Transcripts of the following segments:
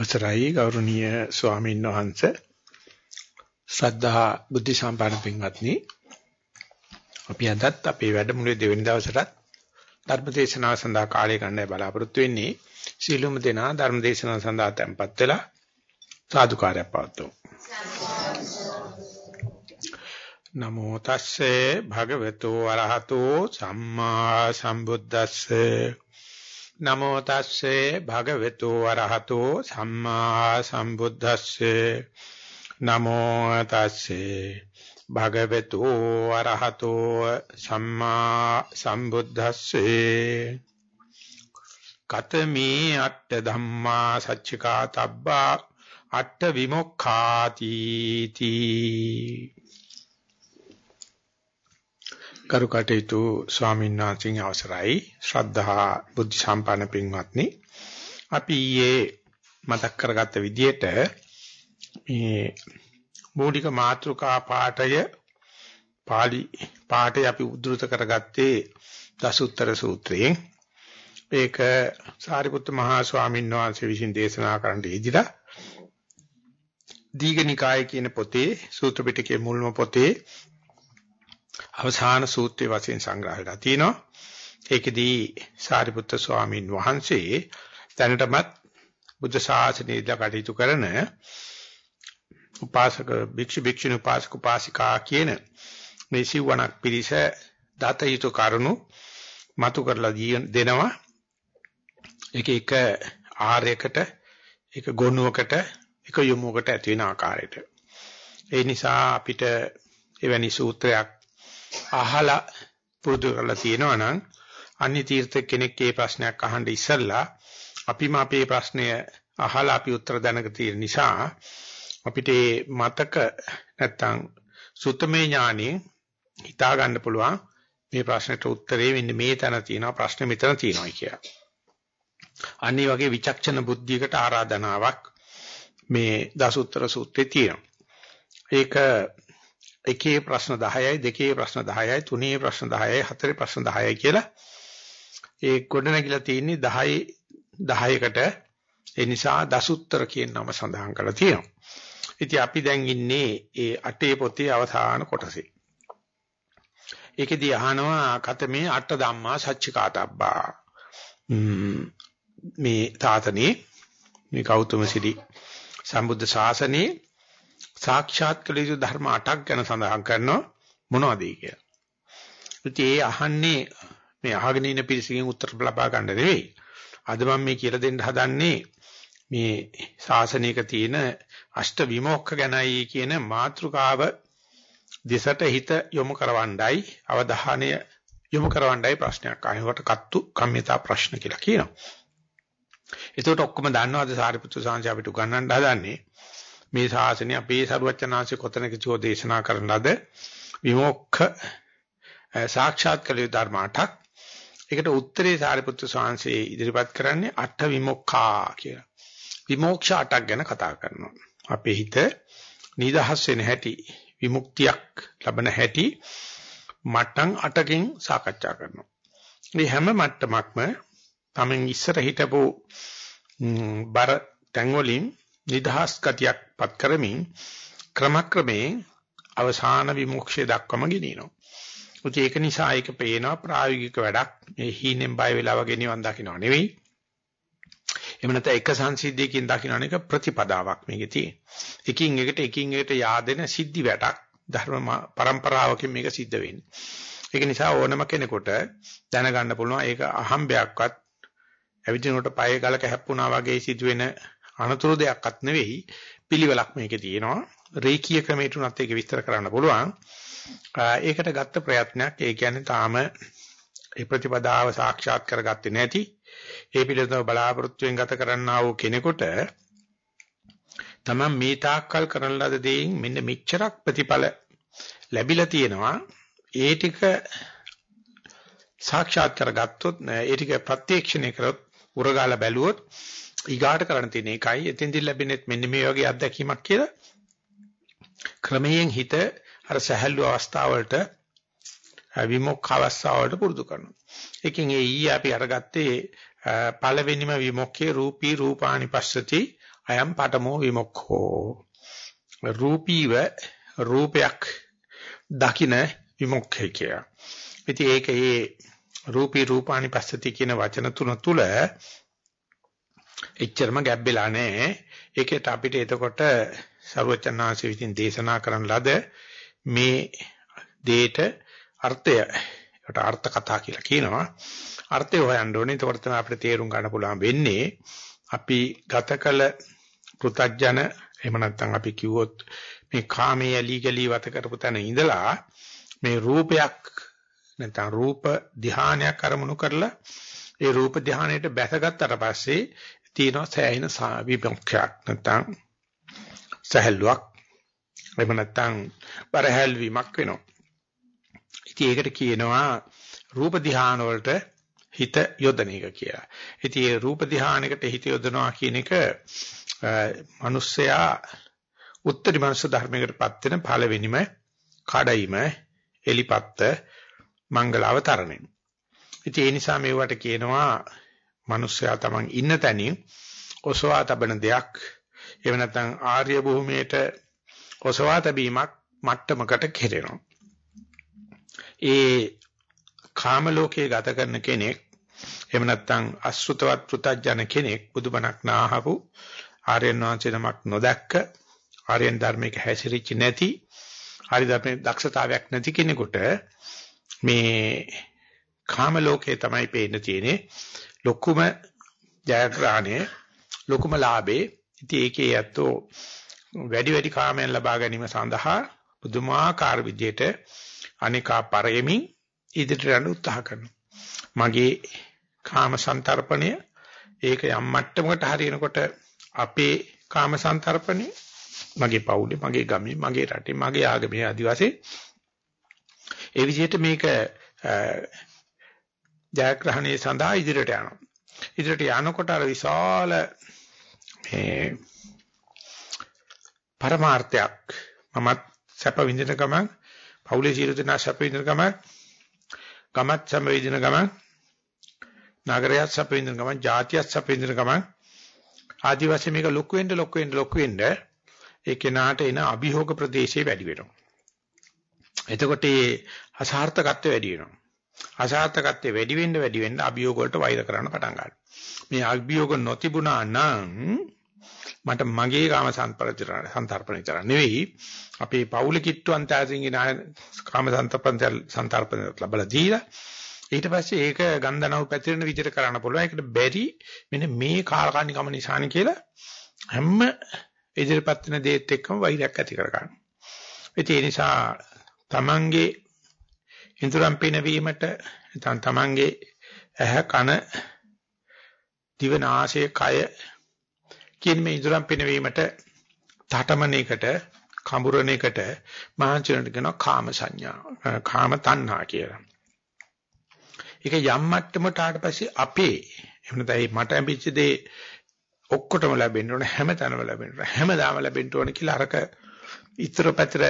අවසරයි ගෞරවනීය ස්වාමීන් වහන්සේ. ශ්‍රද්ධා බුද්ධ සම්පන්න පින්වත්නි අපි අදත් අපේ වැඩමුළුවේ දෙවෙනි දවසටත් ධර්ම දේශනාව සඳහා කාලය ගන්නයි බලාපොරොත්තු වෙන්නේ. සීලුම දෙනා ධර්ම දේශනාව සඳහා tempත් වෙලා සාදුකාරයක් පවත්වමු. නමෝ තස්සේ භගවතු වරහතෝ සම්මා සම්බුද්දස්සේ. නමෝ තස්සේ භගවතු වරහතෝ සම්මා සම්බුද්දස්සේ. නමෝ තස්සේ භගවතු වරහතෝ සම්මා සම්බුද්දස්සේ. කතමේ අට්ඨ ධම්මා සච්චිකා තබ්බා අට්ඨ විමුක්ඛාති තී කරුකටේතු ස්වාමීන් වහන්සේගේ අවසරයි. ශ්‍රද්ධා බුද්ධ සම්පන්න පින්වත්නි අපි ඊයේ මතක් කරගත්ත විදිහට මේ මූලික මාතෘකා පාඨය pāli පාඨය අපි උද්දෘත කරගත්තේ දසුත්තර සූත්‍රයෙන්. ඒක සාරිපුත්ත මහා ස්වාමීන් වහන්සේ විසින් දේශනා කරන්න ඉදිරිය දීඝනිකාය කියන පොතේ සූත්‍ර පිටකයේ මුල්ම පොතේ අවසාන සූත්‍රයේ වශයෙන් සංග්‍රහ වෙලා තිනවා. ඒකෙදී සාරිපුත්‍ර ස්වාමීන් වහන්සේ දැනටමත් බුද්ධ ශාසනයේදී කටයුතු කරන උපාසක භික්ෂු භික්ෂුණී උපාසක උපාසිකා කියන මේ සිවණක් පිරිස දත යුතු කරුණු මතු කරලා දෙනවා. ඒක එක ආරයකට එක ගොනුවකට එක යොමුවකට ඇති වෙන ආකාරයට. ඒ නිසා අපිට එවැනි සූත්‍රයක් අහලා පුරුදු කරලා තියෙනවා නම් අන්‍ය තීර්ථ කෙනෙක් මේ ප්‍රශ්නයක් අහන්න ඉස්සෙල්ලා අපිම අපේ ප්‍රශ්නය අහලා අපි උත්තර දැනග තියෙන නිසා අපිට මතක නැත්තම් සුත්තමේ ඥානෙ හිතා ගන්න පුළුවන් මේ ප්‍රශ්නෙට උත්තරේ මෙන්න මේ තැන තියෙනවා ප්‍රශ්නේ මෙතන තියෙනවා කියලා. අනිත් වගේ විචක්ෂණ බුද්ධියකට ආරාධනාවක් මේ දසුත්තර සූත්‍රයේ තියෙනවා. ඒක එකේ ප්‍රශ්න 10යි දෙකේ ප්‍රශ්න 10යි තුනේ ප්‍රශ්න 10යි හතරේ ප්‍රශ්න 10යි කියලා ඒ ගොඩනැගිලා තියෙන්නේ 10 10කට ඒ නිසා දසුත්තර කියන නම සඳහන් කරලා තියෙනවා. ඉතින් අපි දැන් ඉන්නේ ඒ අටේ පොතේ අවසාන කොටසේ. ඒකෙදී අහනවා කතමේ අට ධම්මා සච්චිකාතබ්බා. මේ තාතනේ මේ ගෞතම සිරි සම්බුද්ධ ශාසනයේ සාක්ෂාත් කළ යුතු ධර්ම 8ක් ගැන සඳහන් කරනවා මොනවද ඒ කියලා. ඉතින් ඒ අහන්නේ මේ අහගෙන ඉන්න පිරිසකින් උත්තර ලබා ගන්න නෙවෙයි. අද මම මේ කියලා දෙන්න හදන්නේ මේ ශාසනයක තියෙන අෂ්ට විමෝක්ඛ ගැනයි කියන මාතෘකාව දෙසට හිත යොමු කරවණ්ඩයි අවධානය යොමු කරවණ්ඩයි ප්‍රශ්නයක් ආයෙකට කත්තු කම්මිතා ප්‍රශ්න කියලා කියනවා. ඒකට ඔක්කොම දන්නවද සාරිපුත්‍ර සාංශ අපිට උගන්වන්න හදන්නේ මේ ශාසනය අපේ සරුවචනාංශ කොතනකදෝ දේශනා කරන ලද විමුක්ඛ සාක්ෂාත් කළ යුතු ධර්ම අටක්. ඒකට උත්තරේ සාරිපුත්‍ර ස්වාමීන් ඉදිරිපත් කරන්නේ අට විමුක්ඛා කියලා. විමුක්ෂ අටක් ගැන කතා කරනවා. අපේ හිත නිදහස් වෙන හැටි විමුක්තියක් ලබන හැටි මට්ටම් අටකින් සාකච්ඡා කරනවා. මේ හැම මට්ටමක්ම තමන් ඉස්සර හිටපු බර තැන් වලින් නිදහස් ගතියක් පත් කරමින් ක්‍රමක්‍රමයෙන් අවසාන විමුක්තිය දක්වම ගෙනියනවා. උති ඒක නිසා ඒක පේනවා ප්‍රායෝගික වැඩක්. මේ හීනෙන් බය වෙලා වගේ නිවන් දකින්නව නෙවෙයි. එහෙම නැත්නම් එක සංසිද්ධියකින් දකින්න එක ප්‍රතිපදාවක් මේකේ තියෙන. එකින් එකට එකින් එකට yaadෙන සිද්ධි වැටක් ධර්ම પરම්පරාවකින් මේක සිද්ධ වෙන්නේ. ඒක නිසා ඕනම කෙනෙකුට දැනගන්න පුළුවන් ඒක අහම්බයක්වත් ඇවිදිනකොට පය ගලක හැප්පුණා වගේ සිදුවෙන අනතුරු දෙයක්වත් නෙවෙයි පිළිවෙලක් මේකේ තියෙනවා. රේකී ක්‍රමයට උනත් ඒක විස්තර කරන්න පුළුවන්. ඒකට ගත්ත ප්‍රයත්නයක් ඒ කියන්නේ තාම ඒ ප්‍රතිපදාව සාක්ෂාත් කරගත්තේ නැති ඒ පිළිබඳව බලාපොරොත්තුෙන් ගත කරන්නා වූ කෙනෙකුට තමන් මේ තාක්කල් කරන ලද දේෙන් මෙන්න මෙච්චරක් ප්‍රතිඵල ලැබිලා තියෙනවා. ඒ ටික සාක්ෂාත් කරගත්තොත් ඒ ටික ප්‍රත්‍යක්ෂණය කරොත් උරගාලා බැලුවොත් ඊගාට කරන්න තියෙන එකයි එතෙන්දී ලැබෙනෙත් මෙන්න මේ වගේ අත්දැකීමක් කියලා ක්‍රමයෙන් හිත අර සහැල්ලු අවස්ථාවලට විමුක්ඛ අවස්ථාවලට පුරුදු කරනවා. එකකින් ඒ ඊයේ අපි අරගත්තේ පළවෙනිම විමුක්ඛේ රූපී රූපානි පස්සති අයම් පඨමෝ විමුක්ඛෝ රූපීව රූපයක් දකින විමුක්ඛය කිය. ඉතින් ඒක ඒ රූපී රූපානි පස්සති කියන වචන තුන තුල එච්චරම ගැබ්බෙලා නැහැ. ඒකට අපිට එතකොට ਸਰවචනාංශ විසින් දේශනා කරන ලද මේ දේට අර්ථය ඒකට අර්ථ කතා කියලා කියනවා. අර්ථය හොයන්න ඕනේ. එතකොට තමයි අපිට තේරුම් ගන්න පුළුවන් වෙන්නේ. අපි ගත කළ පෘතජන එහෙම නැත්නම් අපි කිව්වොත් මේ කාමයේ ඇලි ගලි වත කරපු තැන ඉඳලා මේ රූපයක් නැත්නම් රූප ධානයක් අරමුණු කරලා ඒ රූප ධානයට බැසගත්තට පස්සේ තියෙනවා සෑහෙන විමුක්තියක් නැත්නම් සහැල්ලුවක් එහෙම නැත්නම් පරහැල් වීමක් වෙනවා. ඉතින් ඒකට කියනවා රූප ධානය වලට හිත යොදන එක කියලා. ඉතින් මේ රූප ධානයකට හිත යොදනවා කියන එක මිනිස්සයා උත්තරී මනස ධර්මයකටපත් වෙන පළවෙනිම කඩයිම එලිපත්ත මංගල අවතරණය. ඉතින් ඒ නිසා මේවට කියනවා මිනිස්සයා Taman ඉන්න තැනින් ඔසවා තබන දෙයක් එහෙම නැත්නම් ආර්ය භූමියට ඔසවා තැබීමක් මට්ටමකට කෙරෙනවා. ඒ කාම ලෝකයේ ගත කරන කෙනෙක් එහෙම නැත්නම් අසෘතවත් පෘතජන කෙනෙක් බුදුබණක් නාහපු ආර්යයන් වහන්සේ නමක් නොදැක්ක ආර්යයන් ධර්මයක හැසිරෙච්ච නැති හරි ධර්මයේ දක්ෂතාවයක් නැති කෙනෙකුට මේ කාම ලෝකේ තමයි පේන්න තියෙන්නේ ලොකුම ජයග්‍රහණය ලොකුම ලාභේ ඉතින් ඒකේ යැත්තෝ වැඩි වැඩි කාමයන් ලබා ගැනීම සඳහා බුදුමාකාර විදියට අනිකා පරෙමින් ඉදිරියට යන්න උත්සාහ කරනවා. මගේ කාම සංතරපණය ඒක යම් මට්ටමකට හරියනකොට අපේ කාම සංතරපණය මගේ පවුලේ මගේ ගමේ මගේ රටේ මගේ ආගමේ ආදිවාසී ඒ විදිහට මේක ජයග්‍රහණයේ සඳහා ඉදිරියට යනවා. ඉදිරියට යනකොට අර විශාල මේ පරමාර්ථයක් මමත් සැප විඳින ගමන් පවුලේ සියලු දෙනා සැප විඳින ගමන් ගමත් සැප විඳින ගමන් නගරයත් සැප විඳින ගමන් ජාතියත් සැප විඳින ගමන් ආදිවාසී මේක ලොකු වෙන්න ලොකු වෙන්න ලොකු වෙන්න ඒ කෙනාට එන අභිෝග ප්‍රදේශේ වැඩි වෙනවා. එතකොට ඒ අසාර්ථකත්වය වැඩි වෙනවා. අසාර්ථකත්වය වැඩි වෙන්න වැඩි වෙන්න අභියෝග වලට වෛර කරන්න පටන් ගන්නවා. මේ අභියෝග නොතිබුණා නම් මට මගේ කාම සංපරතරණ සංතරපණ විතර නෙවෙයි අපේ පෞල කිට්ටුවන්ත ඇසින්ගෙන කාම සංතරපණ සංතරපණ ලැබලා දීලා ඊට පස්සේ ඒක ගන්ධනව පැතිරෙන විදිහට කරන්න පුළුවන්. ඒකට බැරි මෙන්න මේ කාලකන්නිකම නිසානේ කියලා හැම ඉදිරිපත් වෙන දේත් එක්කම වෛරයක් ඇති කර ගන්න. ඒ නිසා තමන්ගේ ඉන්ද්‍රම් පිනවීමට නැත්නම් තමන්ගේ ඇහ කන දිව නාසය කය කියන මේ ඉන්ද්‍රම් පිනවීමට තටමන එකට කඹරන එකට මහන්සියට කියනවා කාම සංඥා කාම තණ්හා කියලා. ඒක යම් මට්ටමකට ආට පස්සේ අපේ එහෙම නැත්නම් මට ඇඹිච්ච දේ ඔක්කොටම ලැබෙන්න ඕන හැම තැනම ලැබෙන්න ඕන හැමදාම ලැබෙන්න ඕන කියලා අරක ඉතර පැතර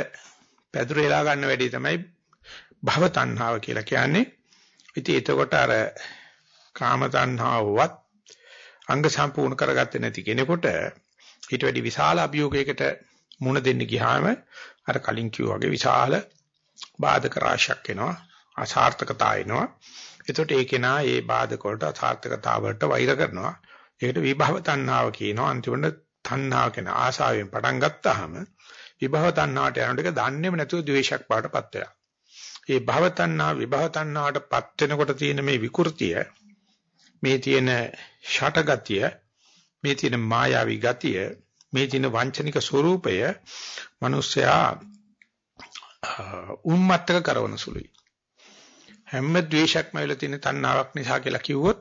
පැදුර එලා ගන්න වැඩි තමයි භව තණ්හාව කියලා කියන්නේ. ඉතින් එතකොට අර කාම තණ්හාවවත් අංග සම්පූර්ණ කරගත්තේ නැති කෙනෙකුට ඊට වැඩි විශාල අභියෝගයකට මුණ දෙන්න ගියාම අර කලින් කිව්වා වගේ විශාල බාධක රාශියක් එනවා අසාර්ථකතා එනවා. එතකොට ඒ කෙනා ඒ බාධක වලට අසාර්ථකතා වලට වෛර කරනවා. ඒකට විභව තණ්හාව කියනවා. අන්තිමට තණ්හාව කියන ආසාවෙන් පටන් ගත්තාම විභව තණ්හාවට යනකොට ඒක දන්නේම නැතුව ද්වේෂයක් පාටපත් වෙනවා. ඒ භව තණ්හා විභව තණ්හාටපත් වෙනකොට තියෙන මේ විකෘතිය මේ තියෙන ෂටගතිය මේ තියෙන මායාවී ගතිය මේ තියෙන වංචනික ස්වરૂපය මිනිස්සයා උම්මත්තක කරන සුළුයි හැම ද්වේෂයක්ම වෙලා තියෙන තණ්හාවක් නිසා කියලා කිව්වොත්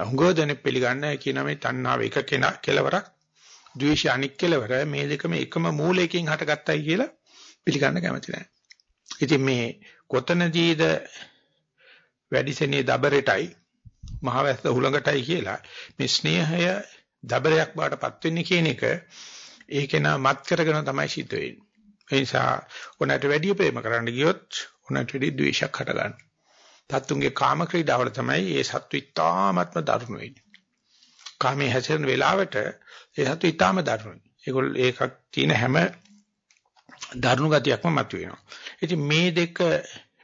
හුඟව දෙනෙක් පිළිගන්නේ කියන මේ තණ්හාව එක කෙලවරක් ද්වේෂය අනික් කෙලවර මේ දෙකම එකම මූලයකින් හටගත්තයි කියලා පිළිගන්න කැමති නැහැ. ඉතින් මේ කොතනදීද වැඩිසෙනිය දබරටයි මහවැස්ස හුලඟටයි කියලා මේ ස්නේහය දබරයක් බාටපත් වෙන්නේ කියන එක ඒකේ නා මත් කරගෙන තමයි සිද්ධ වෙන්නේ. ඒ නිසා උනට වැඩි ප්‍රේම කරන්න ගියොත් උනට වැඩි ද්වේෂයක් හට ගන්නවා. තත්තුන්ගේ කාම ක්‍රීඩාවල තමයි මේ සත්‍විතාත්ම දරුණු වෙන්නේ. කාමයේ හැසිරෙන වෙලාවට ඒ සතු ඊටාම දරුණුයි. ඒගොල්ල ඒකක් තියෙන හැම දරුණු ගතියක්ම මතුවෙනවා. ඉතින් මේ දෙක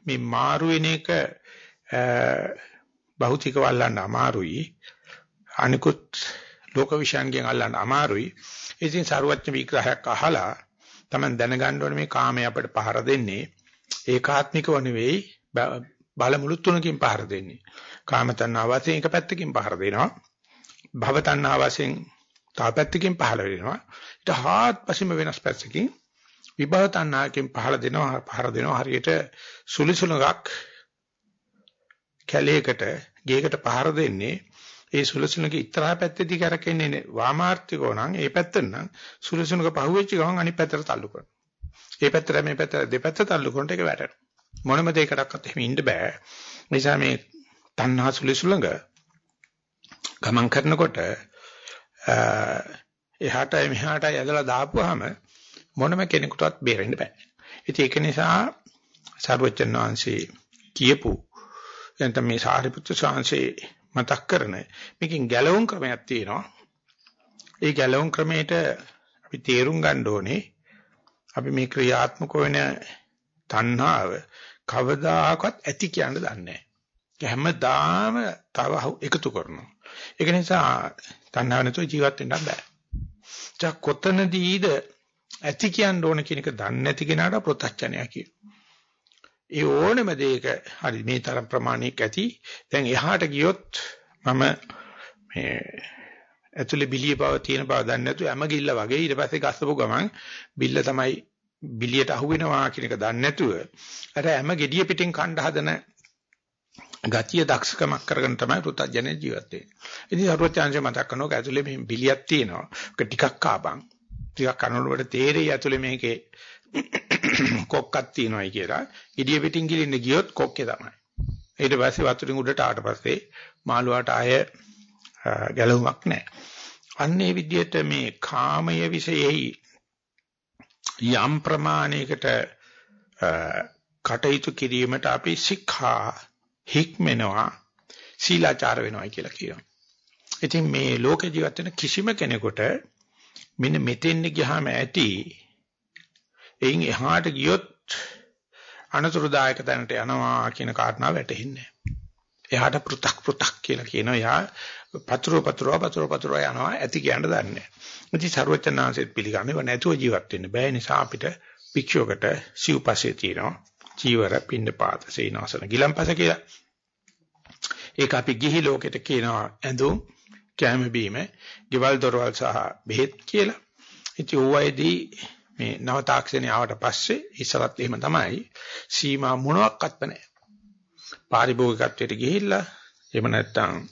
මේ මාරු වෙන එක භෞතික වල්ලන්න අමාරුයි. අනිකුත් ලෝක විශ්යන්ගෙන් අල්ලන්න අමාරුයි. ඉතින් සරුවච්ච විග්‍රහයක් අහලා Taman දැනගන්න ඕනේ මේ කාමයේ අපිට පහර දෙන්නේ ඒකාත්මිකව නෙවෙයි බලමුළු තුනකින් පහර දෙන්නේ. කාම තණ්හා වශයෙන් එක පැත්තකින් පහර දෙනවා. භව තණ්හා වශයෙන් තව පැත්තකින් පහළ වෙනවා. ඊට හාත්පසීම වෙනස් පැත්තකින් විභව තණ්හාවකින් පහළ දෙනවා පහර දෙනවා හරියට සුලිසුලඟක් කැලේකට ගේකට පහර දෙන්නේ ඒ සුලසුලක ඉතරහා පැත්තේදී කරකෙන්නේ වාමාර්ථිකෝ නම් ඒ පැත්තෙන් නම් සුලසුලක පහුවෙච්ච ගමන් අනිත් පැත්තට තල්ලු කරනවා. ඒ පැත්තට මේ පැත්තට දෙපැත්ත තල්ලු කරනට ඒක වැටෙනවා. මොනම දෙයකටවත් එහෙම ඉන්න බෑ. නිසා මේ තණ්හා සුලසුලඟ ගමන් කරනකොට එහාට මෙහාට යදලා දාපුවාම මොනම කෙනෙකුටවත් බේරෙන්න බෑ. ඉතින් ඒක නිසා සර්වචන් වහන්සේ කියපු එතන මේ සාරිපුත්‍ර ශාන්සේ මතක් කරන මේකෙන් ගැලවුම් ක්‍රමයක් තියෙනවා. ඒ ගැලවුම් ක්‍රමයට අපි තේරුම් ගන්න ඕනේ අපි මේ ක්‍රියාත්මක වෙන තණ්හාව කවදාකවත් ඇති කියන්න දන්නේ නැහැ. හැමදාම තව එකතු කරනවා. ඒක නිසා තණ්හාව නැතුව ජීවත් වෙන්න බෑ. じゃ කොතනදීද ඇති කියන්න ඕන කියන එක දන්නේ නැති කෙනාට ප්‍රත්‍යඥය කියනවා. ඒ ඕනෙම දෙයක හරි මේ තරම් ප්‍රමාණික ඇති. දැන් එහාට ගියොත් මම මේ ඇතුලේ බිලිය බව තියෙන බව දන්නේ නැතු හැම ගිල්ල වගේ ඊට පස්සේ ගස්සපු ගමන් බිල්ල තමයි බිලියට අහු වෙනවා කියන එක දන්නේ නැතුව අර හැම gediya පිටින් කණ්ඩ හදන ගතිය දක්ෂකමක් කරගෙන තමයි පුතඥය ජීවත් වෙන්නේ. ඉතින් සරුවචාන්සේ මතක් කරනවා ඇතුලේ මේ බිලියක් තියෙනවා. ඒක ටිකක් කාපන්. ටිකක් කනවලට තේරෙයි ඇතුලේ මේකේ කොක්කක් තියෙනවායි කියලා. ඉදිය පිටින් ගිලින්න ගියොත් කොක්කේ තමයි. ඊට පස්සේ වතුරින් උඩට ආවට පස්සේ මාළුවාට ආය ගැලවුමක් නැහැ. අන්නේ විදිහට මේ කාමය විශේෂයි යම් ප්‍රමාණයකට කටයුතු කිරීමට අපි සික්ඛා හික්මනවා සීලාචාර වෙනවා කියලා කියනවා. ඉතින් මේ ලෝක ජීවත් වෙන කිසිම කෙනෙකුට මෙන්න මෙතෙන් ගියාම ඇති එයින් එහාට ගියොත් අනතුරුදායක තැනට යනවා කියන කාරණාව වැටහෙන්නේ එයාට පෘ탁 පෘ탁 කියලා කියනවා. එයා පතරෝ පතරෝ පතරෝ පතරෝ යනවා ඇති කියන දන්නේ. ඉතින් ਸਰවචනාංශෙත් පිළිගන්නව නැතුව ජීවත් වෙන්න බෑ නිසා අපිට භික්ෂුවකට සිව්පසේ තියෙනවා. චීවර පින්නපාත සේනාසන ගිලම්පස කියලා. ඒක අපි ගිහි ලෝකෙට කියනවා ඇඳුම් කැම බීම, ගෙවල් දොරවල් සහ බෙහෙත් කියලා. ඉතින් ඕවයිදී මේ නව තාක්ෂණය ආවට පස්සේ ඉස්සරත් එහෙම තමයි සීමා මොනවත් නැහැ. පාරිභෝගිකත්වයට ගිහිල්ලා එහෙම නැත්නම්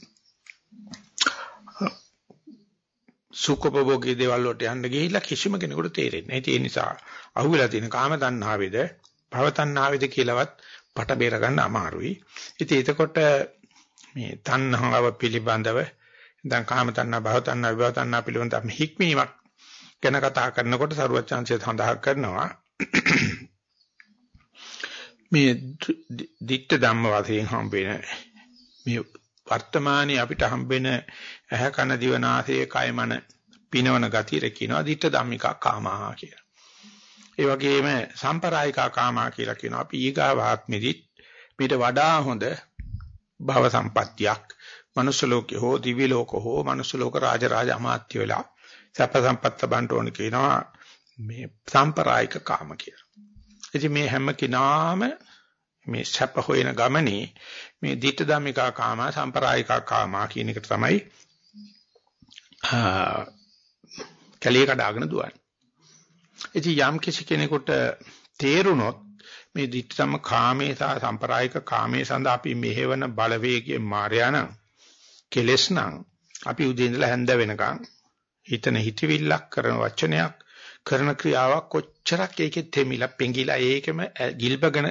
සුඛෝපභෝගී දේවල් වලට යන්න ගිහිල්ලා කිසිම කෙනෙකුට තේරෙන්නේ නැහැ. ඒ නිසා අහුවෙලා තියෙන කාම තණ්හාවේද භව තණ්හාවේද කියලාවත් පට බේර ගන්න අමාරුයි. ඉතින් එතකොට මේ තණ්හාව පිළිබඳව දැන් කාම තණ්හා භව තණ්හා විභව තණ්හා පිළිබඳව හික්මීමක් ගැන කතා කරනකොට සරුවචාන්සිය සඳහන් කරනවා මේ ditta ධම්ම වශයෙන් හම්බෙන මේ වර්තමානයේ අපිට හම්බෙන ඇහ කන දිව නාසය කය මන පිනවන ගතියට කියනවා ditta ධම්මිකා කාමා කියලා. ඒ වගේම සම්පරායිකා කාමා කියලා කියනවා. අපි ඊගාවාත්මෙදි මේට වඩා හොඳ භව සම්පත්තියක් මනුෂ්‍ය ලෝකේ හෝ දිව්‍ය ලෝක හෝ මනුෂ්‍ය ලෝක රාජ රාජ අමාත්‍ය වෙලා සැප සම්පත් ලබන්න ඕන කියනවා මේ සම්ප්‍රායික කාම කියලා. ඉතින් මේ හැම කෙනාම මේ සැප හොයන ගමනේ මේ ditta dhammika කාම සම්ප්‍රායික කාම කියන එක තමයි කැලිය කඩාගෙන දුවන්නේ. ඉතින් යම් කිසි කෙනෙකුට තේරුනොත් මේ ditta ධම්ම කාමේ සහ සම්ප්‍රායික කාමේ සඳහා අපි මෙහෙවන බලවේගයේ මායයන් කෙලස් නම් අපි උදේ ඉඳලා හැන්ද වෙනකන් හිතන හිතවිල්ලක් කරන වචනයක් කරන ක්‍රියාවක් කොච්චරක් ඒකෙත් තෙමිලා පෙඟිලා ඒකෙම ගිල්බගෙන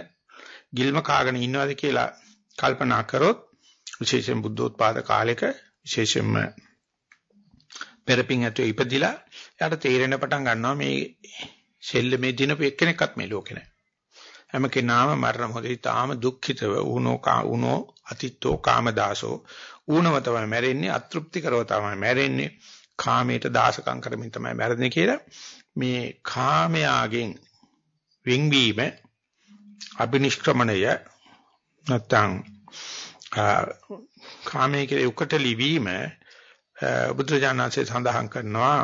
ගිල්ම කාගෙන ඉන්නවද කියලා කල්පනා කරොත් විශේෂයෙන් බුද්ධෝත්පාද කාලෙක විශේෂයෙන්ම පෙරපින් ඇතුළේ ඉපදිලා එයාට තේරෙන පටන් ගන්නවා මේ සෙල්ල මේ දිනපු එක්කෙනෙක්වත් මේ ලෝකේ නැහැ. හැම කෙනාම මරණ මොහොතේ තාම දුක්ඛිතව උනෝ කා උනෝ අතිත්තෝ කාමදාසෝ ඌනව තමයි මැරෙන්නේ අතෘප්තිකරව තමයි මැරෙන්නේ කාමයට දාසකම් කරමින් තමයි මැරෙන්නේ කියලා මේ කාමයාගෙන් වෙන්වීම අබිනිෂ්ක්‍රමණය නැත්නම් කාමයේ කෙරේ උකට ලිවීම බුදුරජාණන්සේ සඳහන් කරනවා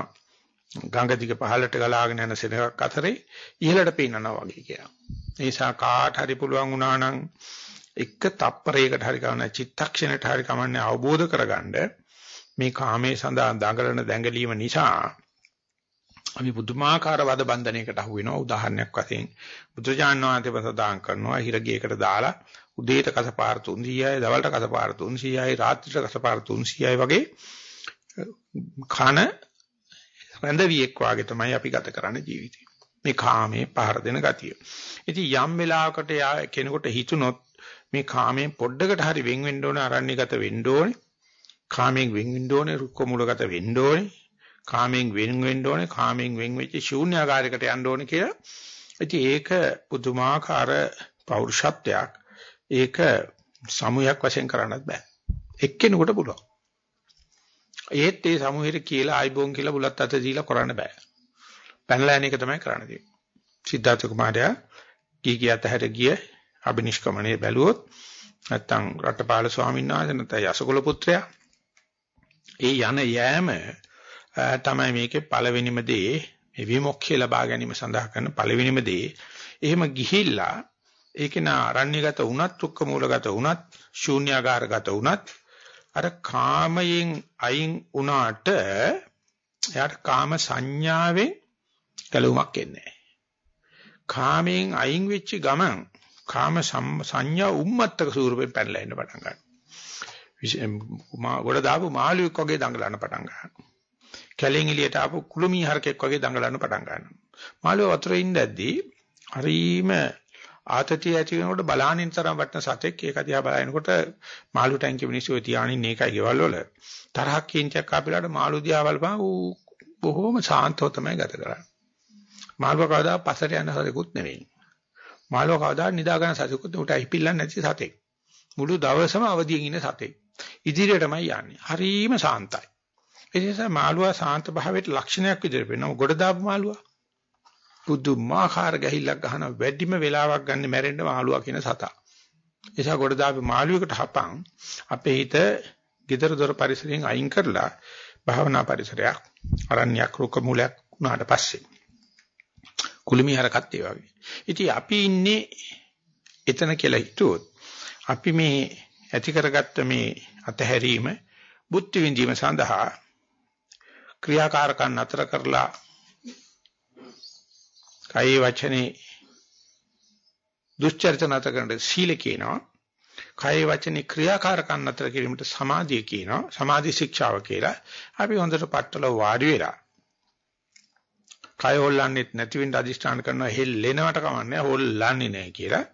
ගංගා දිග පහළට ගලාගෙන යන සෙනඟක් අතරේ ඉහළට පීනනවා වගේ කියලා. ඒ නිසා කාට හරි පුළුවන් වුණා නම් එක තප්පරයකට හරි කවන්න චිත්තක්ෂණයට හරි කමන්නේ අවබෝධ කරගන්න මේ කාමයේ සඳහා දඟලන දැඟලීම නිසා අපි පුදුමාකාර වද බන්ධනයකට අහු වෙනවා උදාහරණයක් වශයෙන් බුදුජාණන් වහන්සේ ප්‍රසදාන් කරනවා හිරගියකට දාලා උදේට කසපාර 300යි දවල්ට කසපාර 300යි රාත්‍රියට කසපාර 300යි වගේ කන රැඳවියෙක් වාගේ තමයි අපි ගත කරන්නේ ජීවිතේ. මේ කාමයේ පහර දෙන ගතිය. ඉතින් යම් වෙලාවකට කෙනෙකුට හිතුනොත් මේ කාමයෙන් පොඩ්ඩකට හරි වෙන් වෙන්න ඕනේ, අරණ්‍යගත වෙන්න ඕනේ. කාමයෙන් වෙන් වෙන්න ඕනේ, රුක්ක මූලගත වෙන්න ඕනේ. කාමයෙන් වෙන් වෙන්න ඕනේ, කාමයෙන් වෙන් වෙච්ච ශූන්‍යාකාරයකට යන්න ඕනේ කියලා. ඉතින් ඒක පුදුමාකාර පෞරුෂත්වයක්. ඒක සමුයක් වශයෙන් කරන්නත් බෑ. එක්කෙනෙකුට පුළුවන්. ඒත් ඒ සමූහෙට කියලා ආයිබෝන් කියලා බුලත් අත දීලා කරන්න බෑ. පැනලා යන එක තමයි කරන්න තියෙන්නේ. සිද්ධාර්ථ කුමාරයා කී කිය අතහැර ගිය අබිනිෂ්ක්‍මණය බැලුවොත් නැත්තම් රටපාල ස්වාමීන් වහන්සේ නැත්නම් යසකුල පුත්‍රයා ඒ යන යෑම තමයි මේකේ පළවෙනිම දේ මේ විමුක්තිය ලබා ගැනීම සඳහා කරන පළවෙනිම දේ. එහෙම ගිහිල්ලා ඒක නා අරණ්‍යගත වුණත්, දුක්ඛ මූලගත වුණත්, ශූන්‍යාකාරගත වුණත් අර කාමයෙන් අයින් වුණාට එයාට කාම සංඥාවෙන් ගැලවුමක් එන්නේ කාමයෙන් අයින් වෙච්ච ගමන් කාම සංඥා උම්මත්තක ස්වරූපයෙන් පැනලා එන්න පටන් ගන්නවා. ගොඩ දාපු මාළුවෙක් වගේ දඟලන්න පටන් ගන්නවා. කැලෙන් එළියට ආපු කුළුමී හරකෙක් වගේ දඟලන්න පටන් ගන්නවා. මාළුව වතුරේ ඉඳද්දී හරීම ආතතිය ඇති වෙනකොට බලානින් තරම් වටන සතෙක් ඒක දිහා බලනකොට මාළු ටැංකිය මිනිස්සු තියානින් ඒකයි ගෙවල් වල තරහක් කීන්තියක් ආපිලාට මාළු දිහා බලපන් ඌ බොහොම සාන්තව තමයි ගත කරන්නේ. මාළුව කවදා පස්සට යන සතෙකුත් නෙවෙයි. මාළුව කවදා නිදා ගන්න සතෙකුත් උට හිපිල්ලන්නේ නැති සතෙක්. මුළු දවසම අවදියෙන් ඉන්න සතෙක්. ඉදිරියටමයි යන්නේ. හරීම සාන්තයි. ඒ නිසා මාළුවා සාන්ත භාවයට ලක්ෂණයක් විදිහට වෙනවා. ගොඩ දාපු මාළුවා. පුදුමාකාර ගැහිල්ලක් ගහන වැඩිම වෙලාවක් ගන්න මැරෙන්න මාළුවා කියන සතා. එසා කොට දාපු මාළුවෙකුට හපන් අපේ හිත gedara dora පරිසරයෙන් අයින් කරලා භාවනා පරිසරයක් අරණ්‍යයක් රුක මූලයක් වුණාට පස්සේ කුළුමි හරකත් ඒ වගේ. ඉතින් අපි ඉන්නේ එතන කියලා හිතුවොත් අපි මේ ඇති කරගත්ත මේ අතහැරීම බුද්ධ විඳීම සඳහා ක්‍රියාකාරකම් නතර කරලා කයේ වචනේ දුස්චරිත නැත කරන සීල කියනවා. කයේ වචනේ ක්‍රියාකාරකම් නැතර කිරීමට සමාධිය කියනවා. සමාධි ශික්ෂාව කියලා. අපි හොඳට පట్టල වාඩි වෙලා කය හොල්ලන්නෙත් නැති වෙන්න අදිෂ්ඨාන කරනවා හෙල්ලෙනවට කමන්නේ හොල්ලන්නේ නැහැ කියලා.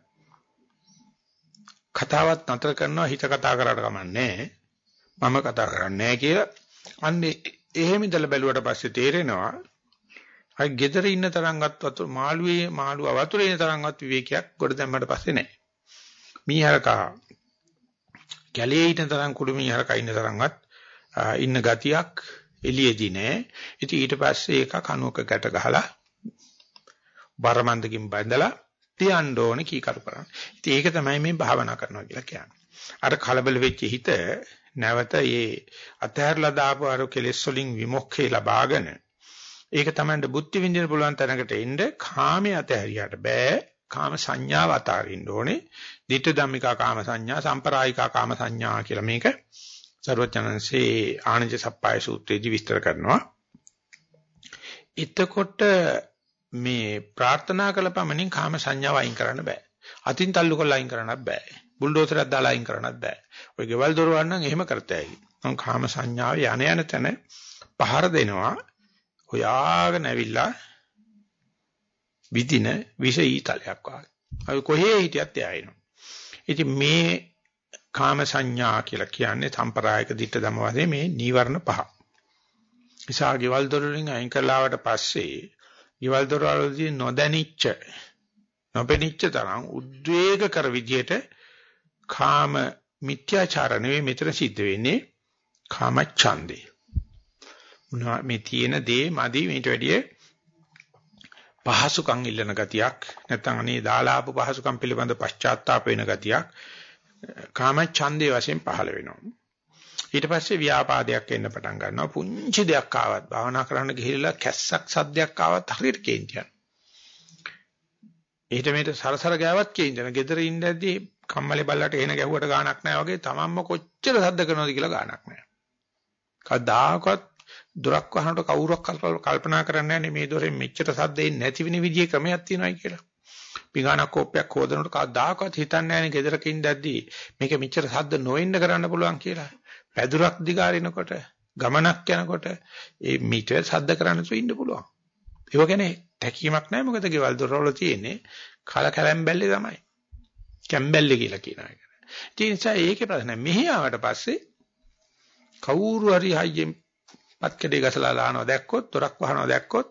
කතාවත් නතර කරනවා හිත කතා කරාට කමන්නේ මම කතා කරන්නේ නැහැ කියලා. අන්නේ එහෙම ඉඳලා බැලුවට පස්සේ තේරෙනවා අය ගෙදර ඉන්න තරම්වත් වතුර මාළුවේ මාළුව වතුරේ ඉන්න තරම්වත් විවේකයක් ගොඩ දැම්මට පස්සේ නැහැ. මීහරකා කැලේ ඉන්න තරම් කුඩු මීහරකා ඉන්න තරම්වත් ඉන්න ගතියක් එළියේදී නැහැ. ඉතින් ඊට පස්සේ ඒක කනුවක ගැට ගහලා බරමන්දකින් බැඳලා තියන්න ඕනේ කීකරු කරන්න. ඉතින් ඒක තමයි මේ භාවනා කරනවා කියලා කියන්නේ. අර කලබල වෙච්ච හිත නැවත ඒ අතහැරලා දාපු අර කෙලෙස් වලින් විමුක්තිය ලබාගෙන ඒක තමයි බුද්ධ විඳින්න පුළුවන් තැනකට එන්න කාමයේ අතහැරියට බෑ. කාම සංඥාව අතාරින්න ඕනේ. ditta dhammika කාම සංඥා, සම්පරායිකා කාම සංඥා කියලා මේක සර්වඥාන්සේ ආනන්ද සප්පාය සූත්‍රයේදී විස්තර කරනවා. එතකොට මේ ප්‍රාර්ථනා කළ පමණින් කාම සංඥාව අයින් කරන්න බෑ. අතින් තල්ලු කරලා අයින් කරන්නත් බෑ. බුල්ඩෝසරයක් දාලා අයින් කරන්නත් බෑ. ඔය ගෙවල් දොරවල් නම් එහෙම කරතයි. මම කාම සංඥාව යන යන තැන පහර දෙනවා. හොයාගෙන ඇවිල්ලා විදින විෂ ඊතලයක් වගේ. අපි කොහේ හිටියත් එයා එනවා. ඉතින් මේ කාම සංඥා කියලා කියන්නේ සම්ප්‍රායික දිට්ඨ ධම වශයෙන් මේ නීවරණ පහ. ඉසා ගෙවල් දොර වලින් අයින් කළාට පස්සේ ගෙවල් දොර වලදී නොදැනිච්ච නොපෙනිච්ච තරම් උද්වේග කර විදියට කාම මිත්‍යාචාර නෙවෙයි මෙතන සිද්ධ වෙන්නේ කාම ඡන්දේ. මේ තියෙන දේ මදි මේට වැඩිය පහසුකම් ඉල්ලන ගතියක් නැත්නම් අනේ දාලා ආපු පහසුකම් පිළිබඳ පශ්චාත්තාප වෙන ගතියක් කාම ඡන්දේ වශයෙන් පහළ වෙනවා. ඊට පස්සේ ව්‍යාපාදයක් එන්න පටන් ගන්නවා. පුංචි දෙයක් ආවත් භාවනා කරන්න ගිහිල්ලා කැස්සක් සද්දයක් ආවත් හරියට කේන්තියක්. ඊට මේට සරසර ගෑවත් කේන්තියක්. gedara ඉඳද්දී කම්මලේ බල්ලට එන ගැහුවට ගාණක් නැහැ වගේ තමන්ම කොච්චර සද්ද කරනවද කියලා ගාණක් නැහැ. කවදාකවත් දොරක් වහනකොට කවුරක් කල්පනා කරන්නේ නැහැ මේ දොරෙන් මෙච්චර සද්ද එන්නේ නැති වෙන විදිහේ ක්‍රමයක් තියෙනවායි කියලා. පිඟානක් කෝප්පයක් හොදනකොට කවදාකවත් හිතන්නේ නැහැ නේ ගෙදරක ඉඳද්දී මේක මෙච්චර සද්ද නොවෙන්න කරන්න පුළුවන් කියලා. පැදුරක් දිගාරිනකොට ගමනක් යනකොට ඒ මීටර් සද්ද කරන්න තු ඉන්න පුළුවන්. ඒක කියන්නේ තැකීමක් නැහැ මොකද ගෙවල් දොරවල තියෙන්නේ කල කැලම්බැල්ලේ තමයි. කැම්බැල්ලේ කියලා කියන එක. ඒ නිසා ඒකේ ප්‍රශ්න මෙහි ආවට පස්සේ කවුරු හරි හයියෙන් පත්කඩේ ගසලා ලානවා දැක්කොත් දොරක් වහනවා දැක්කොත්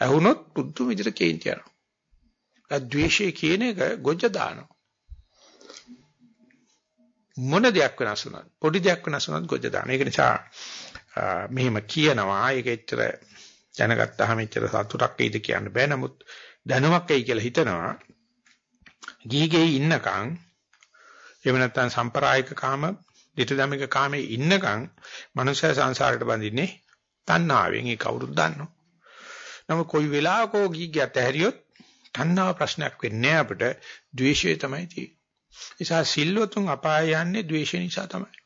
ඇහුනොත් පුදුම විදිහට කේන්ති යනවා. ඒ ද්වේෂය කියන එක ගොජ දානවා. මොන දෙයක් වෙනස් වුණත් පොඩි දෙයක් වෙනස් වුණත් ගොජ දාන. ඒක නිසා මෙහෙම කියනවා ඒක එච්චර දැනගත්තාම එච්චර සතුටක් එයිද කියන්න බෑ. නමුත් දැනුමක් එයි කියලා හිතනවා. ගිහිගෙයි ඉන්නකම් එහෙම නැත්නම් සම්ප්‍රායික කාම, ditthadamika කාමේ ඉන්නකම් මනුෂ්‍ය සංසාරයට බඳින්නේ තණ්හාවෙන්. ඒක කවුරුත් දන්නවා. නමුත් කොයි වෙලාවකෝ ගිහිගියත් ඇහැරියොත් තණ්හාව ප්‍රශ්නයක් වෙන්නේ අපිට ද්වේෂය තමයි තියෙන්නේ. නිසා සිල්වතුන් අපාය යන්නේ ද්වේෂ නිසා තමයි.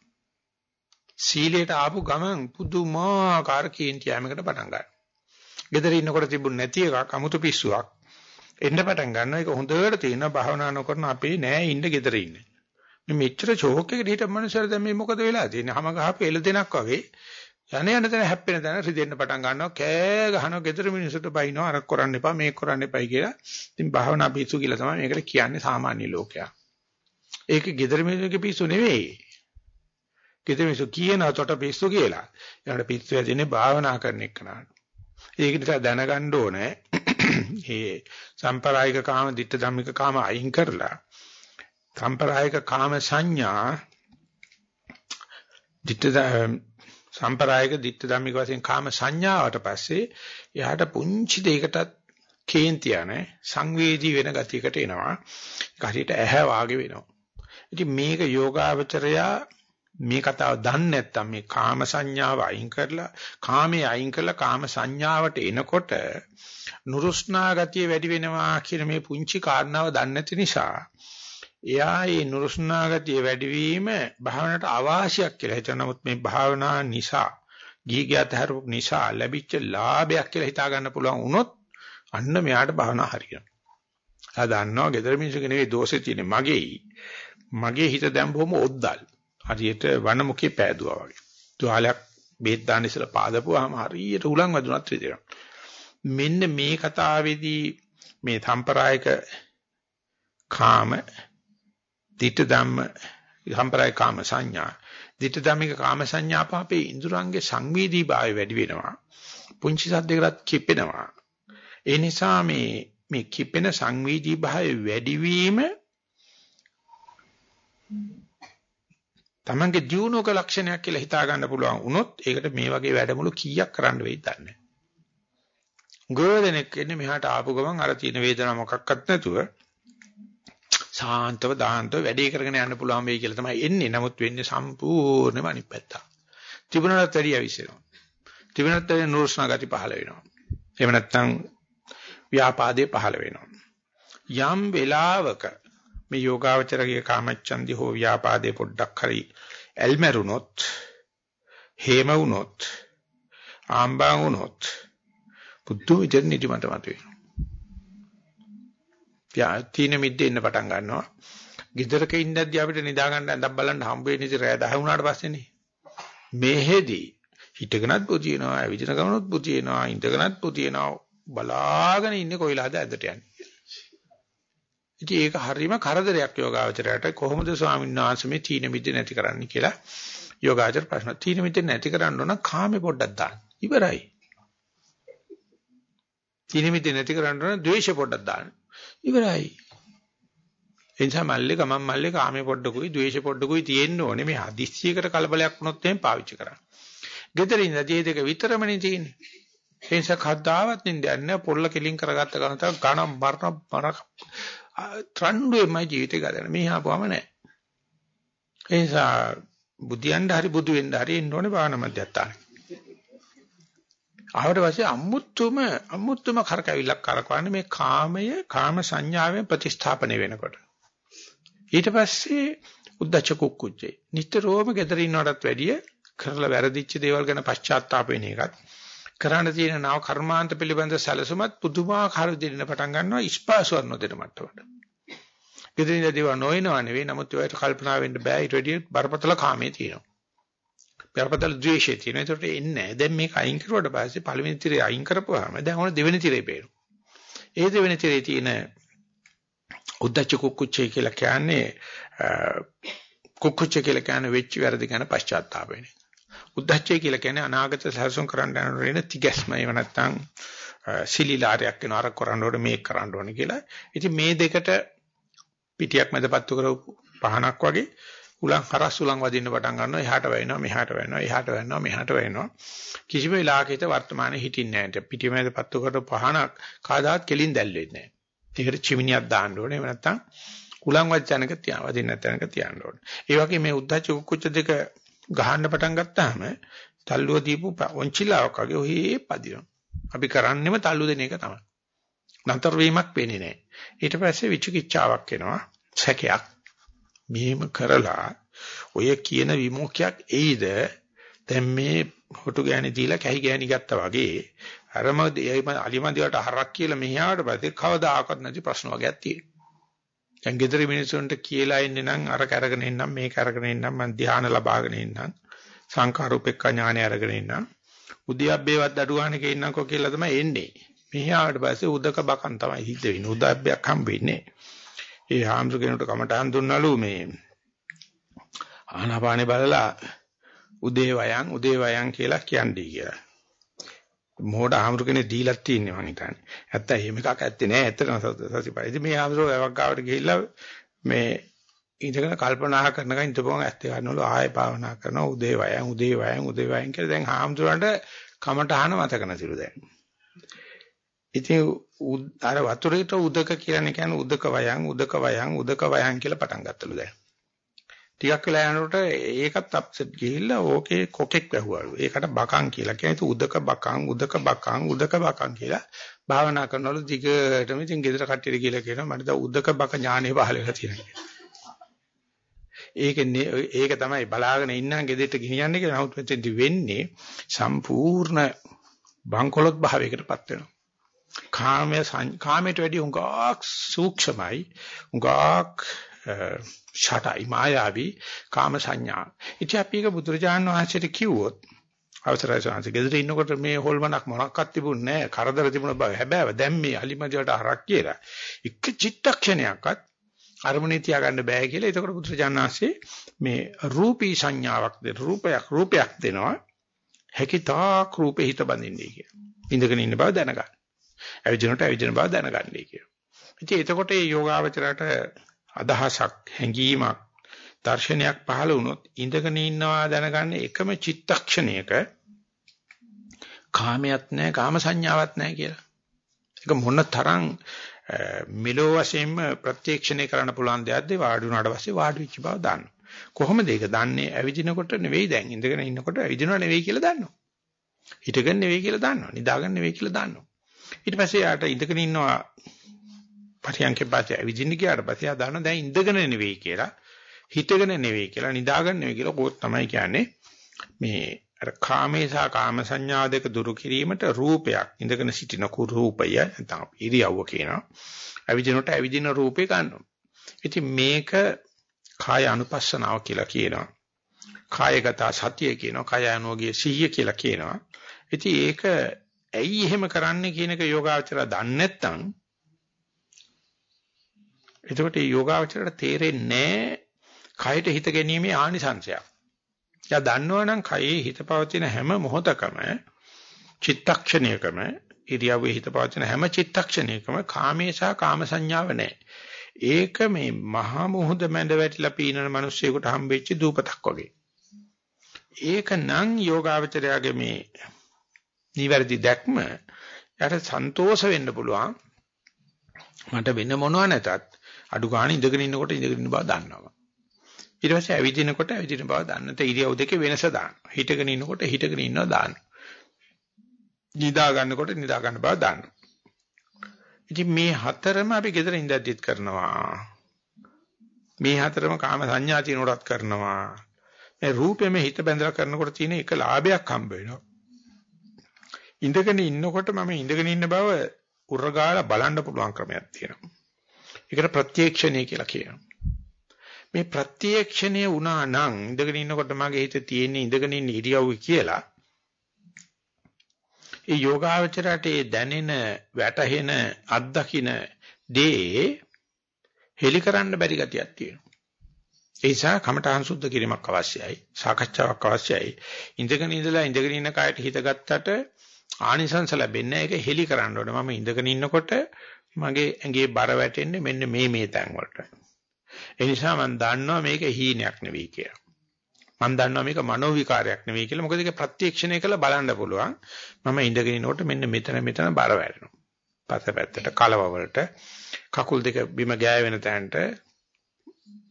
සීලයට ආපු ගමන් පුදුමාකාර කේන්ති යෑමකට පටන් ගන්නවා. ගෙදර ඉන්නකොට තිබුණ නැති එකක් අමුතු පිස්සුවක් එන්න පටන් ගන්නවා. ඒක හොඳට තියෙනවා භාවනා නොකරන අපේ නෑ ඉන්න ගෙදර ඉන්නේ. මේ මෙච්චර ෂෝක් එකකට හිටපු මනුස්සයර දැන් මේ මොකද වෙලා තියෙන්නේ? හැම ගහපු එළ දෙනක් වගේ යන යන තැන හැප්පෙන තැන රිදෙන්න පටන් ගන්නවා කෑ ගහනවා ගෙදර මිනිස්සුන්ට බයිනවා අර කරන්න එපා මේක කරන්න එපයි කියලා. ඉතින් භාවනා පිස්සු කියලා තමයි මේකට කියන්නේ සාමාන්‍ය ලෝකයා. ඒක gedara මිනිස්සුගේ පිස්සු නෙවෙයි. gedara මිනිස්සු කියනවා තොට පිස්සු කියලා. ඒකට පිස්සු ඇදෙන්නේ භාවනා කරන එක නාන. ඒක නිසා දැනගන්න ඕනේ. මේ සම්ප්‍රායික කාම, ditta ධම්මික කාම අයින් කරලා සම්ප්‍රායික කාම සංඥා ditta සම්ප්‍රායික ditta ධම්මික වශයෙන් කාම සංඥාවට පස්සේ එයාට පුංචි දෙයකටත් කේන්ති යන සංවේදී වෙන ගතියකට එනවා. ඒක හරියට ඇහැ වාගේ වෙනවා. ඉතින් මේක යෝගාවචරයා මේ කතාව දන්නේ නැත්තම් මේ කාම සංඥාව අයින් කරලා කාමයේ අයින් කරලා කාම සංඥාවට එනකොට නුරුස්නා ගතිය වැඩි වෙනවා කියන මේ පුංචි කාරණාව දන්නේ නැති නිසා එයා මේ නුරුස්නා ගතිය වැඩිවීම භාවනාවට අවාසියක් කියලා හිතන නමුත් මේ භාවනා නිසා ගීගයත් හරපු නිසා ලැබිච්ච ලාභයක් කියලා හිතා ගන්න පුළුවන් වුණොත් අන්න මෙයාට භාවනා හරියනවා. ආ දන්නවා gedara මිනිස්සුගේ නෙවෙයි දෝෂේ තියෙන්නේ මගේයි. මගේ හිත දැම්බොම ඔද්දල්. හරියට වනමුකේ පෑදුවා වගේ. තුවාලයක් බේත් දාන්න ඉස්සලා පාදපුවාම හරියට උලන් වැදුනත් රිදෙනවා. මෙන්න මේ කතාවේදී මේ සම්ප්‍රායික කාම ditta ධම්ම සම්ප්‍රායික කාම සංඥා ditta ධම්මික කාම සංඥා පාපේ ඉඳුරංගේ සංවේදී භාවය වැඩි වෙනවා. පුංචි සද්දයකට කිපෙනවා. ඒ නිසා මේ මේ කිපෙන සංවේදී භාවය වැඩිවීම තමන්ගේ ජීවනෝක ලක්ෂණයක් කියලා හිතා ගන්න පුළුවන් වුණොත් ඒකට මේ වගේ වැඩමුළු කීයක් කරන්න වෙයිද දන්නේ ගොඩනෙක් එන්නේ මෙහාට ආපු ගමන් අර තියෙන වේදනාව මොකක්වත් නැතුව සාන්තව දාහන්තව වැඩේ කරගෙන යන්න පුළුවන් වෙයි කියලා තමයි එන්නේ. නමුත් වෙන්නේ සම්පූර්ණයෙන්ම අනිත් පැත්ත. තිබුණාට වැඩි අවිසෙනවා. තිබුණාට වැඩි නුරුස්නා ගති පහළ වෙනවා. එහෙම නැත්නම් ව්‍යාපාදේ පහළ වෙනවා. යම් වෙලාවක මේ යෝගාවචරගේ කාමච්ඡන්දි හෝ ව්‍යාපාදේ පොඩ්ඩක් හරි ඇල්මරුනොත් හේම වුනොත් ආම්බා වුනොත් පුදු විදිහට නිදිමත මතුවෙනවා. ත්‍යාතින මිද්දේ ඉන්න පටන් ගන්නවා. ගෙදරක ඉඳද්දී අපිට නිදා ගන්න ඇඳක් බලන්න හම්බ වෙන්නේ ඉතින් රෑ 10 වුණාට පස්සේනේ. මේහෙදී හිටගෙනත් පුතියනවා, ඇවිදින ගමනොත් පුතියනවා, ඉඳගෙනත් පුතියනවා. බලාගෙන ඉන්නේ කොයිලාද ඇදට යන්නේ. ඉතින් ඒක හරීම කරදරයක් යෝගාවචරයට කොහොමද ස්වාමීන් වහන්සේ මේ තීන මිද්ද නැති කරන්නේ කියලා යෝගාචර ප්‍රශ්න. තීන මිද්ද නැති කරන්න ඕන කාමේ පොඩ්ඩක් දාන්න. ඉවරයි. තීන මිද්ද නැති කරන්න ඕන ද්වේෂ පොඩ්ඩක් දාන්න. ඉවරයි. ඒ නිසා මල්ලේ ගමන් මල්ලේ කාමේ පොඩ්ඩකුයි, ද්වේෂ පොඩ්ඩකුයි තියෙන්න ඕනේ. මේ හදිස්සියකට කලබලයක් වුණොත් එහෙම පාවිච්චි කරන්න. gederin දේ දෙක විතරමනේ තියෙන්නේ. ඒ නිසා කද්දාවත් නින්දයක් නෑ පොල්ල කෙලින් කරගත්ත ගමන් තමයි ගණන් මරණ මර ත්‍රණ්ඩුවේමයි ජීවිතය ගතන. මේ ආපුවම නෑ. ඒ නිසා බුදියන්ඩ හරි බුදු වෙන්න හරි එන්න ඕනේ භාවනා මධ්‍යස්ථානෙ. ආවට පස්සේ අමුතුම අමුතුම කරකැවිල්ලක් කරකවන්නේ මේ කාමය කාම සංඥාවෙන් ප්‍රතිස්ථාපනය වෙනකොට. ඊට පස්සේ උද්දච්ච කුක්කුච්චේ. නිතරම gedara ඉන්නවටත් වැඩිය කරලා වැරදිච්ච දේවල් ගැන පශ්චාත්තාප වෙන එකත් කරන්න තියෙන නව කර්මාන්ත පිළිබඳ සැලසුමත් පුදුමාකාර දෙන්න පටන් ගන්නවා ඉස්පාසුවක් නොදෙන මට්ටමට. ගෙදරින් දේව නොයනව නෙවෙයි නමුත් ඒවට කල්පනා වෙන්න බෑ ඊට වැඩිය බරපතල කාමයේ තියෙනවා. බරපතල ද්වේෂය තියෙනවා. ඒකට එන්නේ නැහැ. දැන් මේක අයින් කරුවට පස්සේ පළවෙනි තිරේ අයින් කරපුවාම දැන් ඕන දෙවෙනි තිරේ පේනවා. ඒ දෙවෙනි තිරේ තියෙන උද්දච්ච කුක්කුච්චය කියලා කියන්නේ කුක්කුච්ච කියලා කියන්නේ වෙච්ච වැරදි ගැන පශ්චාත්තාප වෙන එක. උද්දච්චය කියලා කියන්නේ අනාගත සැලසුම් කරන්න යන රේන තිගැස්ම ඒව නැත්තම් සිලිලාරයක් වෙන අර කරන්න ඕනේ මේක කරන්න ඕනේ කියලා. ඉතින් මේ දෙකට පිටියක් මැදපත්තු කරපු පහනක් වගේ උලන් හරස් උලන් වදින්න පටන් ගන්නවා. එහාට වැවෙනවා මෙහාට වැවෙනවා එහාට වැවෙනවා මෙහාට වැවෙනවා කිසිම වෙලාවකට වර්තමානයේ හිටින්නේ නැහැ. පිටිය මැදපත්තු කරපු පහනක් කාදාත් කෙලින් දැල්වෙන්නේ නැහැ. ඒකට චිමිනියක් දාන්න ඕනේ. එහෙම නැත්නම් උලන් වදිනක තියා වදින්න නැත්නම් තියන්න ඕනේ. ඒ වගේ මේ උද්දච්ච කුච්ච දෙක ගහන්න පටන් ගත්තාම තල්ලුව දීපු වොන්චිලාවක් වගේ ඔහේ පදිනවා. අපි කරන්නේම තල්ලු දෙන එක තමයි. නතර වීමක් වෙන්නේ නැහැ. ඊට පස්සේ විචිකිච්ඡාවක් එනවා. සැකයක්. මෙහෙම කරලා ඔය කියන විමුඛයක් එයිද දැන් මේ හොටු ගෑණි දීලා කැහි ගෑණි ගත්තා වගේ අරම අලිමන්දිවට හරක් කියලා මෙහාට පස්සේ කවදාකවත් නැති ප්‍රශ්න වගේක් තියෙනවා. දැන් ගෙදර මිනිස්සුන්ට කියලා ඉන්නේ නම් අර කරගෙන ඉන්නම් මේක අරගෙන ඉන්නම් මං ධ්‍යාන ලබාගෙන ඉන්නම් සංකාරූපෙක්ක ඥානය අරගෙන ඉන්නම් උද්‍යප්පේවත් අඩුවානක ඉන්නකෝ කියලා තමයි එන්නේ. මෙහි ආවට පස්සේ උදක බකන් තමයි හිට වෙන්නේ. උදබ්බයක් හම්බ වෙන්නේ. ඒ හාමුදුර කෙනෙකුට කමටහන් දුන්නලු මේ ආනාපානේ බලලා උදේ වයන් උදේ වයන් කියලා කියන්නේ කියලා. මොහොත ආමුරු කෙනේ දීලා තින්නේ මං හිතන්නේ. නැත්තම් එහෙම එකක් ඇත්තේ නෑ. ඇත්තටම සතිපයි. ඉතින් මේ ආමුරු වැවක් ගාවට ගිහිල්ලා මේ ඉඳගෙන කල්පනා කරනකන් ඉඳපුවම ඇත්ත ගන්නවලු ආයෙ භාවනා කරනවා උදේ වයන් උදේ වයන් උදේ වයන් කියලා දැන් ආමුරුන්ට කමටහන මතක නැතිලු දැන්. ඉතින් අර වතුරේට උදක කියන්නේ කියන්නේ උදක වයන් උදක වයන් උදක වයන් කියලා පටන් ගත්තලු දැන්. ටිකක් වෙලා යනකොට ඒකත් අප්සෙට් ගිහිල්ලා ඕකේ කොකෙක් වැහුවලු. ඒකට බකන් කියලා කියන්නේ උදක බකන් උදක බකන් උදක බකන් කියලා භාවනා කරනවලු දිගටම ඉතින් ගෙදර කට්ටියට කියලා කියනවා මට දැන් උදක බක ඥානෙ පහල වෙලා තියෙනවා. ඒකනේ ඒක තමයි බලාගෙන ඉන්නම් ගෙදරට ගෙනියන්නේ කියලා. නමුත් මෙතෙන්දි වෙන්නේ සම්පූර්ණ බංකොලොත් භාවයකටපත් වෙනවා. කාමය කාමයට වැඩි උඟාක් සූක්ෂමයි උඟාක් ෂටයි මායාවි කාම සංඥා. ඉතින් අපි එක බුදුරජාණන් වහන්සේට කිව්වොත් අවසරයි සාංශ ගෙදර ඉන්නකොට මේ හොල්මනක් මොනක්වත් තිබුණේ නැහැ. කරදර තිබුණ බව හැබැයි දැන් මේ අලිමදිවට හරක් කියලා. එක චිත්තක්ෂණයක්වත් අරමුණේ තියාගන්න බෑ කියලා. එතකොට බුදුරජාණන් වහන්සේ මේ රූපී සංඥාවක් දෙන රූපයක් රූපයක් දෙනවා. හැකිතාක් රූපේ හිත බඳින්නේ කියලා. ඉඳගෙන ඉන්න බව දැනගන්න. ඇවිදිනකොට ඇවිදින බව දැනගන්නයි කියනවා. ඉතින් එතකොට මේ යෝගාවචරයට අදහසක්, හැඟීමක්, දර්ශනයක් පහළ වුණොත් ඉඳගෙන ඉන්නවා දැනගන්න එකම චිත්තක්ෂණයක කාමයක් නැහැ, කාම සංඥාවක් නැහැ කියලා. ඒක මොන තරම් මෙලෝ වශයෙන්ම ප්‍රත්‍යක්ෂණය කරන්න පුළුවන් දෙයක්ද වාඩි වුණාට පස්සේ වාඩි වෙච්ච බව දන්න. කොහොමද ඒක දන්නේ? ඇවිදිනකොට නෙවෙයි දැන් ඉඳගෙන ඉන්නකොට ඇවිදිනව නෙවෙයි කියලා දන්නවා. හිටගෙන නෙවෙයි කියලා දන්නවා. නිදාගෙන නෙවෙයි කියලා දන්නවා. ඊට පස්සේ යාට ඉඳගෙන ඉන්නවා පරියන්කේ පස්සේ ඇවිදින්න ගියාට පස්සේ ආ දාන දැන් ඉඳගෙන නෙවෙයි කියලා හිතගෙන නෙවෙයි කියලා නිදාගෙන නෙවෙයි කියලා කොහොත් තමයි කියන්නේ. මේ අර කාමේ සහ කාම සංඥා දෙක දුරු කිරීමට රූපයක් ඉඳගෙන සිටින කුරූපය නැත්නම් ඉරියව්ව කියනවා. ඇවිදිනකොට ඇවිදින රූපේ ගන්නවා. ඉතින් මේක කාය අනුපස්සනාව කියලා කියනවා. කායගත සතිය කියනවා. කාය අනුෝගිය සිහිය කියලා කියනවා. ඉතින් ඒක ඇයි එහෙම කරන්නේ කියන එක යෝගාවචරය දන්නේ නැත්නම් එතකොට මේ යෝගාවචරයට තේරෙන්නේ කයට හිත ගැනීමේ ආනිසංශයක්. එයා දන්නවනම් කයේ හිත පවතින හැම මොහොතකම චිත්තක්ෂණයකම ඉරියව්වේ හිත පවතින හැම චිත්තක්ෂණයකම කාමේසා කාම සංඥාව නැහැ. ඒක මේ මහා මුහුද මැද වැටිලා පීනන මිනිස්සෙකුට හම්බෙච්ච දූපතක් වගේ. ඒක නම් යෝගාවචරයාගේ මේ නිවැරදි දැක්ම යට සන්තෝෂ වෙන්න පුළුවන්. මට වෙන මොනවා නැතත් අඩු ගන්න ඉඳගෙන ඉන්නකොට ඉඳගෙන ඉන්න බව දන්නවා. ඊට පස්සේ ඇවිදිනකොට ඇවිදින බව දන්න. තේ ඉරියව් දෙකේ වෙනස දාන්න. හිටගෙන ඉන්නකොට හිටගෙන ඉන්නවා දාන්න. නිදා ගන්නකොට නිදා ගන්න බව දාන්න. ඉතින් මේ හතරම අපි ගෙදර ඉඳද්දිත් කරනවා. මේ හතරම කාම සංඥා තිනකොටත් කරනවා. මේ රූපෙම හිත බැඳලා කරනකොට තියෙන එක ලාභයක් හම්බ වෙනවා. ඉඳගෙන ඉන්නකොට මම ඉඳගෙන ඉන්න බව උරගාලා බලන්න පුළුවන් ක්‍රමයක් තියෙනවා. ඒකට ප්‍රත්‍යක්ෂණය කියලා කියනවා. මේ ප්‍රත්‍යක්ෂණය වුණා නම් ඉඳගෙන ඉන්නකොට මගේ හිතේ තියෙන ඉඳගෙන ඉන්න ඉරියව්ව කියලා ඒ යෝගාවචරයට ඒ දැනෙන වැටහෙන අත්දකින දේ හෙලි කරන්න බැරි ගතියක් තියෙනවා. ඒ නිසා කමඨහං සුද්ධ කිරීමක් අවශ්‍යයි. සාකච්ඡාවක් අවශ්‍යයි. ඉඳගෙන ඉඳලා ඉඳගෙන ඉන්න කයට හිත ගත්තට ආනිසංස ලැබෙන්නේ ඒක හෙලි කරන්න ඕනේ. මම ඉඳගෙන ඉන්නකොට මගේ ඇඟේ බර වැටෙන්නේ මෙන්න මේ මේ තැන් වලට. ඒ නිසා මම දන්නවා මේක හීනයක් නෙවෙයි කියලා. මම දන්නවා මේක මනෝ විකාරයක් නෙවෙයි කියලා. මොකද ඒක ප්‍රත්‍යක්ෂණය කරලා බලන්න පුළුවන්. මම ඉඳගෙන ඉනකොට මෙන්න මෙතන මෙතන බර වැටෙනවා. පස්සපැත්තට කලව වලට කකුල් දෙක බිම ගෑවෙන තැනට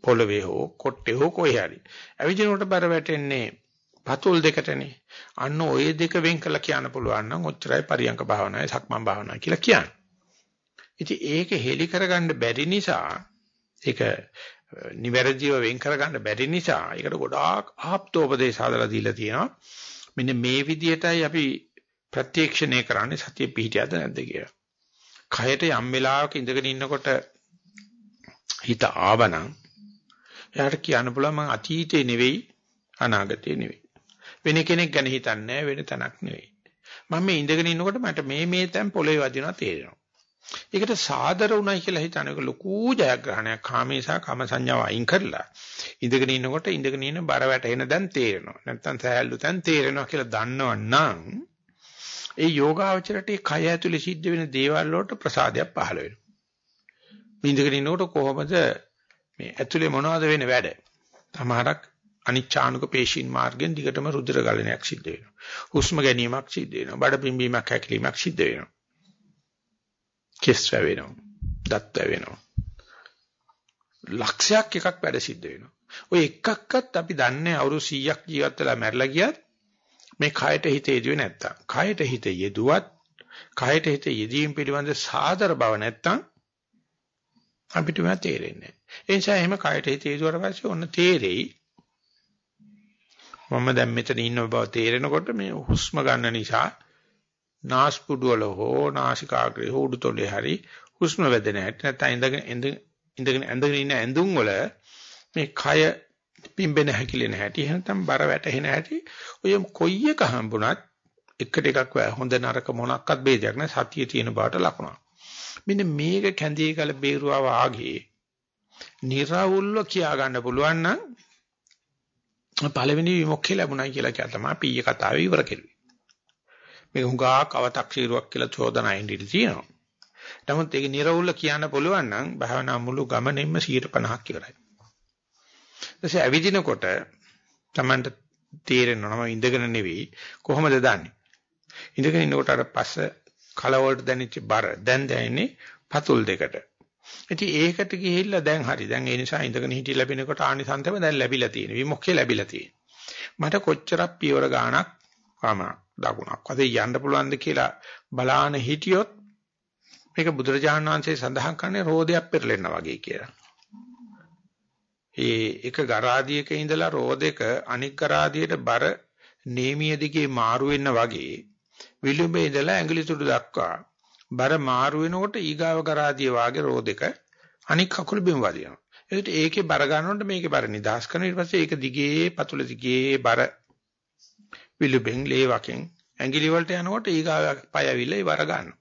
පොළවේ හෝ කොට්ටේ හෝ කොහේ හරි. ඇවිදිනකොට බර වැටෙන්නේ පතුල් දෙකටනේ. අන්න ওই දෙක වෙන් කළා කියන්න පුළුවන් නම් ඔච්චරයි පරියංක භාවනාවයි සක්මන් භාවනාවයි කියලා කියන්නේ. ඉතින් ඒක හෙලි කරගන්න බැරි නිසා ඒක නිවැරදිව වෙන් කරගන්න බැරි නිසා ඒකට ගොඩාක් ආප්තෝපදේශ හදලා දීලා තියෙනවා. මෙන්න මේ විදිහටයි අපි ප්‍රත්‍යක්ෂණය කරන්නේ සතිය පිහිටියද නැද්ද කියලා. කයට යම් වෙලාවක ඉඳගෙන ඉන්නකොට හිත ආවනම් එයාට කියන්න පුළුවන් මම අතීතේ නෙවෙයි අනාගතේ නෙවෙයි. වෙන කෙනෙක් ගැන හිතන්නේ වෙන තැනක් නෙවෙයි. මම මේ ඉඳගෙන ඉන්නකොට මට මේ මේ තැන් පොළවේ වදිනවා තේරෙනවා. ඒකට සාදර උනායි කියලා හිතන එක ලොකු ජයග්‍රහණයක්. කාමේසා කාම සංඥාව අයින් කරලා ඉඳගෙන ඉන්නකොට ඉඳගෙන ඉන්න බර වැටෙන දැන් තේරෙනවා. නැත්තම් සෑහළු දැන් තේරෙනවා කියලා දන්නවනම් ඒ යෝගාවචරයට ඒ කය ඇතුලේ සිද්ධ වෙන දේවල් වලට ප්‍රසාදයක් පහළ වෙනවා. ඉඳගෙන ඉන්නකොට කොහොමද මේ ඇතුලේ මොනවද වෙන වැඩ? සමහරක් අනිච්ඡානුක පේශීන් මාර්ගෙන් දිගටම රුධිර ගලණයක් සිද්ධ වෙනවා. හුස්ම ගැනීමක් සිද්ධ වෙනවා. බඩ පිම්බීමක් හැකිලීමක් සිද්ධ වෙනවා. කෙස් වැවෙනවා. දත් වැවෙනවා. ලක්ෂයක් එකක් වැඩ සිද්ධ වෙනවා. ඔය එකක්වත් අපි දන්නේ අවුරුදු 100ක් ජීවත් වෙලා මැරලා ගියත් මේ කයට හිත යෙදුවේ නැත්තම්. කයට හිත යෙදුවත් කයට හිත යෙදීම පිළිබඳ සාදර බව නැත්තම් අපිට මේවා තේරෙන්නේ නැහැ. ඒ නිසා එහෙම කයට හිත යෙදුවට පස්සේ ඔන්න තේරෙයි. මම දැන් මෙතන ඉන්න බව තේරෙනකොට මේ හුස්ම ගන්න නිසා නාස්පුඩු වල හෝ නාසිකාග්‍රේ හෝ උඩුතොලේ හරි හුස්ම වැදෙන හැටි නැත්නම් ඉඳගෙන ඉඳගෙන ඇඳගෙන ඉන්න ඇඳුම් වල මේ කය පිම්බෙන හැකිලෙන හැටි නැත්නම් බර වැටෙන හැටි ඔය කොයි එක හම්බුණත් එකට එකක් හොඳ නරක මොනක්වත් ભેදයක් නැහැ. සතිය තියෙන බාට ලකුණක්. මෙන්න මේක කැඳේ කල බේරුවා වාගේ නිර්වුල්ව කියා ගන්න පුළුවන් නම් පළවෙනි විමුක්තිය ලැබුණයි කියලා කියන තමයි පීය කතාවේ ඉවර කෙරුවේ මේක හුඟක් අව탁සීරුවක් කියලා චෝදනායින් ඉඳී තියෙනවා. නමුත් ඒක නිර්වුල්ල කියන්න පුළුවන් නම් භාවනා මුළු ගමනින්ම 150ක් ඉවරයි. ඊටසේ ඇවිදිනකොට Tamanට තේරෙනවා මම ඉඳගෙන නෙවෙයි කොහොමද දන්නේ? ඉඳගෙන ඉන්නකොට අර පස්ස කලවලට දැනෙච්ච බර දැන් දැනෙන්නේ පතුල් දෙකට. ඉතින් ඒකට ගිහිල්ලා දැන් හරි. දැන් ඒ නිසා ඉඳගෙන හිටිය ලැබෙනකොට ආනිසන්තම දැන් ලැබිලා තියෙන. විමුක්තිය ලැබිලා තියෙන. මට කොච්චරක් පියවර ගාණක් වමක් දකුණක් වශයෙන් යන්න පුළුවන්ද කියලා බලාන හිටියොත් මේක බුදුරජාණන් වහන්සේ සඳහන් කරන්නේ රෝදයක් පෙරලෙනා වගේ කියලා. ඒ එක ගරාදියක ඉඳලා රෝදයක අනික් ගරාදියට බර නේමිය දිගේ මාරු වෙන්න වගේ විලුඹේ ඉඳලා ඇඟිලි තුඩු දක්වා බර මාරු වෙනකොට ඊගාව ගරාදිය වාගේ රෝදයක අනික් කකුල බිම වදිනවා. ඒකට ඒකේ බර ගන්නකොට මේකේ බර නිදාස් කරන ඊට පස්සේ ඒක දිගේ පතුල දිගේ බර විලුඹෙන් ලේ වකෙන් ඇඟිලි වලට යනකොට ඊගාව පය ඇවිල්ලා ඉවර ගන්නවා.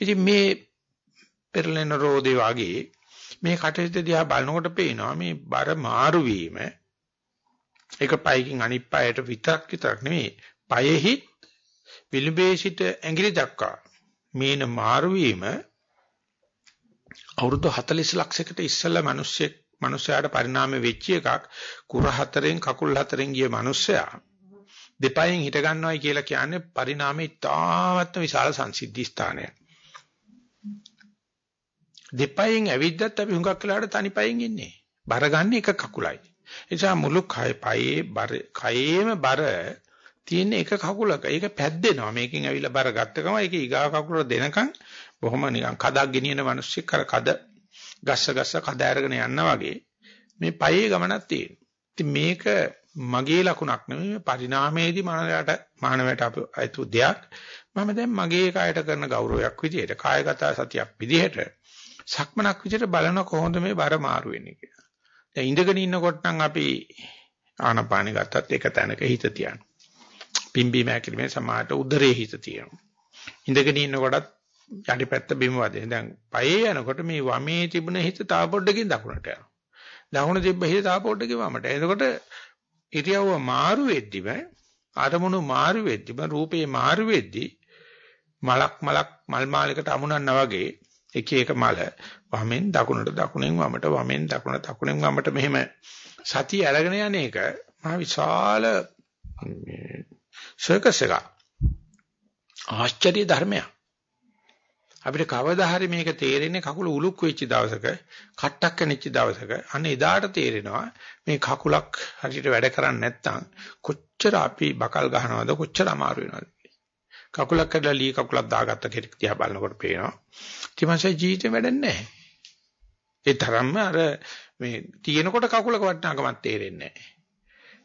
ඉතින් මේ පෙරලෙන රෝදේ වගේ මේ කටහිත දිහා බලනකොට පේනවා මේ බර මාරු වීම ඒක පයකින් අනිත් පයට විතරක් විතරක් නෙමෙයි පයෙහි විලුඹේ සිට ඇඟිලි දක්වා මේන මාරු වීම අවුරුදු 40 ලක්ෂයකට ඉස්සෙල්ලා මිනිස්සෙක් මිනිස්යාට පරිණාමය වෙච්ච එකක් කුර හතරෙන් කකුල් හතරෙන් ගිය මිනිස්සයා දෙපයෙන් හිට ගන්නවයි කියලා කියන්නේ පරිණාමයේ තාමත්ම විශාල සංසිද්ධි ස්ථානයක්. දෙපයෙන් ඇවිද්දත් අපි හුඟක් වෙලාවට තනි පයෙන් ඉන්නේ. බර ගන්න එක කකුලයි. ඒ නිසා මුළු කය පයේ බර කයේම බර තියෙන එක කකුලක. ඒක පැද්දෙනවා. මේකෙන් ඇවිල්ලා බර ගත්ත ගමන් ඒක ඊගා කකුලට දෙනකන් බොහොම නිකන් කඩක් ගෙනියන මිනිස්සෙක් අර කඩ ගස්ස ගස්ස කඩ අරගෙන යනවා වගේ මේ පයේ ගමනක් තියෙනවා. ඉතින් මේක මගේ ලකුණක් නෙමෙයි පරිණාමයේදී මානවයාට මානවයාට අයිතු දෙයක්. මම දැන් මගේ කායට කරන ගෞරවයක් විදිහට කායගත සතියක් විදිහට සක්මනක් විදිහට බලන කොහොමද මේ බර මාරු වෙන්නේ කියලා. දැන් ඉඳගෙන ඉන්නකොට නම් අපි ආනපානෙ ගත්තත් එක තැනක හිත තියනවා. පිම්බීම හැකිලිමේ සමාහට උදරයේ හිත තියෙනවා. ඉඳගෙන ඉන්නකොටත් යටිපැත්ත බිම වදින. දැන් පයේ යනකොට මේ වමේ තිබුණ හිත තා පොඩ්ඩකින් දකුණට යනවා. දකුණ තිබ්බ හිත තා පොඩ්ඩකින් වමට. එතකොට ඉරියව්ව මාරු වෙද්දිම අරමුණු මාරු වෙද්දිම රූපේ මාරු වෙද්දි මලක් මලක් මල් මාලයකට අමුණන්නා වගේ එක එක මල වමෙන් දකුණට දකුණෙන් වමට වමෙන් දකුණ දකුණෙන් වමට මෙහෙම සතිය අරගෙන යන එක මහ විශාල සර්කස් එක ආශ්චර්ය ධර්මයක්. අපිට කවදා හරි මේක තේරෙන්නේ කකුල උලුක් වෙච්ච දවසක කට්ටක් කනිච්ච දවසක. අන්න එදාට තේරෙනවා මේ කකුලක් හරියට වැඩ කරන්නේ නැත්නම් කොච්චර අපි බකල් ගහනවද කොච්චර අමාරු වෙනවද? කකුලක් කඩලා ලී කකුලක් දාගත්ත කෙනෙක් දිහා බලනකොට පේනවා. ඊටමසේ ජීවිතේ වැඩන්නේ නැහැ. ඒ තරම්ම අර මේ තියෙනකොට කකුලක වටිනාකමක් තේරෙන්නේ නැහැ.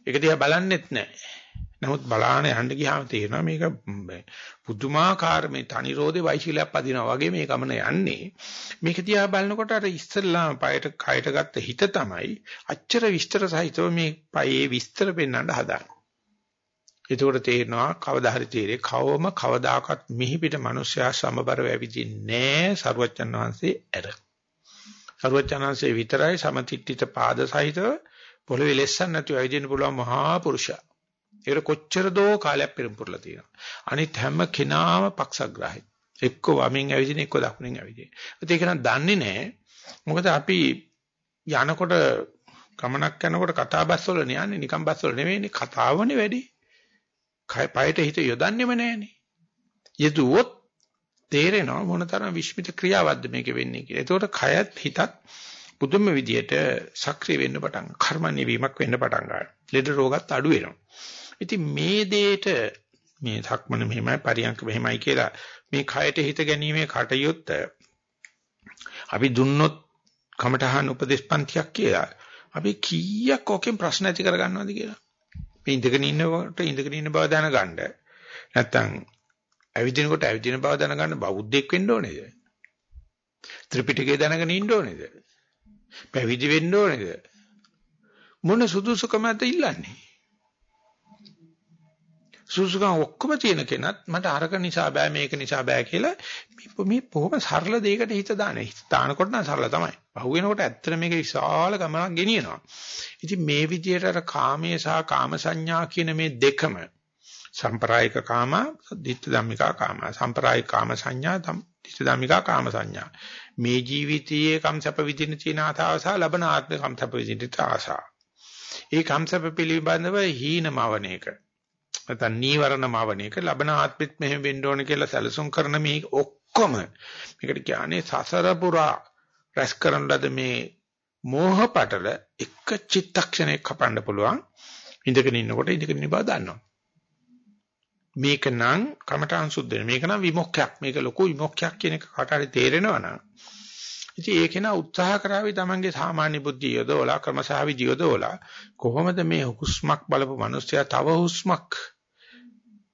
ඒක දිහා බලන්නෙත් නැහැ. නමුත් බලාන යන්න ගියාම තේරෙනවා මේක පුදුමාකාර මේ තනි රෝදේ වෛශීලයක් පදිනවා වගේ මේ ගමන යන්නේ. මේක දිහා බලනකොට අර ඉස්සල්ලාම පයට කයට ගත්ත හිත තමයි අච්චර විස්තර සහිතව මේ පයේ විස්තර පෙන්වන්න හදාන්නේ. එතකොට තේරෙනවා කවදා හරි තීරේ කවම කවදාකවත් මිහි පිට මිනිස්සයා සමබර වෙවිදින්නේ නැහැ සරුවච්චන් වහන්සේ ඇර. සරුවච්චන් වහන්සේ විතරයි සමතිට්ඨිත පාද සහිතව පොළවේ ලෙස්සන් නැතුව ඇවිදින්න පුළුවන් මහා පුරුෂයා. ඒකට කොච්චර දෝ කාලයක් පෙරම්පුරලා තියෙනවා. අනිත් හැම කෙනාම පක්ෂග්‍රාහී. එක්ක වමින් ඇවිදින එක්ක දකුණින් ඇවිදින. ඒක නම් දන්නේ නැහැ. මොකද අපි යනකොට ගමනක් යනකොට කතා බස් වල යන්නේ නිකන් බස් වල නෙවෙයිනේ කතාවනේ වැඩි. කය පයට හිත යොදන්නේම නැහනේ. යෙදුවොත් තේරෙනවා මොනතරම් විශ්මිත ක්‍රියාවක්ද මේක වෙන්නේ කියලා. ඒතකොට කයත් හිතත් පුදුම විදියට සක්‍රිය වෙන්න පටන් කර්මන්නේ වීමක් වෙන්න පටන් ගන්නවා. ලෙඩ රෝගත් අඩු වෙනවා. ඉතින් මේ දෙයට මේ ධක්මන මෙහෙමයි පරියන්ක මෙහෙමයි කියලා මේ කයට හිත ගැනීමේ කටයුත්ත අපි දුන්නොත් කමඨහන් උපදේශපන්තියක් කියලා අපි කීයක් ඔකෙන් ප්‍රශ්න ඇති කරගන්නවද කියලා. මේ ඉඳගෙන ඉන්නකොට ඉඳගෙන ඉන්න බව දැනගන්න. නැත්තම් ඇවිදිනකොට ඇවිදින බව දැනගන්න බෞද්ධෙක් වෙන්න ඕනේද? ත්‍රිපිටකය දැනගෙන ඉන්න ඕනේද? පැවිදි වෙන්න ඕනේද? මොන සුදුසුකමද ඉල්ලන්නේ? සුසුකම් ඔක්කොම තියෙන කෙනත් මට අරක නිසා බෑ මේක නිසා බෑ කියලා මේ බොහොම සරල දෙයකට හිත දාන්නේ. හිත දානකොට නම් සරල තමයි. පහු වෙනකොට ඇත්තට මේක විශාල ගමනක් ගෙනියනවා. ඉතින් මේ විදිහට අර කාමයේ සහ කාම සංඥා කියන මේ දෙකම සම්ප්‍රායික කාම, ditth ධම්මිකා කාම, සම්ප්‍රායික කාම සංඥා, ditth ධම්මිකා කාම සංඥා. මේ ජීවිතයේ කම්සප විදින තියෙන ආසාව සහ ලබන ආත්ම කම්සප විදින ආසාව. ඒ කම්සප පිළිබඳව හීනමවණ එක. නැත්නම් නීවරණ මවණ එක ලබන ආත්මෙත් මෙහෙම වෙන්න ඕන කියලා සැලසුම් කරන මේ ඔක්කොම මේකට කියන්නේ සසර පුරා රැස් කරන ලද මේ මෝහ පටල එක චිත්තක්ෂණයක කපන්න පුළුවන්. ඉඳගෙන ඉන්නකොට ඉඳගෙන ඉන්න බව දන්නවා. මේක නම් කමඨාන් සුද්ධ වෙන. මේක නම් විමුක්ඛයක් මේක ලොකු විමුක්ඛයක් කියන එක කාට හරි තේරෙනවා නම් ඉතින් ඒක නා උත්සාහ කරાવી තමන්ගේ සාමාන්‍ය බුද්ධිය යොදවලා ක්‍රමසහවි යොදවලා කොහොමද මේ හුස්මක් බලපු මිනිස්සයා තව හුස්මක්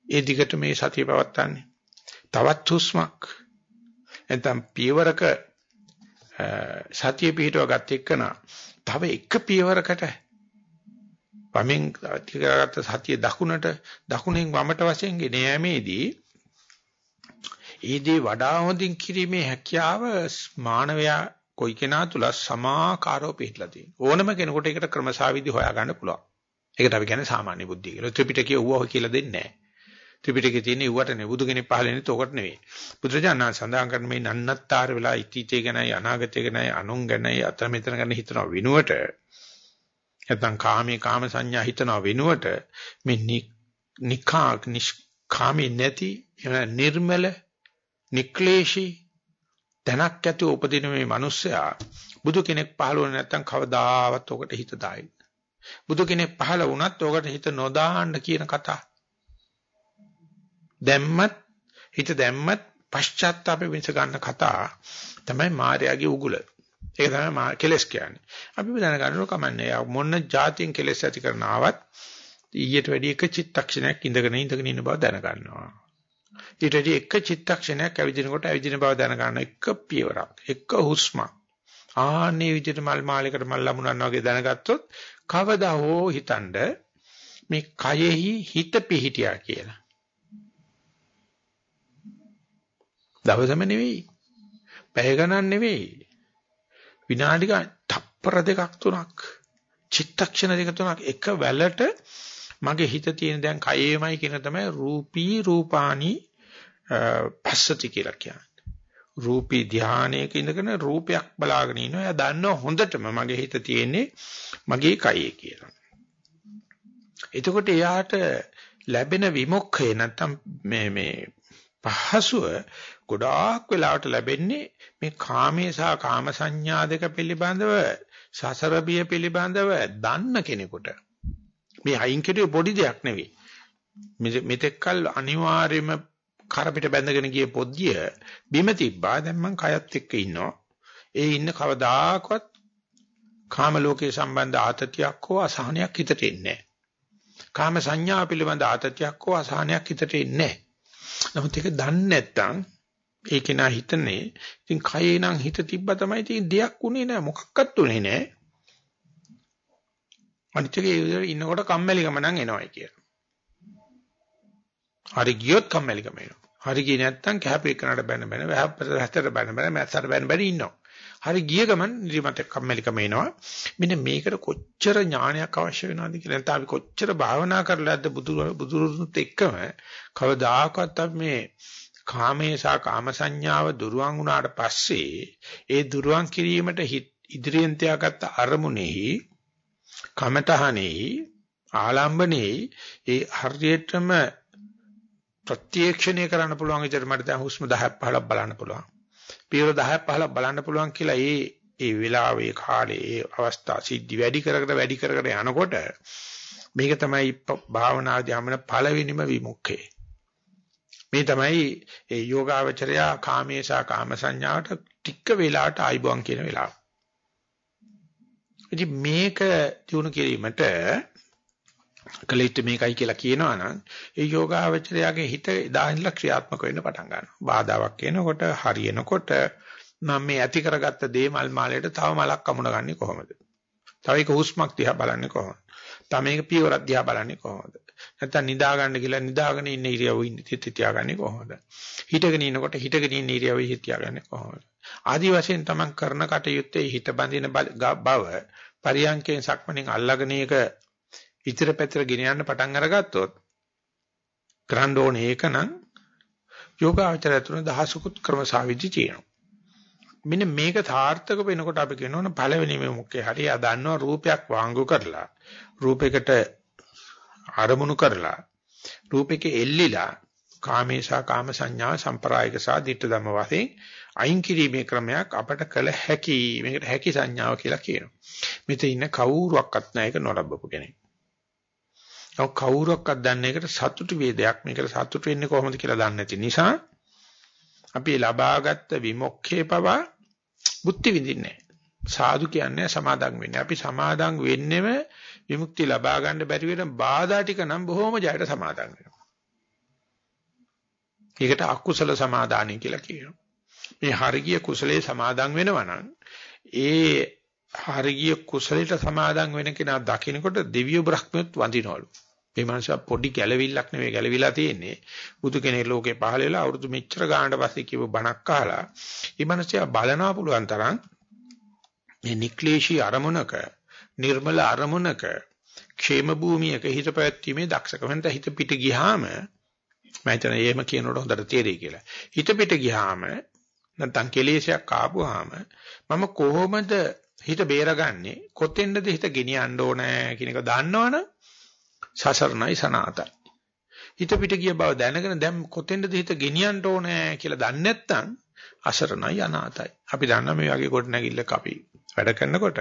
ඒ දිගට මේ සතිය පවත්වන්නේ. තවත් හුස්මක්. නැත්නම් පියවරක සතිය පිහිටව ගත එක්කන තව එක පියවරකට වමෙන් ටිකකට සතිය දකුණට දකුණෙන් වමට වශයෙන් ගෙන යෑමේදී ඒ දේ වඩා හොඳින් කිරීමේ හැකියාව මානවයා කොයි කෙනා තුල සමාකාරව පිළිලා තියෙනවා ඕනම කෙනෙකුට ඒකට ක්‍රමසාවිදි හොයා ගන්න පුළුවන්. ඒකට අපි කියන්නේ සාමාන්‍ය බුද්ධිය කියලා. ත්‍රිපිටකයේ ඌව කියලා දෙන්නේ නැහැ. ත්‍රිපිටකේ තියෙන ඉුවට නෙවෙයි බුදු කෙනෙක් පහල වෙන්නේ තෝකට නෙවෙයි. බුදුරජාණන් සඳහන් කරන මේ නන්නත්තර වෙලා ඉතිතේ ගැනයි අනාගතේ ගැනයි අනුන් ගැනයි අතර මෙතන ගැන හිතනවා විනුවට නැත්නම් කාමී කාම සංඥා හිතනවා වෙනුවට මේ නිකා නිෂ්කාමී නැති නිර්මල නික්ලේශී තනක් ඇති උපදින මේ මිනිස්සයා බුදු කෙනෙක් පහළ වුණ නැත්නම් කවදාවත් ඔකට හිත දායි. බුදු කෙනෙක් පහළ වුණත් ඔකට හිත නොදාන්න කියන කතා. දැම්මත් හිත දැම්මත් පශ්චාත්තාපෙ වෙනස ගන්න කතා තමයි මායාවේ උගුල. ඒක තමයි මා කෙලස් කියන්නේ. අපි දැනගන්නව කමන්නේ මොන જાතියෙන් කෙලස් ඇති කරන ආවත් ඊට වැඩි එක චිත්තක්ෂණයක් ඉඳගෙන ඉඳගෙන ඉන්න බව දැනගන්නවා. ඊට වැඩි එක චිත්තක්ෂණයක් ඇවිදිනකොට ඇවිදින බව දැනගන්න එක පියවරක් එක හුස්මක් ආන්නේ විදිහට මල් මාලයකට මල් ලැබුණා වගේ දැනගත්තොත් කවදා හෝ හිතනද මේ කයෙහි හිත පිහිටියා කියලා. දවසම නෙවෙයි. පැය ගණන් නෙවෙයි. විනාඩි ගන්න තප්පර දෙකක් තුනක් චිත්තක්ෂණ දෙක තුනක් එක වැලට මගේ හිත තියෙන දැන් කයේමයි කියන තමයි රූපී රූපානි පස්සති කියලා කියන්නේ. රූපී ධානයක ඉඳගෙන රූපයක් බලාගෙන ඉනවා. එයා දන්නවා හොඳටම මගේ හිත තියෙන්නේ මගේ කයේ කියලා. එතකොට එයාට ලැබෙන විමුක්ඛය නැත්තම් මේ මේ පහසුව ගොඩාක් වෙලාවට ලැබෙන්නේ මේ කාමයේ සහ කාම සංඥා දෙක පිළිබඳව සසර බිය පිළිබඳව දන්න කෙනෙකුට. මේ අයින් කෙරුවේ පොඩි දෙයක් නෙවෙයි. මෙතෙක්කල් අනිවාර්යයෙන්ම කර පිට බැඳගෙන ගිය පොද්දිය බිම තිබ්බා දැන් මං කයත් එක්ක ඉන්නවා ඒ ඉන්න කවදාකවත් කාම ලෝකයේ සම්බන්ධ ආතතියක් හෝ අසහනයක් හිතට එන්නේ කාම සංඥා පිළිබඳ ආතතියක් හෝ අසහනයක් හිතට එන්නේ නමුත් ඒක දන්නේ නැත්නම් ඒක නා හිතන්නේ ඉතින් කයේ නම් හිත තිබ්බ තමයි ඉතින් දෙයක් උනේ නැහැ මොකක්වත් උනේ නැහැ අනිත් එකේ ඉන්නකොට කම්මැලිකම නම් එනවයි කියලා හරි ගියොත් කම්මැලිකම එනවා. හරි ගියේ නැත්තම් කැපේ කරනට බැන බැන වැහප්පට හැතට බැන බැන මැස්සට බැන බැන ඉන්නවා. හරි ගිය ගමන් නිදිමත කම්මැලිකම එනවා. මෙන්න මේකට කොච්චර ඥානයක් අවශ්‍ය වෙනවද කියලා නැත්නම් අපි කොච්චර භාවනා කරලාද බුදු බුදුරුත් එක්කම කවදාකවත් අපි මේ කාමේ සහ කාම සංඥාව දුරුවන් වුණාට පස්සේ ඒ දුරුවන් කිරීමට ඉදිරියෙන් තියාගත්ත අරමුණෙහි කමතහනෙහි ආලම්බනේ ඒ හරියටම ප්‍රත්‍යක්ෂණය කරන්න පුළුවන් විදිහට මට දැන් හුස්ම 10ක් 15ක් බලන්න පුළුවන්. පියවර 10ක් 15ක් බලන්න පුළුවන් කියලා ඒ ඒ වෙලාවේ කාලේ ඒ අවස්ථා සිද්ධි වැඩි කරකට වැඩි කරකට යනකොට මේක තමයි භාවනාදී යමන පළවෙනිම විමුක්ඛේ. මේ තමයි ඒ යෝගාවචරය කාමේසා කාම සංඥාවට ටික වෙලාවට ආයිබුවන් කියන වෙලාව. ඉතින් මේක දිනු කිරීමට කලිට මේකයි කියලා කියනවා නම් ඒ යෝගාවචරයාගේ හිත එදා ඉඳලා ක්‍රියාත්මක වෙන්න පටන් ගන්නවා. බාධාවක් එනකොට හරියනකොට මම මේ ඇති කරගත්ත දේ මල් මාලයට තව මලක් අමුණගන්නේ කොහොමද? තව එක හුස්මක් දිහා බලන්නේ කොහොමද? තව මේක පියවරක් දිහා බලන්නේ කොහොමද? නැත්තම් නිදා ගන්න කියලා නිදාගෙන ඉන්න ඉරියව්ව ඉන්න තියාගන්නේ කොහොමද? හිටගෙන ඉන්නකොට හිටගෙන ඉන්න ඉරියව්ව හිත තියාගන්නේ කොහොමද? ආදි වශයෙන් තමන් කරන කටයුත්තේ හිත බඳින බව පරියන්කෙන් සක්මණෙන් අල්ලගෙන ඒක ඉතර පැතර ගෙන යන්න පටන් අරගත්තොත් කරන්න ඕනේ ඒකනම් යෝගාචරය තුන දහසකුත් ක්‍රමසාවිදි තියෙනවා. මෙන්න මේක සාර්ථක වෙනකොට අපි කියනවනේ පළවෙනි මේ මුඛේ හරිය දන්නවා රූපයක් වාංගු කරලා රූපයකට අරමුණු කරලා රූපෙක එල්ලිලා කාමේශා කාම සංඥා සම්ප්‍රායික සහ දිට්ඨ ධම්ම වශයෙන් අයින් කිරීමේ ක්‍රමයක් අපට කළ හැකි මේකට හැකි සංඥාව කියලා කියනවා. මෙතන ඉන්න කවුරුවක්වත් නැහැ ඒක නොලබපු කෙනෙක්. නෝ කවුරක්වත් දන්නේ ඒකට සතුටු වේදයක් මේකට සතුටු වෙන්නේ කොහොමද කියලා දන්නේ නැති නිසා අපි ලබාගත් විමුක්ඛේ පවා බුද්ධි විඳින්නේ සාදු කියන්නේ සමාදන් වෙන්නේ. අපි සමාදන් වෙන්නෙම විමුක්තිය ලබා ගන්න බැරි වෙන බාධා ටික නම් බොහොම ජයට සමාදන් වෙනවා. ඒකට අකුසල සමාදානයි කියලා කියනවා. මේ හරිය කුසලයේ සමාදන් වෙනවා නම් ඒ හරිය කුසලයට සමාදන් වෙන කෙනා දකිනකොට දෙවියෝ බ්‍රහ්මියොත් වඳිනවලු. මේ මනුස්සයා පොඩි ගැළවිල්ලක් නෙවෙයි ගැළවිලා තියෙන්නේ. බුදු කෙනෙක් ලෝකේ පහළ වෙලා අවුරුදු මෙච්චර ගානට පස්සේ කියව බණක් අහලා මේ මනුස්සයා බලනවා පුළුවන් තරම් මේ නික්ලේශී අරමුණක නිර්මල අරමුණක ക്ഷേම භූමියක හිත පැවැත්ීමේ දක්ෂකමෙන්ට හිත පිට ගියාම මම හිතන්නේ එහෙම කියනකොට හොඳට තේරෙයි කියලා. හිත පිට ගියාම නැත්නම් කෙලෙසයක් ආපුවාම මම කොහොමද හිත බේරගන්නේ? කොතෙන්ද හිත ගෙනියන්න ඕනේ කියන එක දන්නවනම් සසරණයි සනාතයි. හිත පිට ගිය බව දැනගෙන දැන් කොතෙන්ද හිත ගෙනියන්න ඕනේ කියලා දන්නේ නැත්නම් අසරණයි අනාතයි. අපි දන්නා මේ වගේ කොට නැගිල්ලක අපි වැඩ කරනකොට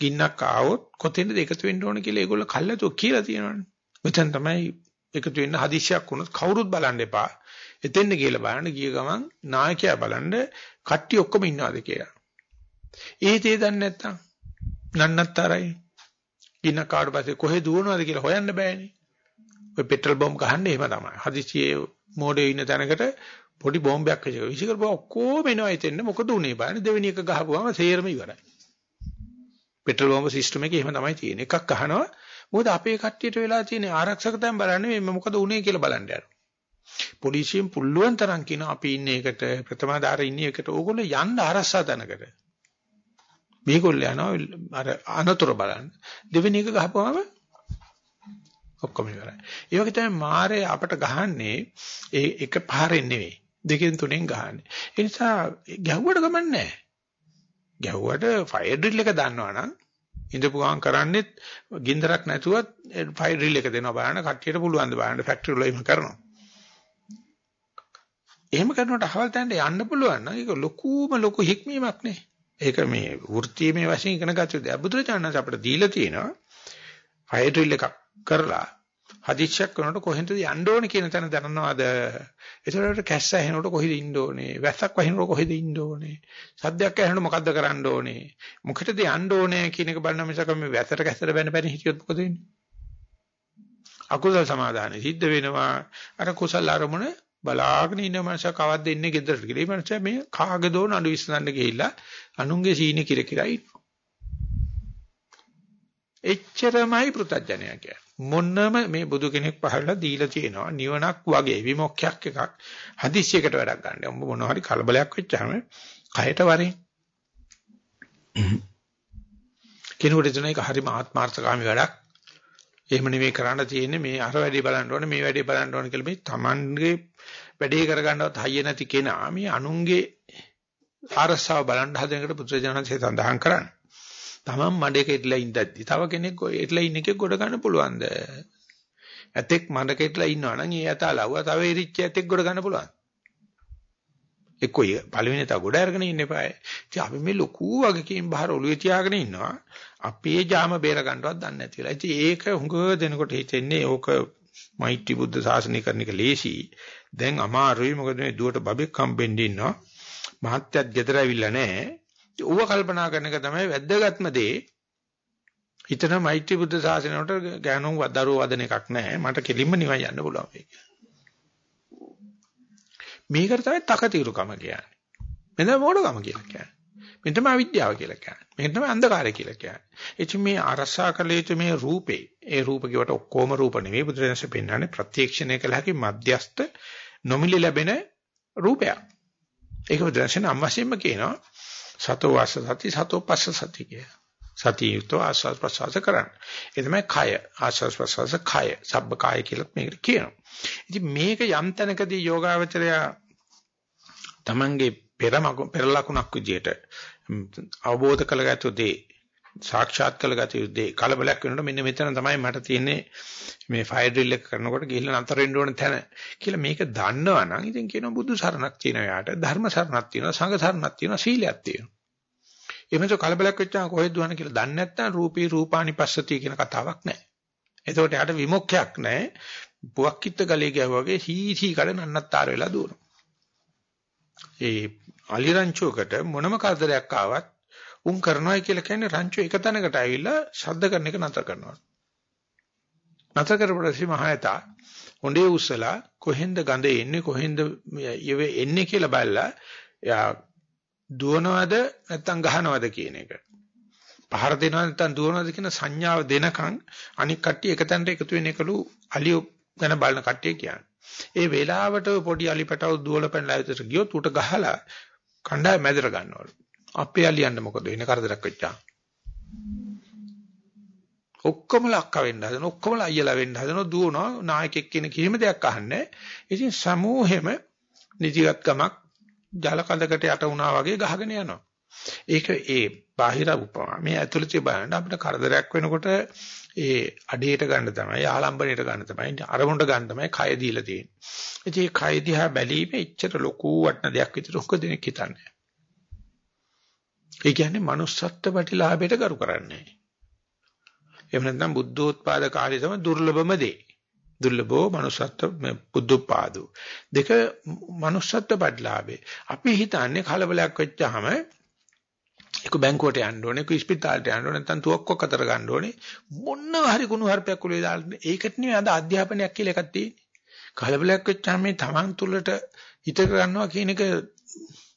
ගින්නක් ආවොත් කොතෙන්ද එකතු වෙන්න ඕනේ කියලා ඒගොල්ලෝ කල්ලාතෝ කියලා තියෙනවනේ. මෙතන තමයි එකතු වෙන්න හදිස්සියක් වුණොත් කවුරුත් බලන්න එපා. එතෙන්ද කියලා බලන්න ගිය ගමන් නායකයා බලන්න කට්ටිය ඔක්කොම ඉන්නවාද කියලා. ඒ තේ දන්නේ නැත්තම් නන්නත්තරයි. ගින්න කාඩ පස්සේ කොහෙ දුවනවද කියලා හොයන්න බෑනේ. ඔය පෙට්‍රල් බෝම්බ ගහන්නේ එහෙම තමයි. හදිස්සියේ මෝඩේ ඉන්න තැනකට පොඩි බෝම්බයක් විසිකර. විසිකර බෝ ඔක්කොම එනවා එතෙන්න මොකද උනේ බලන්න දෙවෙනි එක ගහපුවාම සේරම ඉවරයි. පෙට්‍රල් බෝම්බ සිස්ටම් එකේ එහෙම තමයි තියෙන්නේ. එකක් අහනවා මොකද අපේ කට්ටියට වෙලා තියෙන ආරක්ෂක තැන් බලන්නේ මේ මොකද උනේ කියලා බලන්න යනවා. පොලිසියෙන් පුළුවන් තරම් කියන අපි ඉන්නේ එකට ප්‍රථමාධාර ඉන්නේ එකට ඕගොල්ලෝ යන්න ආරක්ෂා තැනකට. මේගොල්ලෝ යනවා අර අනතුර බලන්න. දෙවෙනි එක ගහපුවාම ඔක්කොම ඉවරයි. ඒ වගේ තමයි මාරේ අපට ගහන්නේ ඒ එක පාරෙන් නෙවෙයි. දෙකෙන් තුනෙන් ගහන්නේ. ඒ නිසා ගැහුවට ගමන් නැහැ. ගැහුවට ෆයර් ඩ්‍රිල් එක දන්නවනම් ඉඳපු ගමන් කරන්නේත් ගින්දරක් නැතුවත් ෆයර් ඩ්‍රිල් එක දෙනවා බලන්න කට්ටියට පුළුවන් ද බලන්න ෆැක්ටරි වල එහෙම කරනවා. එහෙම කරනකොට අහවල් තැනට යන්න පුළුවන් නම් ඒක ලොකුම ලොකු හික්මීමක් නේ. ඒක මේ වෘත්තීමේ වශයෙන් ඉගෙන ගත යුතු. අබුදුරචානන්ස අපිට දීලා තියෙනවා ෆයර් ඩ්‍රිල් එකක් කරලා හදිස්සියක් කරනකොට කොහෙන්ද යන්න ඕනේ කියන තැන දැනනවාද? ඒතරට කැස්ස ඇහෙනකොට කොහෙද ඉන්න ඕනේ? වැස්සක් වහිනකොට කොහෙද ඉන්න ඕනේ? සද්දයක් ඇහෙනකොට මොකද්ද කරන්න ඕනේ? මොකටද යන්න ඕනේ කියන එක බලන මිසක මේ වැසට කැස්සට බැන බැන හිටියොත් මොකද වෙන්නේ? අකුසල සමාදානෙ සිද්ධ වෙනවා. අර කුසල අරමුණ බලාගෙන ඉන්න මනස කවද්ද ඉන්නේ ගෙදරට කියලා. මේ මනස මේ කාගදෝ නඩු විසඳන්න ගිහිල්ලා අනුන්ගේ සීනි කිර කිර ඉන්නවා. එච්චරමයි පෘතජ්ජනයා කියන්නේ. මොන්නම මේ බුදු කෙනෙක් පහළලා දීලා තියෙනවා නිවනක් වගේ විමුක්තියක් එකක් හදිස්සියකට වැඩක් ගන්න. උඹ මොනවා හරි කලබලයක් වෙච්චාම කයට වරේ. කෙනෙකුට එතන එක හරිම ආත්මార్థකාමී වැඩක්. එහෙම නෙවෙයි කරන්න තියෙන්නේ මේ අර වැඩේ බලන්න ඕනේ මේ වැඩේ බලන්න ඕනේ කියලා මේ Tamanගේ වැඩේ කරගන්නවත් හයිය නැති කෙනා මේ අනුන්ගේ ආරස්සාව බලන්න හදන එකට පුත්‍රජනන්සේ සඳහන් කරන්නේ. තමන් මඩේක ඉట్లా ඉඳද්දි තව කෙනෙක් ඉట్లా ඉන්න එකේ ගොඩ ගන්න පුළුවන්ද? ඇතෙක් මඩේක ඉట్లా ඉන්නවා නම් ඒ යතා ලව්වා තව ඉරිච්ච ඇතෙක් ගොඩ ගන්න පුළුවන්. එක්කෝ පළවෙනි තා ගොඩ අරගෙන ඉන්න එපා. ඉතින් අපි මේ ලොකු වගකීම් බාර ඔළුවේ තියාගෙන ඉන්නවා. අපේ ජාම බේර ගන්නවත් දන්නේ නැති වෙලා. ඉතින් ඒක හුඟ දෙනකොට හිතෙන්නේ ඕක මෛත්‍රී බුද්ධ ශාසනය කරන එක ලේසි. දැන් අමාරුයි මොකද මේ දුවට බබෙක් හම්බෙන්න ඉන්නවා. මහත්යත් ගෙදර ඇවිල්ලා නැහැ. ඌව කල්පනා කරන එක තමයි වැද්දගත්ම දේ. හිතන මෛත්‍රී බුද්ධ ශාසනයට ගෑනුන් වදරුව වදන එකක් නැහැ. මට කෙලින්ම නිවන් යන්න පුළුවන් මේක. මේකට තමයි තකතිරුකම කියන්නේ. මෙන්න මොඩකම කියලා කියන්නේ. මෙන්න තමයි අවිද්‍යාව කියලා කියන්නේ. මෙන්න තමයි අන්ධකාරය කියලා කියන්නේ. එච මේ අරසා කළ යුතු මේ රූපේ, ඒ රූප කිවට ඔක්කොම රූප නෙවෙයි බුදුරජාණන්සේ පෙන්වන්නේ ප්‍රත්‍යක්ෂණය කළ හැකි මධ්‍යස්ත නොමිලි ලැබෙන රූපයක්. ඒක බුදුරජාණන් අම්මසින්ම කියනවා සතෝ වාස සති සතෝ පස්ස සති කිය. සතියුක්තව ආස්වාද ප්‍රසවාස කරන්න. ඒ තමයි කය ආස්වාද ප්‍රසවාස කය සබ්බ කාය කියලා මේකට කියනවා. ඉතින් මේක යම් තැනකදී යෝගාවචරය තමන්ගේ පෙර පෙර ලකුණක් විදියට අවබෝධ කරගත්තු දේ සාක්ෂාත් කරගත්තු දේ කලබලයක් වෙනකොට මෙන්න මෙතන තමයි මට තියෙන්නේ මේ ෆයර් ඩ්‍රිල් එක කරනකොට ගිහිල්ලා නතර වෙන්න ඕන තැන කියලා මේක දන්නවනම් ඉතින් කියනවා බුදු සරණක් තියෙනවා යාට ධර්ම සරණක් තියෙනවා සංඝ සරණක් තියෙනවා සීලයක් තියෙනවා එමෙතන කලබලයක් වෙච්චාම කොහෙද දුවන්නේ කියලා දන්නේ නැත්නම් රූපී රූපානි පස්සතිය කියන කතාවක් නැහැ. එතකොට යාට විමුක්තියක් නැහැ. පුවක්කිට ගලේ ගියා වගේ හීසී කඩ නන්නත්තර වෙලා දුවනවා. ඒ අලිරංචුවකට මොනම කරදරයක් ආවත් උන් කරනවා කියලා කියන්නේ රංචුව එක තැනකට ඇවිල්ලා ශබ්ද කරන එක නතර කරනවා. නතර කරපුවාසි මහයතා හොඬේ උස්සලා කොහෙන්ද ගඳ එන්නේ කොහෙන්ද එන්නේ කියලා බලලා එයා දුවනවද නැත්නම් ගහනවද කියන එක. පහර දෙනවද නැත්නම් දුවනවද කියන සංඥාව දෙනකන් අනික් කට්ටිය එකතැනට එකතු වෙන එකලු අලිය ගැන බලන කට්ටිය කියන්නේ. ඒ වෙලාවට පොඩි අලිපටව දුවල පැනලා ඉතට ගියොත් උට ගහලා කණ්ඩායම මැදට ගන්නවලු. අපේ අලියන්න මොකද වෙන කරදරයක් වෙච්චා. ඔක්කොම ලක්ක වෙන්න හදන ඔක්කොම අයියලා වෙන්න හදන දුවනවා නායකෙක් කියන කිසිම දෙයක් අහන්නේ ඉතින් සමූහෙම නිදිගත්කමක් ජල කඳකට යට වුණා වගේ ගහගෙන යනවා. ඒක ඒ බාහිර උපමා. මේ ඇතුළතේ බලන්න අපිට කරදරයක් වෙනකොට ඒ අඩේට ගන්න තමයි ආලම්බණයට ගන්න තමයි අරමුණට ගන්න තමයි කය දීලා තියෙන්නේ. ඉතින් මේ කය දිහා බැලීමේ එච්චර ලොකු වටන දෙයක් විතර ඔක්කො දෙනෙක් හිතන්නේ. ඒ කියන්නේ manussත්ත්ව ප්‍රතිලාභයට කරු කරන්නේ. එහෙම නැත්නම් බුද්ධෝත්පාද කාලය තමයි දුර්ලභම දේ. දුර්ලභෝ manussත්ව බුද්ධෝත්පාදෝ. දෙක manussත්ව පරිලාභේ. අපි හිතන්නේ කලබලයක් වෙච්චාම එක්ක බැංකුවට යන්න ඕනේ, එක්ක ස්පිතාලට යන්න ඕනේ, නැත්නම් තුවක්කුවක් අතර ගන්න ඕනේ. මොනව හරි කුණු හarpයක් උලේ දාන්න. ඒකට නෙවෙයි අද අධ්‍යාපනයක් කියලා එකක් තියෙන්නේ. කලබලයක් වෙච්චාම මේ Taman තුලට හිත ගන්නවා කියන එක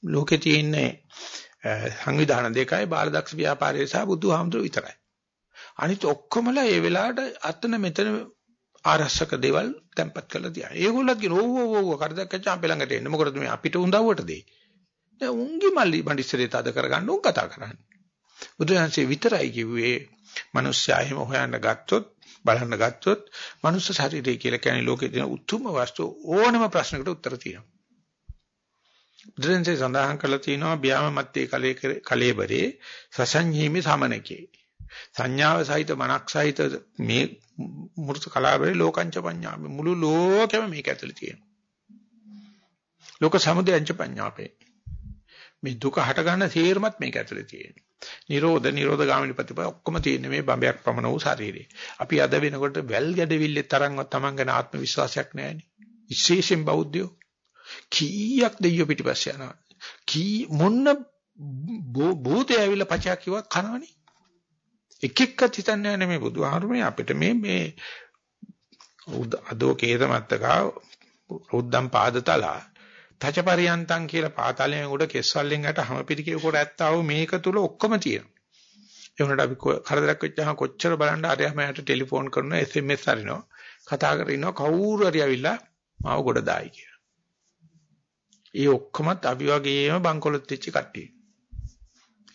ලෝකේ තියෙන්නේ සංවිධාන දෙකයි බාලදක්ෂ ව්‍යාපාරය සහ බුදුහාමුදුරුවෝ විතරයි. අනිත් ඔක්කොමලා ඒ වෙලාවට අතන මෙතන ආරස්සක දේවල් තැම්පත් කරලා තියන. ඒගොල්ලත් කියන ඕව ඕව ඕව කරදක්කච්චා අපේ ළඟට එන්න. මොකද මේ අපිට උඳවුවට දෙයි. දැන් උන්ගේ මල්ලි බණ්ඩිස්සරේ තද කරගන්න උන් කතා කරන්නේ. බුදුහන්සේ විතරයි කිව්වේ මිනිස්සයා එහෙම හොයන්න ගත්තොත් බලන්න ගත්තොත් මනුස්ස ශරීරය කියලා කියන්නේ ලෝකේ තියෙන උතුම් වස්තු ඕනම ප්‍රශ්නකට උත්තර තියෙනවා. බුදුන්සේ සඳහන් කරලා තියෙනවා බ්‍යාම මත්තේ කලේ කලේබරේ සසංජීමි සමනකේ. සංඥාව සහිත මනක් සහිත මේ මෘත කලාවේ ලෝකංච පඤ්ඤාපේ මුළු ලෝකෙම මේක ඇතුලේ තියෙනවා. ලෝක සමුදයංච පඤ්ඤාපේ. මේ දුක හට ගන්න තේරමත් මේක ඇතුලේ තියෙනවා. නිරෝධ නිරෝධ ගාමිනී ප්‍රතිපද ඔක්කොම තියෙන්නේ මේ බඹයක් පමණ වූ ශරීරේ. අපි අද වෙනකොට වැල් ගැඩවිල්ලේ තරම්වත් Taman ගැන ආත්ම විශ්වාසයක් නැහැනේ. විශේෂයෙන් බෞද්ධයෝ කීයක් දෙයියෝ පිටිපස්සේ යනවා. කී මොන්න භූතය ඇවිල්ලා පචා කිව්වත් කනවනේ. එක එක්කත් හිතන්නේ නැහැ මේ බුදුහාමුදුරනේ අපිට මේ මේ අදෝ කේතමත්තකා රුද්දම් පාදතලා තචපරියන්තං කියලා පාතාලයෙන් උඩ කෙස්වලින් යට හැම පිටිකේ කොට ඇත්තව මේක තුල ඔක්කොම තියෙනවා. ඒ වුණාට අපි කරදරයක් වෙච්චාම කොච්චර බලන්න අරයම යට ටෙලිෆෝන් කරනවා SMS හරිනවා කතා කරගෙන ඉන්නවා කවුරු හරි ඇවිල්ලා මාව ගොඩ දායි කියලා. ඒ ඔක්කොමත් අපි වගේම බංකොලොත් වෙච්ච කට්ටිය.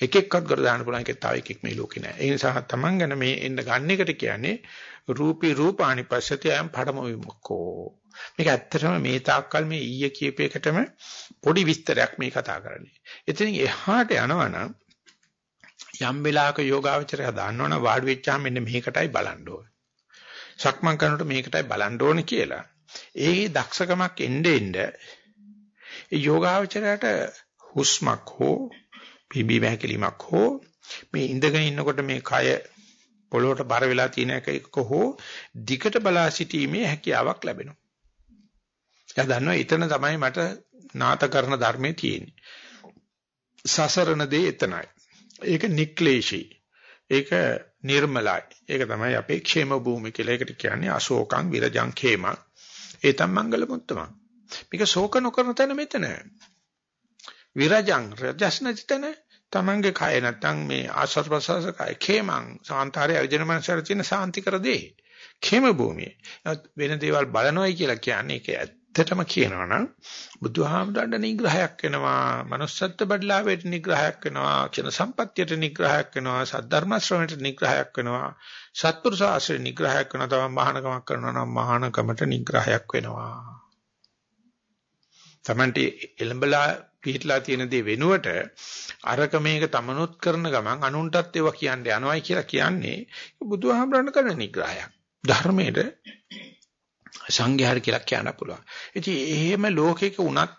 එක එක්කත් කර දාන්න පුළුවන් එකේ තව එකෙක් මේ ලෝකේ නැහැ. ඒ නිසා තමන් ගැන මේ එන්න ගන්න එකට කියන්නේ රූපී රූපානි පස්සති අයම් පඩම විමුක්කෝ. මේක ඇත්තටම මේ තාක්කල් මේ ඊයේ කියපේකටම පොඩි විස්තරයක් මේ කතා කරන්නේ. එතනින් එහාට යනවනම් යම් වෙලාවක යෝගාවචරය දාන්නවනම් වාඩි වෙච්චාම මෙන්න මේකටයි බලන්න ඕනේ. සක්මන් කරනකොට මේකටයි බලන්න ඕනේ කියලා. ඒ දක්ෂකමක් එnde එnde ඒ යෝගාවචරයට හුස්මක් හෝ පිම්බීම හැකිලිමක් හෝ මේ ඉඳගෙන ඉන්නකොට මේ කය පොළොවට බර වෙලා තියෙන එක හෝ දිකට බලා සිටීමේ හැකියාවක් ලැබෙනවා. එයා දන්නවා එතන තමයි මට නාත කරන ධර්මයේ තියෙන්නේ. සසරන දේ එතනයි. ඒක නික්ලේශී. ඒක නිර්මලයි. ඒක තමයි අපේ ക്ഷേම භූමිය කියලා. ඒකට කියන්නේ අශෝකං විරජං ඛේම. ඒතම් මංගල මුත්තම. මේක ශෝක නොකරන තැන මෙතන. විරජං රජස් නැති තැන තමන්ගේ කය නැත්තම් මේ ආස්වාද ප්‍රසවාස කය khemං සාන්තරය අවිජන මනසට තියෙන සාන්තිකර දේ khema භූමිය. වෙන දේවල් බලනවයි කියලා කියන්නේ ඒක ඇත්තටම කියනවනම් බුදුහාමුදුරන්ට නිග්‍රහයක් වෙනවා, manussත්ත්ව බඩලාවේට නිග්‍රහයක් වෙනවා, චන සම්පත්තියට නිග්‍රහයක් වෙනවා, සද්ධර්ම ශ්‍රවණයට නිග්‍රහයක් වෙනවා, සත්පුරුෂ ආශ්‍රය නිග්‍රහයක් වෙනවා, තම මහානකමක් කරනවා නම් මහානකමට නිග්‍රහයක් වෙනවා. තමන්ට එළඹලා පිටලා තියෙන දේ වෙනුවට අරක මේක තමනුත් කරන ගමන් අනුන්ටත් ඒවා කියන්න යනවායි කියලා කියන්නේ බුදුහාමරණ කරන නිග්‍රහයක්. ධර්මයේද සංඝයාර කියලා කියන්න පුළුවන්. ඉතින් එහෙම ලෝකෙක වුණත්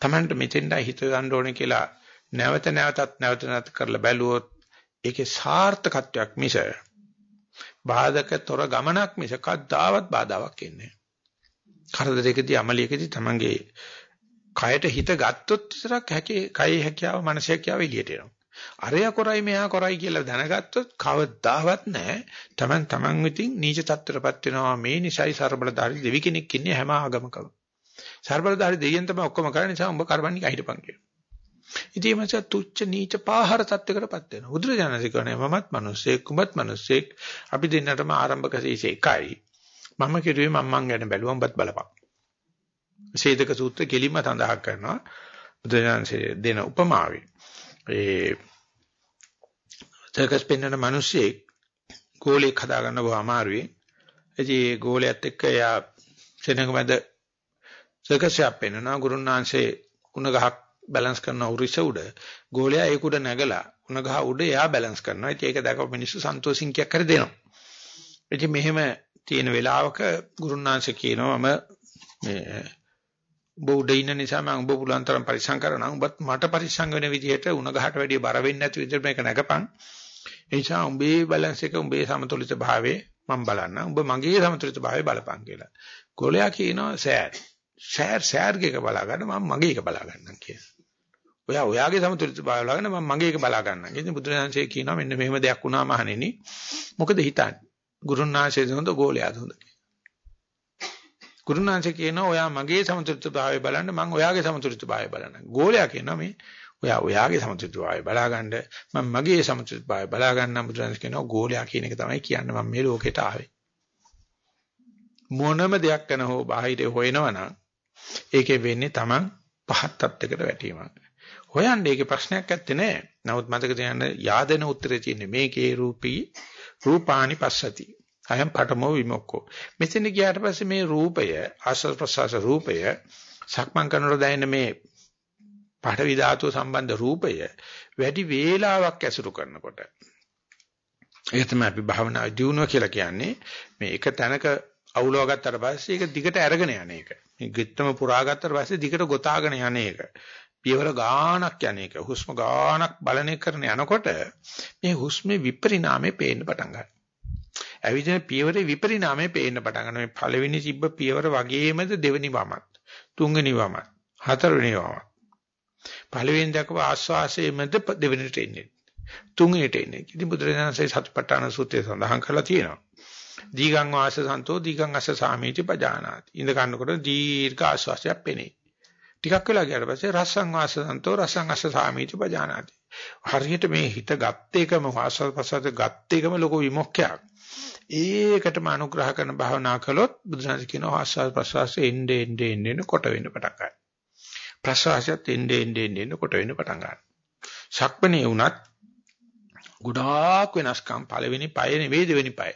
Tamanට මෙතෙන්ඩයි හිත ගන්න ඕනේ කියලා නැවත නැවතත් නැවත නැවත කරලා බැලුවොත් ඒකේ සාර්ථකත්වයක් මිස බාධකතොර ගමනක් මිස කද්දාවත් බාධාවක් එන්නේ නැහැ. කරදරයකදී අමලියකදී Tamanගේ කයට හිත ගත්තොත් විතරක් හැකේ කයේ හැකියාව මනසේ හැකියාව එළියට එනවා. අරය කොරයි මෙහා කොරයි කියලා දැනගත්තොත් කවදාවත් නැහැ. Taman taman විතින් නීච තත්ත්වයටපත් වෙනවා. මේ නිසයි ਸਰබලධාරී දෙවි කෙනෙක් ඉන්නේ හැම ආගමකම. ਸਰබලධාරී දෙවියන් තමයි ඔක්කොම කරන්නේ නිසා උඹ කරවන්නේ කහිටපන් කියලා. ඉතින් මේ තුච්ච නීච පාහර තත්ත්වයකටපත් වෙනවා. බුදුරජාණන් කියන්නේ මමත් මිනිස්සෙක්, උඹත් මිනිස්සෙක්. අපි දෙන්නටම ආරම්භක සීසේ එකයි. මම කිරුවේ මම්මන් ගැන බැලුවම්පත් බලපන්. ඡේදක සූත්‍ර කෙලින්ම සඳහන් කරනවා බුදුරජාණන්සේ දෙන උපමාවේ ඒ සර්කස් පෙන්වන මිනිස්සෙක් ගෝලයක් හදාගන්න බොහොම අමාරුයි. ඉතින් ඒ ගෝලයට එක්ක එයා සෙනඟ මැද සර්කස් එකක් පෙන්නනවා ගුරුනාංශේ උණ ගහක් බැලන්ස් කරන උරිස උඩ ගෝලයා ඒක උඩ නැගලා උණ ගහ උඩ එයා බැලන්ස් කරනවා. ඉතින් ඒක දැකපු මිනිස්සු සන්තෝෂින් කියක් කර දෙනවා. ඉතින් මෙහෙම තියෙන වෙලාවක ගුරුනාංශ කියනවා මම මේ ඔබ උඩ ඉන්න නිසා මම ඔබ පුළුවන් තරම් පරිස්සම් කරනවා. ඔබත් මට පරිස්සම් වෙන විදිහට උණ ගහට වැඩිය බර වෙන්නේ නැති විදිහට මේක නැගපන්. ඒ නිසා උඹේ බැලන්ස් එක උඹේ සමතුලිත භාවයේ මම බලන්න. උඹ මගේ සමතුලිත භාවයේ බලපන් කියලා. ගෝලයා කියනවා සෑර්. සෑර් සෑර්ගේ එක බලා ගන්න මම මගේ එක බලා ගන්නම් කියලා. ඔයා ඔයාගේ සමතුලිත භාවය බලාගෙන මම මගේ එක බලා ගන්නම්. ඉතින් බුදුරජාණන්සේ කියනවා මෙන්න මෙහෙම දෙයක් වුණාම අහන්නේ මොකද හිතන්නේ? ගුරුනාංශයේ හොඳ ගෝලයාද හොඳ ගුරුනාංශ කියනවා ඔයා මගේ සමතුලිත භාවය බලන්න මම ඔයාගේ සමතුලිත භාවය බලන්න. ගෝලයා කියනවා මේ ඔයා ඔයාගේ සමතුලිත භාවය බලාගන්න මම මගේ සමතුලිත භාවය බලා ගන්න බුදුරජාණන් කියනවා ගෝලයා කියන එක තමයි කියන්නේ මම මේ ලෝකෙට ආවේ. මොනම දෙයක් ගැන හෝ බාහිරේ හොයනවනම් ඒකේ වෙන්නේ Taman පහත් තත්යකට වැටීමක්. හොයන්න ඒකේ ප්‍රශ්නයක් නැත්තේ නෑ. නමුත් මතක තියාගන්න yaadena උත්තරේ තියෙන්නේ මේකේ රූපී රූපානි පස්සති. අයම් පඨමෝ විමුක්ඛෝ. මෙතන ගියාට පස්සේ මේ රූපය ආස්වාද ප්‍රසආස රූපය සක්මන් කරනකොට දැනෙන මේ පඨවි ධාතුව සම්බන්ධ රූපය වැඩි වේලාවක් ඇසුරු කරනකොට ඒක තමයි අපි භාවනා දියුණුව කියලා කියන්නේ මේ එක තැනක අවුලව ගත්තට පස්සේ ඒක දිගට අරගෙන යන එක. මේ ගෙත්තම පුරා ගත්තට පස්සේ දිගට ගොතාගෙන යන එක. පියවර ගාණක් යන එක. හුස්ම ගාණක් බලන කරන යනකොට මේ හුස්මේ විපරිණාමය පේන්න පටන් ගන්නවා. ඇවිදින පියවරේ විපරිණාමය පේන්න පටන් ගන්නවා. මේ පළවෙනි තිබ්බ පියවර වගේමද දෙවෙනි වමත්, තුන්වෙනි වමත්, හතරවෙනි වමත්. පළවෙනි දක්ව ආස්වාසයේමද දෙවෙනිට එන්නේ. තුන්වෙනිට එන්නේ. ඉතින් බුදුරජාණන්සේ සතිපට්ඨාන සූත්‍රයේ සඳහන් කරලා තියෙනවා. දීගං වාස සන්තෝ දීගං අස්ස සාමීති පජානාති. ඉඳ කන්නකොට දීර්ඝ ආස්වාසයක් පෙනේ. ටිකක් වෙලා ගියාට පස්සේ රසං වාස සන්තෝ රසං අස්ස සාමීති පජානාති. හරියට මේ හිත ගත්ත එකම ආස්වාද ප්‍රසාද ගත්ත එකම ලොකු විමුක්තියක්. ඒකටම අනුග්‍රහ කරන භාවනා කළොත් බුදුසසුන කියනවා ආස්වාද ප්‍රසවාසයේ එන්නේ එන්නේ එන්නේ කොට වෙන්න පටන් ගන්නවා. ප්‍රසවාසයත් එන්නේ එන්නේ එන්නේ කොට වෙන්න පටන් ගන්නවා. ශක්මණේ වුණත් ගොඩාක් වෙනස්කම් පළවෙනි පය නෙවෙයි දෙවෙනි පය.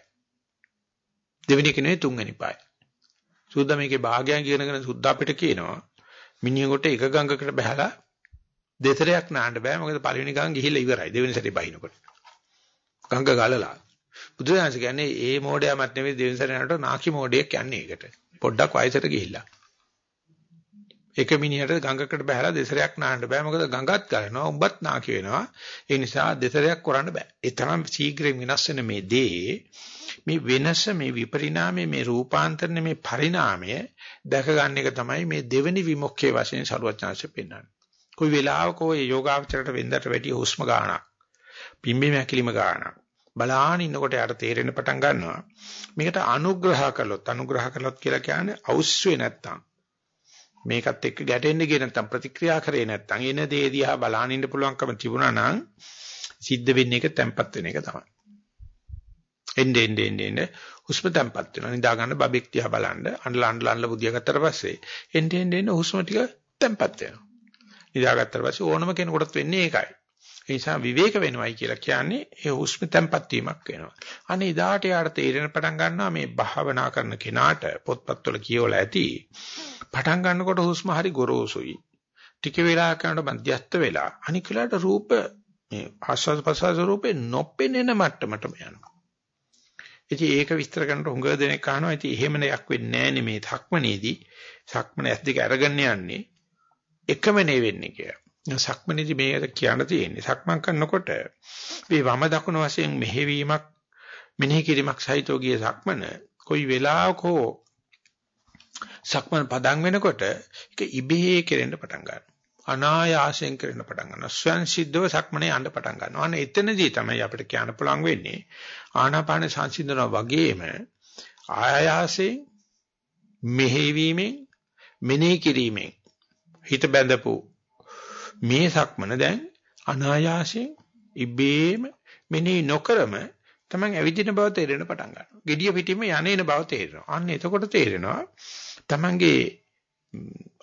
දෙවෙනි එක නෙවෙයි තුන්වෙනි පය. සුද්ධ මේකේ භාගයන් කියනකන සුද්ධ අපිට කියනවා මිනිහෙකුට එක ගඟකට බහැලා දෙතරයක් නාන්න බෑ මොකද පළවෙනි ගඟ ගිහිල්ලා ඉවරයි දෙවෙනි සැරේ බහිනකොට. ගඟ ගලලා බුදුරජාණන් කියන්නේ ඒ මෝඩයාමත් නෙවෙයි දෙවෙනි සැරේ යනකොට නාකි මෝඩයෙක් යන්නේ ඒකට. පොඩ්ඩක් වයසට ගිහිල්ලා. එක මිනිහට ගඟකට බහැලා දෙසරයක් නාන්න බෑ මොකද ගඟත් ගලනවා උඹත් නාකි වෙනවා ඒ නිසා දෙසරයක් කරන්න බෑ ඒ තරම් ශීඝ්‍රයෙන් වෙනස් වෙන මේ දේ මේ වෙනස මේ විපරිණාමය මේ රූපාන්තරණ මේ පරිණාමය දැක ගන්න එක තමයි මේ දෙවෙනි විමුක්තිය වශයෙන් සරුවචනාංශ පෙන්වන්නේ කොයි වෙලාවක ඔය යෝගාවචරයට වෙන්දට වැඩි හුස්ම ගන්නක් පිම්බීම හැකිලිම ගන්නක් බලාන ඉන්නකොට යාට තේරෙන්න පටන් ගන්නවා මේකට අනුග්‍රහ කළොත් අනුග්‍රහ කළොත් කියලා කියන්නේ අවශ්‍ය නැත්තම් මේකත් එක්ක ගැටෙන්න ගියේ නැත්තම් ප්‍රතික්‍රියා කරේ නැත්තම් එන දේ දිහා බලාන ඉන්න පුළුවන්කම තිබුණා නම් සිද්ධ වෙන්නේ එක තැම්පත් වෙන එක තමයි. එන්නේ එන්නේ එන්නේ හුස්ම තැම්පත් වෙනවා. නිදා ගන්න බබෙක් දිහා බලන්න අඬලා අඬලා අඬලා බුදියා ගත්තට පස්සේ එන්නේ එන්නේ හුස්ම ටික තැම්පත් වෙනවා. නිදා ගත්තට පස්සේ ඕනම කෙනෙකුටත් වෙන්නේ ඒකයි. ඒ නිසා විවේක වෙනවයි කියලා කියන්නේ ඒ හුස්ම තැම්පත් වීමක් වෙනවා. අනේ ඉදාට යාට තේරෙන පටන් ගන්නවා මේ භාවනා කරන කෙනාට පොත්පත්වල කියවලා ඇති. පටන් ගන්නකොට හුස්ම හරි ගොරෝසුයි. ටික වෙලාවක් යනකොට මධ්‍යස්ත වෙලා අනික් වෙලාවට රූප මේ ආස්වාද ප්‍රසආස රූපේ නොපෙනෙන මට්ටමටම යනවා. ඉතින් ඒක විස්තර කරනකොට හුඟ දෙනෙක් අහනවා ඉතින් එහෙම දෙයක් වෙන්නේ නැහැ මේ සක්මනේදී. සක්මන ඇස් දෙක අරගෙන යන්නේ එකම නේ වෙන්නේ කියලා. සක්මනේදී මේකට කියන්න තියෙන්නේ සක්මන් කරනකොට මේ වම දකුණ වශයෙන් මෙහෙවීමක් මෙනෙහි කිරීමක් සහිතව ගිය සක්මන කොයි වෙලාවක හෝ සක්මන් පදන් වෙනකොට ඒක ඉබේ කෙරෙන්න පටන් ගන්නවා. අනායාසයෙන් කෙරෙන්න පටන් ගන්නවා. ස්වයන් සිද්ධව සක්මනේ යන්න පටන් ගන්නවා. අනේ එතනදී තමයි අපිට කියන්න පුළුවන් වෙන්නේ ආනාපාන සංසිඳනවා වගේම ආයාසයෙන් මෙහෙවීමෙන් මෙනෙහි කිරීමෙන් හිත බැඳපු මේ සක්මන දැන් අනායාසයෙන් ඉබේම මෙනෙහි නොකරම තමයි ඇවිදින බව තේරෙන පටන් ගන්නවා. gediya පිටින්ම යන්නේන බව තේරෙනවා. අන්න එතකොට තේරෙනවා තමන්ගේ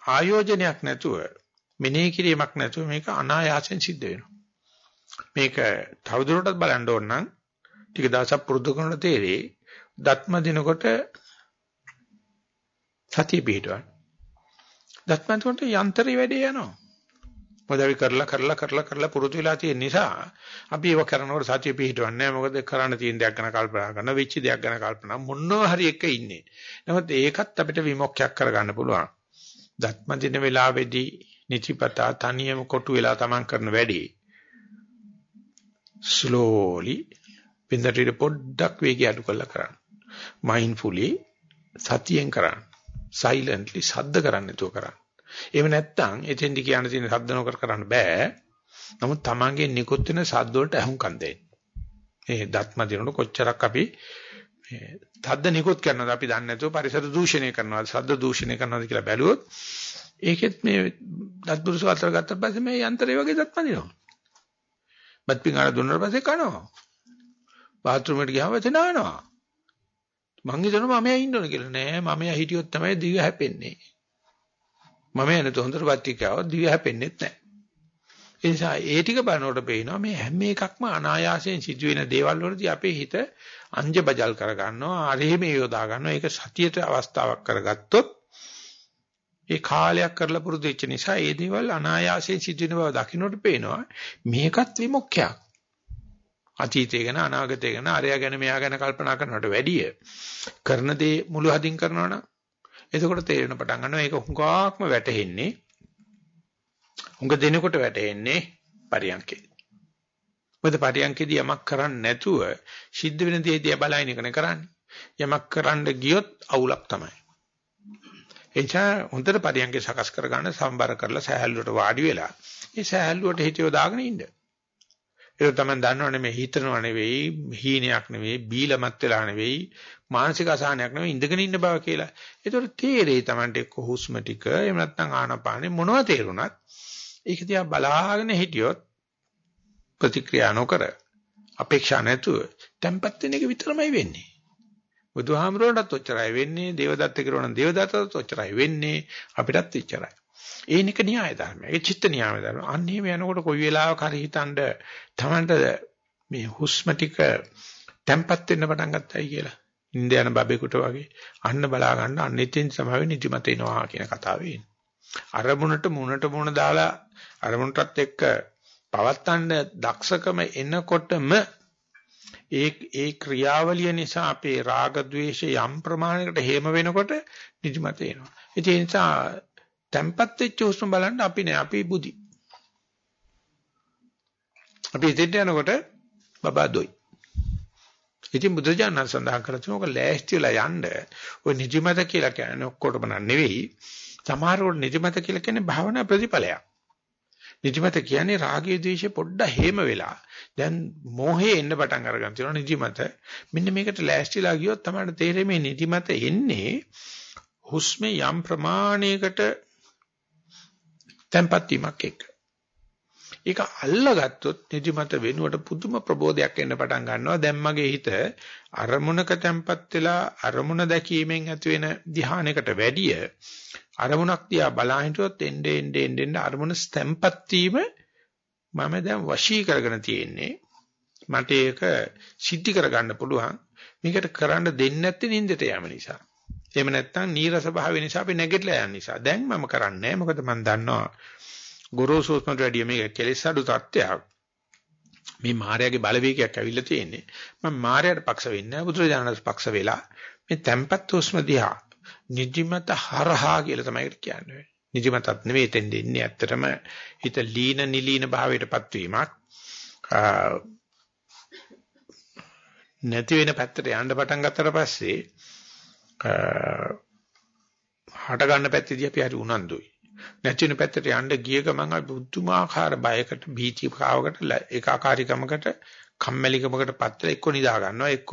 ආයෝජනයක් නැතුව මෙනෙහි කිරීමක් නැතුව මේක අනායාසයෙන් සිද්ධ වෙනවා. මේක තවදුරටත් බලන්න ඕන නම් ටික දවසක් පුරුදු කරනකොට තේරෙයි දත්ම දිනකොට සතිය පිටවන. දත්ම දිනකොට යන්ත්‍රය වැඩේ යනවා. මොකද අපි කරලා කරලා කරලා කරලා පුරුදු වෙලා තියෙන නිසා අපි ඒව කරනකොට සතිය පිටවන්නේ නැහැ. මොකද කරන්න තියෙන දෙයක් ගැන කල්පනා කරන, වෙච්ච දෙයක් ගැන කල්පනා මොනවා හරි එක ඉන්නේ. නමුත් ඒකත් අපිට විමුක්තියක් කරගන්න පුළුවන්. දත්ම දින වෙලාවේදී නිතිපතා තනියම කොටු වෙලා තමන් කරන වැඩේ slowly පින්දට පොඩ්ඩක් වේගය අඩු කරලා කරන්න. mindfully සතියෙන් කරන්න. silently සද්ද කරන්න නැතුව කරන්න. එහෙම නැත්නම් එතෙන්දි කියන්න තියෙන සද්ද නොකර කරන්න බෑ. නමුත් Tamange නිකුත් වෙන සද්ද වලට අහුම්කම් දෙන්න. මේ දත්ම දිනන කොච්චරක් අපි මේ සද්ද නිකුත් කරනවද අපි දන්නේ නැතුව පරිසර දූෂණය කරනවද සද්ද දූෂණය කරනවද කියලා බැලුවොත් ඒකෙත් මේ දත්පුරුෂ අතර ගත්ත පස්සේ මේ යන්ත්‍රය වගේ දත්ම දිනනවා. බත් පිඟාන දුන්නාට පස්සේ කනවා. බාත් รู මෙට ගියාම එතන ආනවා. මං හිතනවා මම ඉන්න ඕන කියලා නෑ මම හිටියොත් තමයි දිව හැපෙන්නේ. මම එනතු හොඳට පත්‍රිකාව දිව හැපෙන්නේත් නැහැ. ඒ නිසා ඒ ටික බලනකොට පේනවා මේ හැම එකක්ම අනායාසයෙන් සිදුවෙන දේවල් වලදී අපේ හිත අංජ බජල් කරගන්නවා අරෙහිම යොදා ගන්නවා ඒක සතියට අවස්ථාවක් කරගත්තොත් ඒ කාලයක් කරලා පුරුදු වෙච්ච නිසා ඒ දේවල් අනායාසයෙන් සිදුවෙන බව දකින්නට පේනවා මේකත් විමුක්ඛයක් අතීතය ගැන අනාගතය ගැන අරයා ගැන මෙයා ගැන කල්පනා කරනවට වැඩිය කරන දේ මුළු හදින් කරනවා නම් එතකොට තේරෙන පටන් ගන්නවා ඒක හුඟාක්ම වැටහෙන්නේ හුඟ දෙනකොට වැටෙන්නේ පරියන්කේ. මොකද පරියන්කේදී යමක් කරන්නේ නැතුව සිද්ධ වෙන දේ දිහා බලයින් එකනේ කරන්නේ. යමක් කරන්න ගියොත් අවුලක් තමයි. එනිසා හොඳට පරියන්කේ සකස් කරගන්න සම්බර කරලා සහැල්ලුවට වාඩි වෙලා ඒ සහැල්ලුවට හිතියෝ දාගෙන ඉන්න. ඒක තමයි දන්නවනේ මේ හිතනව නෙවෙයි, හීනයක් නෙවෙයි, බීලමත් වෙලා නෙවෙයි, මානසික අසහනයක් නෙවෙයි ඉඳගෙන ඉන්න බව කියලා. ඒතකොට තේරෙයි Tamante එක්ක හුස්ම ටික, එහෙම නැත්නම් ආනපානෙ මොනවද තේරුණත් ඒක දිහා බලාගෙන හිටියොත් ප්‍රතික්‍රියා නොකර අපේක්ෂා නැතුව tempat වෙන එක විතරමයි වෙන්නේ. බුදුහාමරණටත් ඔච්චරයි වෙන්නේ, දේවදත්ත කිරුණා නම් දේවදත්තටත් ඔච්චරයි වෙන්නේ, අපිටත් එච්චරයි. ඒනික න්‍යාය ධර්මය. ඒ චිත්ත න්‍යාය ධර්ම. අන්න එහෙම යනකොට කොයි වෙලාවක හරි හිතනද තමන්ට මේ හුස්ම ටික තැම්පත් වෙන්න පටන් ගත්තයි කියලා. ඉන්ද යන බබෙකුට වගේ අන්න බලා ගන්න අන්න ඉතින් සමාවෙ නිදිමත එනවා කියන කතාවේ. අරමුණට මුණට මුණ දාලා අරමුණටත් එක්ක පවත්තන්න දක්ෂකම එනකොටම ඒ ඒ ක්‍රියාවලිය නිසා අපේ රාග ద్వේෂ යම් ප්‍රමාණයකට හේම වෙනකොට නිදිමත එනවා. ඒ නිසා තැම්පත් වෙච්ච හුස්ම බලන්න අපි නෑ අපි බුදි. අපි ඉතින්ට යනකොට බබා දොයි. ඉතින් බුදුජානක සඳහන් කරලා තියෙනවා ඔක ලෑස්ති වෙලා යන්න ඔය නිදිමත කියලා කියන්නේ ඔක්කොටම නෙවෙයි. සමහරවට නිදිමත කියලා කියන්නේ භාවනා ප්‍රතිඵලයක්. නිදිමත කියන්නේ රාගයේ ද්වේෂේ පොඩ්ඩ හේම වෙලා. දැන් මෝහේ එන්න පටන් අරගන්න තියෙනවා නිදිමත. මෙන්න මේකට ලෑස්තිලා ගියොත් තමයි තේරෙන්නේ මේ නිදිමත එන්නේ හුස්මේ යම් ප්‍රමාණයකට tempat වීමක් එක්ක. ඒක අල්ලගත්තොත් නිදිමත වෙනුවට පුදුම ප්‍රබෝධයක් එන්න පටන් ගන්නවා. දැන් මගේ හිත අරමුණක tempat වෙලා අරමුණ දැකීමෙන් ඇති වෙන ධ්‍යානයකට වැඩිය අරමුණක් දිහා බලා හිටියොත් එnde ende ende අරමුණ tempat වීම මම දැන් වශී කරගෙන තියෙන්නේ. මට ඒක සිද්ධි කරගන්න පුළුවන්. මේකට කරන්න දෙන්නේ නැත්තේ නින්දට යෑම නිසා. එහෙම නැත්නම් නීරස භාවය නිසා අපි නැගිටලා යන නිසා. දැන් මම කරන්නේ මොකද මම දන්නවා ගොරෝසුස්මට වැඩිය මේක කෙලෙස් අඩු තත්ත්වයක්. මේ මායාවේ බලවේගයක් ඇවිල්ලා තියෙන්නේ. මම මායාවට පක්ෂ වෙන්නේ නැහැ. බුදුරජාණන් පක්ෂ වෙලා මේ tempat හුස්ම දිහා නිදිමත හරහා කියලා තමයි කියන්නේ. නිදිමතත් නෙවෙයි තෙන් දෙන්නේ ඇත්තටම හිත ලීන නිලීන භාවයටපත් වීමක්. නැති වෙන පැත්තට යන්න පටන් ගත්තට පස්සේ හට ගන්න පැත්තේදී අපි හරි උනන්දුයි. නැති වෙන පැත්තට යන්න ගිය ගමන් අපි බුද්ධමාකාර බයකට බීචිකාවකට ඒකාකාරීකමකට කම්මැලිකමකට පත්තල එක්ක නිදා ගන්නවා එක්ක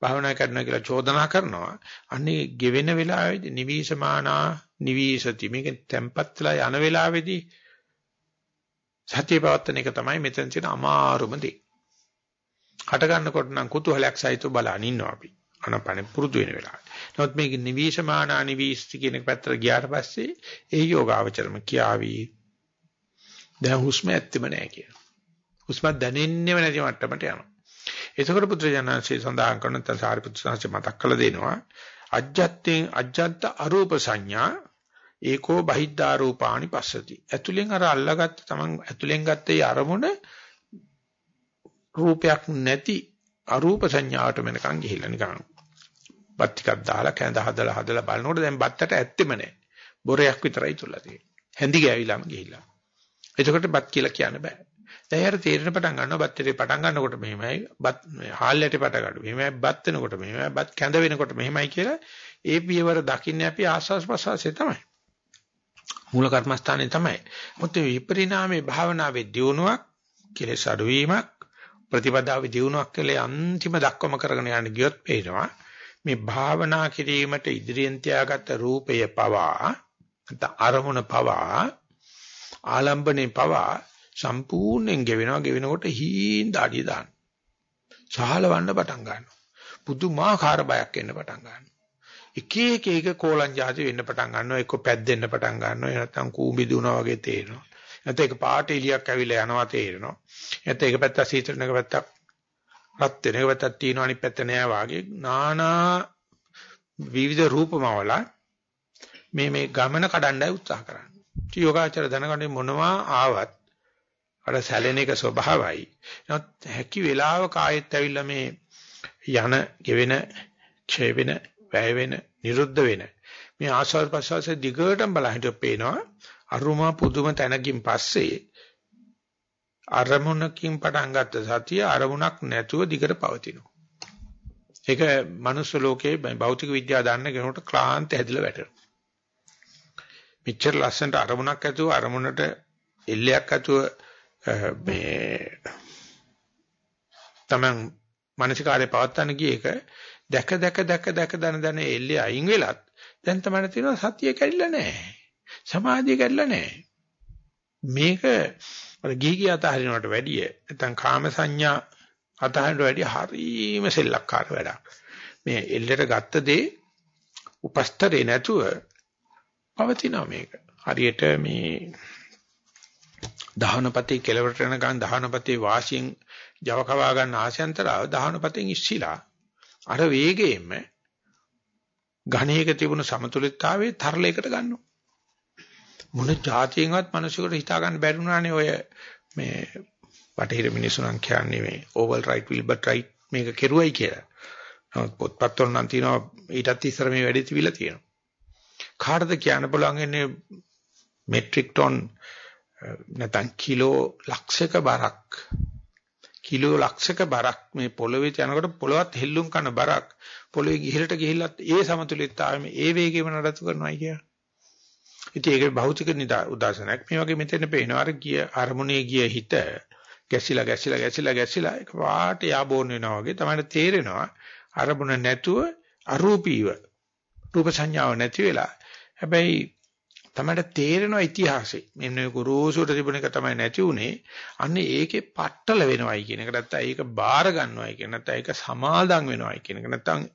භාවනා කරනවා කියලා චෝදනා කරනවා. අන්නේ ගෙවෙන වෙලාවේදී නිවිසමානා නිවිසති මේක tempat වෙලා යන වෙලාවේදී සත්‍ය පවත්තන එක තමයි මෙතන තියෙන අමාරුම දේ. හට ගන්නකොට නම් කුතුහලයක් සහිතව බලන් ඉන්නවා අපි. අනපන පුරුදු වෙන වෙලාවට. නමුත් මේක නිවිෂමාන අනිවිස්ති කියන පැත්තට ගියාට පස්සේ ඒ යෝගාවචරම කියාවි. දැන් හුස්ම ඇත්තෙම නැහැ කියන. හුස්ම දැනෙන්නේම නැති මට්ටමට යනවා. එතකොට පුත්‍රජනන්සේ සඳහන් කරන තසාරිපුත්‍ර සංඝ මතක් කළ දෙනවා අජ්ජත්තෙන් අජ්ජත්ත අරූප සංඥා ඒකෝ බහිද්ධා රූපානි පස්සති. ඇතුලෙන් අර අල්ලගත්ත තමන් ඇතුලෙන් ගත්ත ඒ අරමුණ රූපයක් නැති අරූප සංඥාවට මෙනකන් ගිහිල්ලා නිකන් බත් ටිකක් දාලා කැඳ හදලා හදලා බලනකොට දැන් බත්තට ඇත්තෙම නැහැ. බොරයක් විතරයි තුලා තියෙන්නේ. හැඳි ගෑවිලාම ගිහිල්ලා. එතකොට බත් කියලා කියන්න බෑ. දැන් යාර තේරෙන පටන් ගන්නවා බත් ටිකේ පටන් ගන්නකොට මෙහෙමයි බත් හාල්ලට පට ගන්න. මෙහෙමයි බත් වෙනකොට මෙහෙමයි බත් කැඳ වෙනකොට මෙහෙමයි කියලා ඒ පියවර දකින්නේ අපි ආස්වාස් ප්‍රසවාසයේ තමයි. මූල කර්මස්ථානේ තමයි. මොකද විපරිණාමේ භාවනාවේ දියුණුවක් කෙලෙස් අඩුවීමක් ප්‍රතිපදාවේ දියුණුවක් කියලා අන්තිම දක්වම කරගෙන යන්න ගියොත් පේනවා මේ භාවනා කිරීමට ඉදිරියෙන් තියාගත්ත රූපය පවා නැත්නම් අරමුණ පවා ආලම්බනේ පවා සම්පූර්ණයෙන් ගෙවෙනවා ගෙවෙනකොට හීන් දාඩිය දාන්න. සහලවන්න පටන් ගන්නවා. පුදුමාකාර බයක් එන්න පටන් ගන්නවා. එක එක එක කෝලං જાති වෙන්න පටන් ගන්නවා එක්ක පැද්දෙන්න පටන් ගන්නවා නැත්නම් කූඹි දුනා වගේ තේරෙනවා නැත්නම් ඒක පාට එලියක් ඇවිල්ලා යනවා තේරෙනවා නැත්නම් ඒක පැත්තක් සීතල එක පැත්තක් රත් වෙන එක පැත්තක් තියෙනවා අනිත් පැත්ත නෑ වාගේ නානා විවිධ රූපමවල මේ මේ ගමන කඩන්නයි උත්සාහ කරන්නේ යෝගාචර දැනගන්නේ මොනවා ආවත් අර සැලෙන එක ස්වභාවයි නමුත් හැකි වෙලාවක ආයෙත් ඇවිල්ලා මේ යන ගෙවෙන ක්ෂය වෙන වැය වෙන, නිරුද්ධ වෙන. මේ ආස්වාද ප්‍රසවාසයේ දිගටම බලහිට පේනවා අරුමා පුදුම තැනකින් පස්සේ අරමුණකින් පටන් ගත්ත සතිය අරමුණක් නැතුව දිගට පවතිනවා. ඒක මනුස්ස ලෝකයේ භෞතික විද්‍යාව දන්න කෙනෙකුට ක්ලාන්ත හැදිලා වැටෙනවා. මෙච්චර ලස්සනට අරමුණක් ඇතුව අරමුණට එල්ලයක් ඇතුව මේ තමන් මානසිකාරය පවත්තන්න ගිය එක දැක දැක දැක දැක දන දන එල්ලේ අයින් වෙලත් දැන් තමයි තියෙනවා සතිය කැඩිලා නැහැ. සමාධිය කැඩිලා නැහැ. මේක අර ගිහි ගිය අතහරිනවට වැඩිය නැත්නම් කාම සංඥා අතහරිනවට වැඩිය හරීම සෙල්ලක්කාර වැඩක්. මේ එල්ලේට ගත්ත දේ උපස්තරේ නැතුව පවතිනවා මේක. හරියට මේ දහනපතේ කෙලවරට යනකන් දහනපතේ වාසියෙන් Java කවා ගන්න ආශයන්තරව දහනපතෙන් ඉස්සිලා අර වේගයෙන්ම ඝණයක තිබුණු සමතුලිතතාවයේ තරලයකට ගන්නවා. මොන જાතියෙන්වත් මිනිසෙකුට හිතා ගන්න බැරි වුණානේ ඔය මේ බටහිර මිනිස්සු නම් කියන්නේ මේ ඕවල් රයිට් විල්බර්ට් රයිට් මේක කෙරුවයි කියලා. නමුත් පොත්පත් වල නම් තියෙනවා ඊටත් ඉස්සර මේ වැඩේ තිබිලා තියෙනවා. කාටද කියන්න පුළුවන් ඉන්නේ මෙට්‍රික් ටොන් නැත්නම් කිලෝ ලක්ෂක බරක් කිලෝ ලක්ෂක බරක් මේ පොළවේ යනකොට පොළවත් හෙල්ලුම් කරන බරක් පොළවේ ගිහිලට ගිහිල්ලත් ඒ සමතුලිතතාවය ඒ වේගෙම නඩත්තු කරනවායි කිය. ඉතින් ඒක භෞතික උදාසනයක්. මේ වගේ මෙතන පේනවා අර ගිය අරමුණේ ගිය හිත ගැසිලා ගැසිලා ගැසිලා ගැසිලා එක වාට යාබෝන් වෙනවා වගේ තමයි තේරෙනවා. අරමුණ නැතුව අරූපීව රූප සංඥාව නැති වෙලා හැබැයි තමයි තේරෙනවා ඉතිහාසෙ. මෙන්න ගුරුසුට තිබුණ එක තමයි නැති උනේ. අන්න ඒකේ පట్టල වෙනවයි කියන එක. නැත්තම් ඒක බාර ගන්නවයි කියන නැත්තම් ඒක සමාදම් වෙනවයි කියන එක. නැත්තම්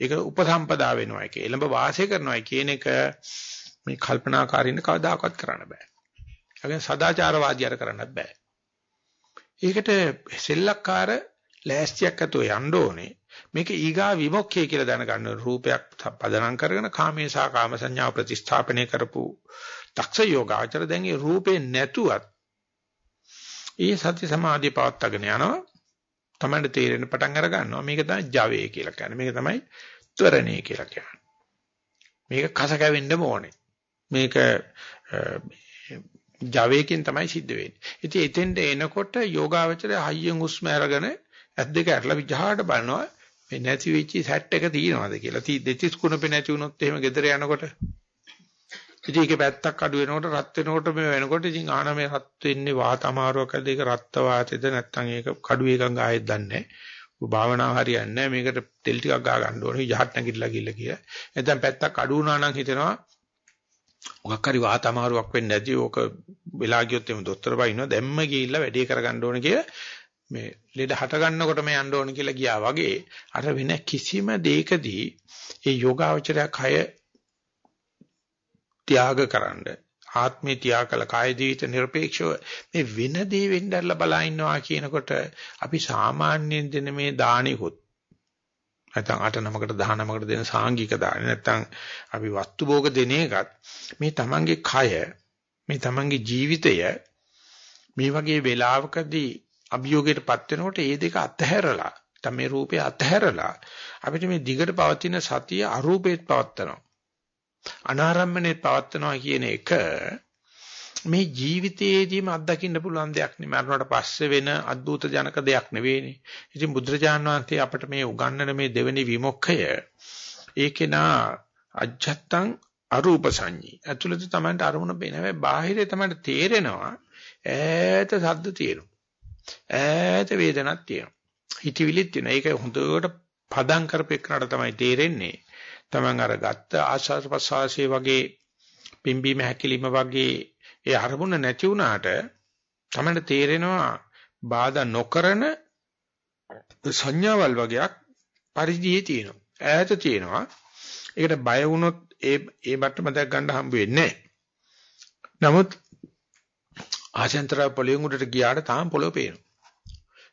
ඒක උපසම්පදා වෙනවයි කියන. එළඹ වාසය කරනවයි කියන එක මේ කල්පනාකාරීන කවදාකවත් කරන්න බෑ. ඒ සදාචාරවාදියාට කරන්නත් බෑ. ඒකට සෙල්ලක්කාර ලෑස්තියක් ඇතුව යන්න ඕනේ. මේක ඊගා විමුක්තිය කියලා දැනගන්න රූපයක් පදනම් කරගෙන කාමේසා කාම සංඥාව ප්‍රතිස්ථාපනය කරපු දක්ෂ යෝගාචර දැන් ඒ රූපේ නැතුවත් ඒ සති සමාධිය පවත්වාගෙන යනවා තමයි තේරෙන පටන් අර ගන්නවා මේක තමයි ජවය කියලා කියන්නේ මේක තමයි ත්වරණේ කියලා කියන්නේ මේක කස කැවෙන්න ඕනේ මේක ජවයකින් තමයි සිද්ධ වෙන්නේ ඉතින් එතෙන්ට එනකොට යෝගාවචරය හයියෙන් හුස්ම අරගෙන ඇස් දෙක අරලා විජහාට බලනවා මේ නැති වෙච්ච සැට් එක තියෙනවද කියලා. තී දෙතිස් කුණපේ නැති වුණොත් එහෙම ගෙදර යනකොට ඉතින් ඒකේ පැත්තක් අඩු වෙනකොට රත් වෙනකොට මේ වෙනකොට ඉතින් ආන මේ රත් වෙන්නේ වාත අමාරුවක්ද ඒක රත් වාතෙද නැත්නම් ඒක කඩු එකක් ආයෙත් දන්නේ නැහැ. භාවනාව හරියන්නේ නැහැ. මේකට තෙල් ටිකක් ගා ගන්න ඕනේ. යහත් නැගිටලා ගිල්ල කියලා. නැත්නම් පැත්තක් අඩු වුණා නම් හිතෙනවා මොකක් හරි වාත අමාරුවක් වෙන්නේ නැති ඕක වෙලා ගියොත් එමු දොස්තර බයිනවා දැම්ම ගිහිල්ලා වැඩේ කරගන්න ඕන කියලා මේ ලෙඩ හට ගන්නකොටම යන්න ඕන කියලා ගියා වගේ අර වෙන කිසිම දෙයකදී ඒ යෝගාවචරය කය ත්‍යාගකරනද ආත්මේ ත්‍යාගකල කාය ජීවිත নিরপেক্ষව මේ වෙන දේ වෙන්නදලා බලා ඉන්නවා කියනකොට අපි සාමාන්‍යයෙන් දෙන මේ දානෙකුත් නැත්නම් අට නමකට 19කට දෙන සාංගික දාන. නැත්නම් අපි වස්තු භෝග දෙන එකත් මේ තමන්ගේ කය මේ තමන්ගේ ජීවිතය මේ වගේ වෙලාවකදී අභියෝගයටපත් වෙනකොට ඒ දෙක අත්හැරලා තමයි රූපය අත්හැරලා අපිට මේ දිගට පවතින සතිය අරූපේත් පවත්නවා අනාරම්මනේ පවත්නවා කියන එක මේ ජීවිතයේදීම අත්දකින්න පුළුවන් දෙයක් නෙමෙයි මරණයට පස්සේ වෙන අద్భుත ජනක දෙයක් නෙවෙයිනේ. ඉතින් බුදුරජාණන් වහන්සේ අපට මේ උගන්වන මේ දෙවෙනි විමුක්ඛය ඒකේනා අජත්තං අරූප සංඤී. ඇතුළත තමයි අරමුණ පේන. හැබැයි බාහිරේ තමයි තේරෙනවා ඈත ශබ්ද තියෙනවා. ඈත වේදනක් තියෙනවා. හිතවිලිත් තියෙනවා. ඒක හොඳට පදම් කරපෙන්නට තමයි තේරෙන්නේ. Taman අර ගත්ත ආශාස ප්‍රසවාසයේ වගේ පිම්බීම හැකිලිම වගේ ඒ අරමුණ නැති වුණාට තමයි තේරෙනවා බාධා නොකරන සංඥාවල් වගේක් පරිධියේ තියෙනවා. ඈත තියෙනවා. ඒකට බය වුණොත් ඒ ඒ මට්ටම දැක් ගන්න හම්බ වෙන්නේ නමුත් ආශෙන්තර පොළොවේ උඩට ගියාට තාම පොළොව පේනවා.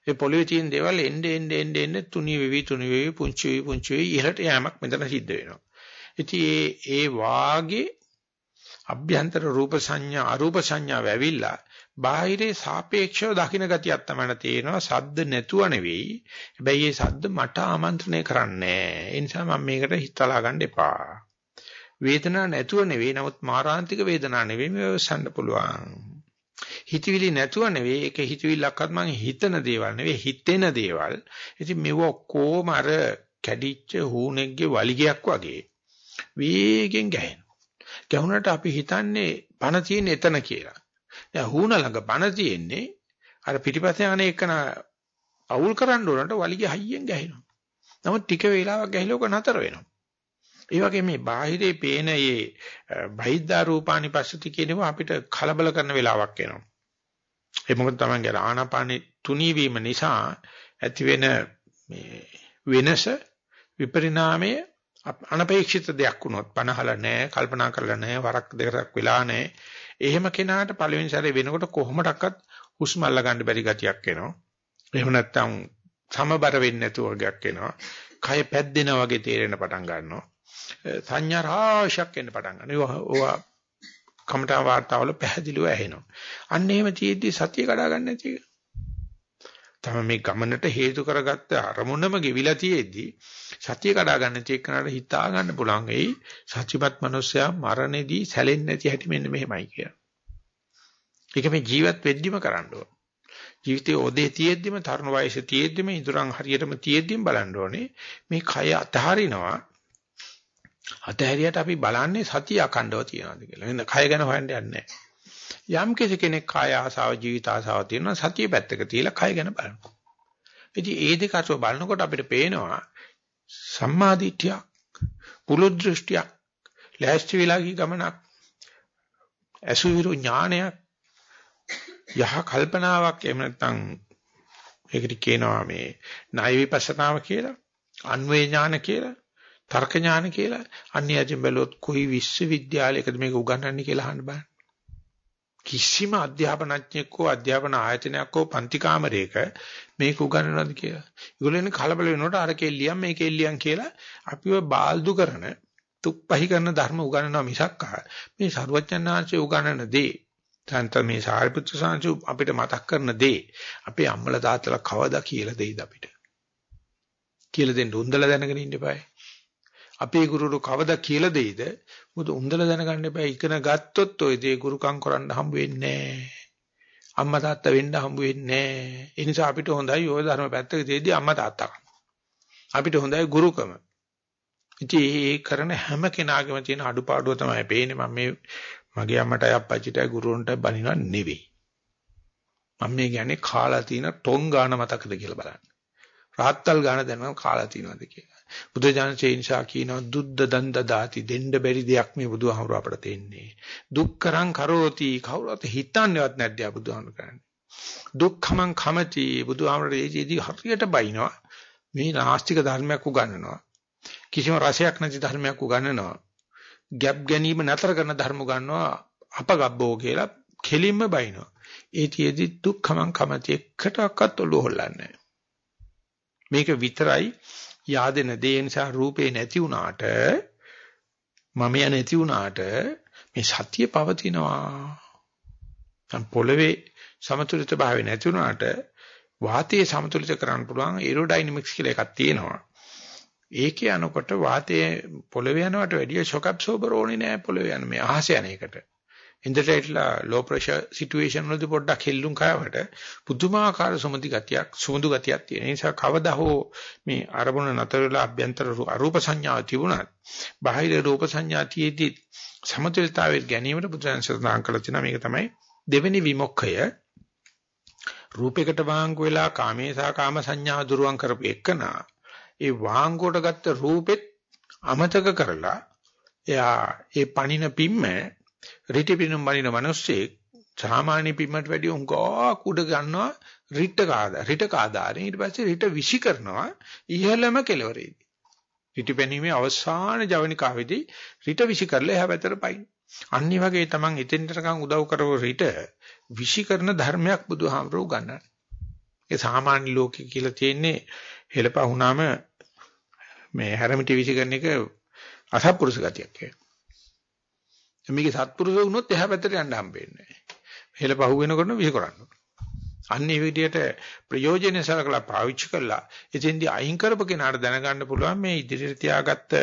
ඒ පොළොවේ තියෙන දේවල් එන්නේ එන්නේ එන්නේ එන්නේ තුනි වෙවි තුනි වෙවි පුංචි වෙවි පුංචි වෙවි ඉහළට යෑමක් මෙතන සිද්ධ වෙනවා. ඉතින් ඒ ඒ වාගේ අභ්‍යන්තර රූප සංඥා අරූප සංඥා වැවිලා බාහිරේ සාපේක්ෂව දකින්න ගතියක් තමයි තියෙනවා. සද්ද නැතුව නෙවෙයි. හැබැයි මේ සද්ද මට ආමන්ත්‍රණය කරන්නේ ඒ නිසා මම මේකට හිතලා ගන්න එපා. වේදනාවක් නැතුව නෙවෙයි. නමුත් මාරාන්තික වේදනාවක් නෙවෙයි මේ වෙස්සන්න පුළුවන්. හිතවිලි නැතුව නෙවෙයි. ඒක හිතවිල්ලක්වත් මං හිතන දේවල් නෙවෙයි. හිතෙන දේවල්. ඉතින් මේව ඔක්කොම අර කැඩිච්ච හුණෙක්ගේ වලිගයක් වගේ වේගෙන් ගැහෙනවා. ගැහුණට අපි හිතන්නේ පණ තියෙන එතන කියලා. දැන් හුණ ළඟ පණ තියෙන්නේ අර පිටිපස්සේ යන එකන අවුල් කරන්න උනට වලිගය හයියෙන් ගැහෙනවා. නමුත් ටික වේලාවක් ගැහිලෝක නතර වෙනවා. ඒ වගේ මේ බාහිරේ පේන මේ බහිද්ධා රූපානි පස්සති කියනවා අපිට කලබල කරන වෙලාවක් එනවා. ඒ මොකද තමයි ආනාපානෙ තුනී වීම නිසා ඇති වෙන මේ වෙනස විපරිණාමයේ අනපේක්ෂිත දෙයක් වුණොත් පනහල නැහැ කල්පනා කරලා නැහැ වරක් දෙකක් වෙලා නැහැ. එහෙම කෙනාට පළවෙනි සැරේ වෙනකොට කොහොමඩක්වත් හුස්ම අල්ල ගන්න බැරි ගතියක් එනවා. එහෙම නැත්නම් සමබර වෙන්නේ නැතුව වගේක් එනවා. කය පැද්දෙනා වගේ තේරෙන පටන් ගන්නවා. සංඥා රාශියක් එන්න පටන් ගන්නවා. ඕවා කමඨා වාර්තාවල පැහැදිලිව ඇහෙනවා. අන්න එහෙම තියෙද්දි සතිය කඩා ගන්න නැති එක. තම මේ ගමනට හේතු කරගත්ත අරමුණම ගෙවිලා තියෙද්දි සතිය කඩා ගන්න චේකනට හිතා ගන්න පුළුවන් එයි සත්‍යපත් මිනිස්සයා මරණෙදී සැලෙන්නේ නැති හැටි මෙන්න මෙහෙමයි කියලා. ඒක මේ ජීවත් වෙද්දිම කරන්න ඕන. ජීවිතයේ ඔදේ තියෙද්දිම තරුණ වයසේ තියෙද්දිම ඉදurang හරියටම තියෙද්දිම බලන්න ඕනේ මේ කය අතහරිනවා අතහැරියට අපි බලන්නේ සතිය අකණ්ඩව තියනවාද කියලා. එහෙනම් කය ගැන හොයන්න යන්නේ නැහැ. යම් කෙනෙක් කාය ආසාව ජීවිත ආසාව තියෙනවා සතිය පැත්තක තියලා කය ගැන බලනවා. ඉතින් ඒ දෙක අතර බලනකොට අපිට පේනවා සම්මාදිට්ඨියක් පුලුත් දෘෂ්ටියක් ලෑස්ති වෙලා ගිය ගමනක් අසුවිරු ඥානයක් යහ කල්පනාවක් එහෙම නැත්නම් ඒකට කියනවා මේ ණය විපස්සනාව කියලා අන්වේ ඥාන කියලා තර්ක ඥාන කියලා අන්‍යයන් බැලුවොත් කොයි විශ්වවිද්‍යාලයකද මේක උගන්වන්නේ කියලා අහන්න බෑ කිසිම අධ්‍යාපනඥයෙක් හෝ අධ්‍යාපන ආයතනයක් හෝ පන්ති කාමරයක මේක උගන්වනවද කියලා. ඒගොල්ලෝ කලබල වෙනකොට අර කෙල්ලියන් මේ කෙල්ලියන් කියලා අපිව බාල්දු කරන තුප්පහි කරන ධර්ම උගන්වනවා මිසක් මේ සරුවචනාංශයේ උගන්වන දේ තන්ත මේ සාරිපුත්‍ර සාංශු අපිට මතක් කරන දේ අපේ අම්මලා තාත්තලා කවදා කියලා දෙයිද අපිට කියලා දෙන්න උන්දලා දැනගෙන ඉන්න eBay අපේ ගුරුරු කවදා කියලා දෙයිද? මොකද උන්දල දැනගන්න එපා ඉගෙන ගත්තොත් ඔය දේ ගුරුකම් කරන්න හම්බ වෙන්නේ අම්මා තාත්තා වෙන්න හම්බ වෙන්නේ ඒ නිසා අපිට හොඳයි ඔය ධර්ම පැත්තක තියදී අම්මා තාත්තා අපිට හොඳයි ගුරුකම. ඉතින් ඒ කරන හැම කෙනාගේම තියෙන අඩුපාඩුව තමයි පේන්නේ මම මේ මගේ අම්මටයි අප්පච්චිටයි ගුරුවන්ටයි බනිනව නෙවෙයි. මම මේ කියන්නේ කාලා තියෙන ටොං ගාන මතකද කියලා බලන්න. රාත්තල් ගාන දැනන කාලා තියෙනවද කියලා. බුදුජානකේ නිසා කියනවා දුද්ද දන්ද දාති දෙන්න බැරි දෙයක් මේ බුදුහාමුදුර අපට දෙන්නේ. දුක්කරං කරෝති කවුරුත් හිතන්නේවත් නැද්ද බුදුහාමුදුර කරන්නේ. දුක්ඛමං khමති බුදුහාමුදුර ඒජීදී හරියට බයිනවා. මේ නාස්තික ධර්මයක් උගන්වනවා. කිසිම රසයක් නැති ධර්මයක් උගන්වනවා. ගැප් ගැනීම නතර කරන ධර්ම උගන්වනවා. අපගබ්බෝ කියලා කෙලින්ම බයිනවා. ඒ තියේදි දුක්ඛමං කමති එකටවත් ඔළුව හොල්ලන්නේ මේක විතරයි yaadena දේ නිසා රූපේ නැති වුණාට මම ය නැති වුණාට මේ සතිය පවතිනවා. දැන් පොළවේ සමතුලිත භාවය නැති වුණාට වාතයේ සමතුලිත කරන්න පුළුවන් ඒරෝඩයිනමික්ස් කියලා එකක් තියෙනවා. ඒකේ යනකොට වාතයේ පොළවේ යනවට වැඩිය ෂොක් ඇබ්සෝබර් ඕනේ නෑ පොළවේ යන මේ අහස යන එකට. ඉන්දට ඇట్లా ලෝ ප්‍රෙෂර් සිටුේෂන් වලදී පොඩ්ඩක් හෙල්ලුම් කයවට පුදුමාකාර සුමුදි ගතියක් සුමුදු ගතියක් තියෙන. නිසා කවදා හෝ මේ අරමුණ නතර වෙලා අභ්‍යන්තර අරූප සංඥාව තිබුණත් බාහිර රූප සංඥා තියේදී සමතුලිතතාවයේ ගැනීමට බුදුන් සදාන් කළ තියෙනවා. මේක තමයි දෙවෙනි විමුක්ඛය. රූපයකට වාංගු වෙලා කාමේසා කාම සංඥා දුරුවන් කරපු එකනා ඒ වාංගුවට ගත්ත රූපෙත් අමතක කරලා එයා ඒ පණින පිම්ම රිටිපිනුම් බලින මිනිස්සේ සාමාන්‍ය පිම්මට වැඩිය උංගා කුඩ ගන්නවා රිට කාදා රිට කාදාරේ. ඊට පස්සේ රිට විෂි කරනවා ඉහළම කෙලවරේදී රිටිපැනීමේ අවසාන ජවනිකාවේදී රිට විෂි කරලා එහා පැත්තට පයින්. අනිත් වගේ තමන් එතෙන්ටකම් උදව් කරව රිට විෂි කරන ධර්මයක් බුදුහාමරෝ ගන්නවා ඒ සාමාන්‍ය ලෝකෙ කියලා තියෙන්නේ හෙලපා වුණාම මේ හැරමිටි විසි කරන එක අසත්පුරුෂ ගතියක් කියලා. මේකේ සත්පුරුෂ වුණොත් එහා පැත්තට යන්න හම්බෙන්නේ නැහැ. හෙල පහු වෙනකොට විහි කරන්න. අන්න ඒ විදිහට ප්‍රයෝජනෙ සලකලා පාවිච්චි කළා. එතෙන්දී අයින් කරපු කෙනාට දැනගන්න පුළුවන් මේ ඉදිරියට තියාගත්ත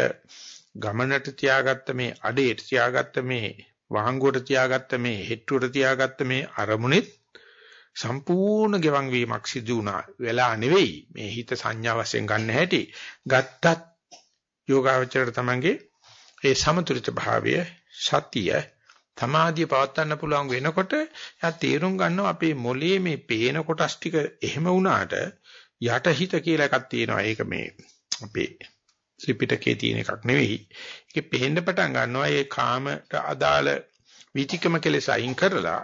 ගමනට තියාගත්ත මේ අඩේට තියාගත්ත මේ වහංගුවට තියාගත්ත මේ හෙට්ටුවට තියාගත්ත මේ අරමුණෙත් සම්පූර්ණ ගෙවන් වීමක් සිදු වුණා. වෙලා නෙවෙයි මේ හිත සංඥා වශයෙන් ගන්න හැටි. ගත්තත් යෝගාවචරයට තමන්ගේ ඒ සමතුලිත භාවය සතිය තමාදිය පවත්වන්න පුළුවන් වෙනකොට එයා තේරුම් ගන්නවා අපේ මොලේ මේ පේන කොටස් ටික එහෙම වුණාට යටහිත කියලා එකක් තියෙනවා. ඒක මේ අපේ ත්‍රිපිටකයේ තියෙන එකක් නෙවෙයි. ඒකේ පේන්න පටන් ගන්නවා ඒ කාමට අදාළ විචිකම කෙලෙස අයින් කරලා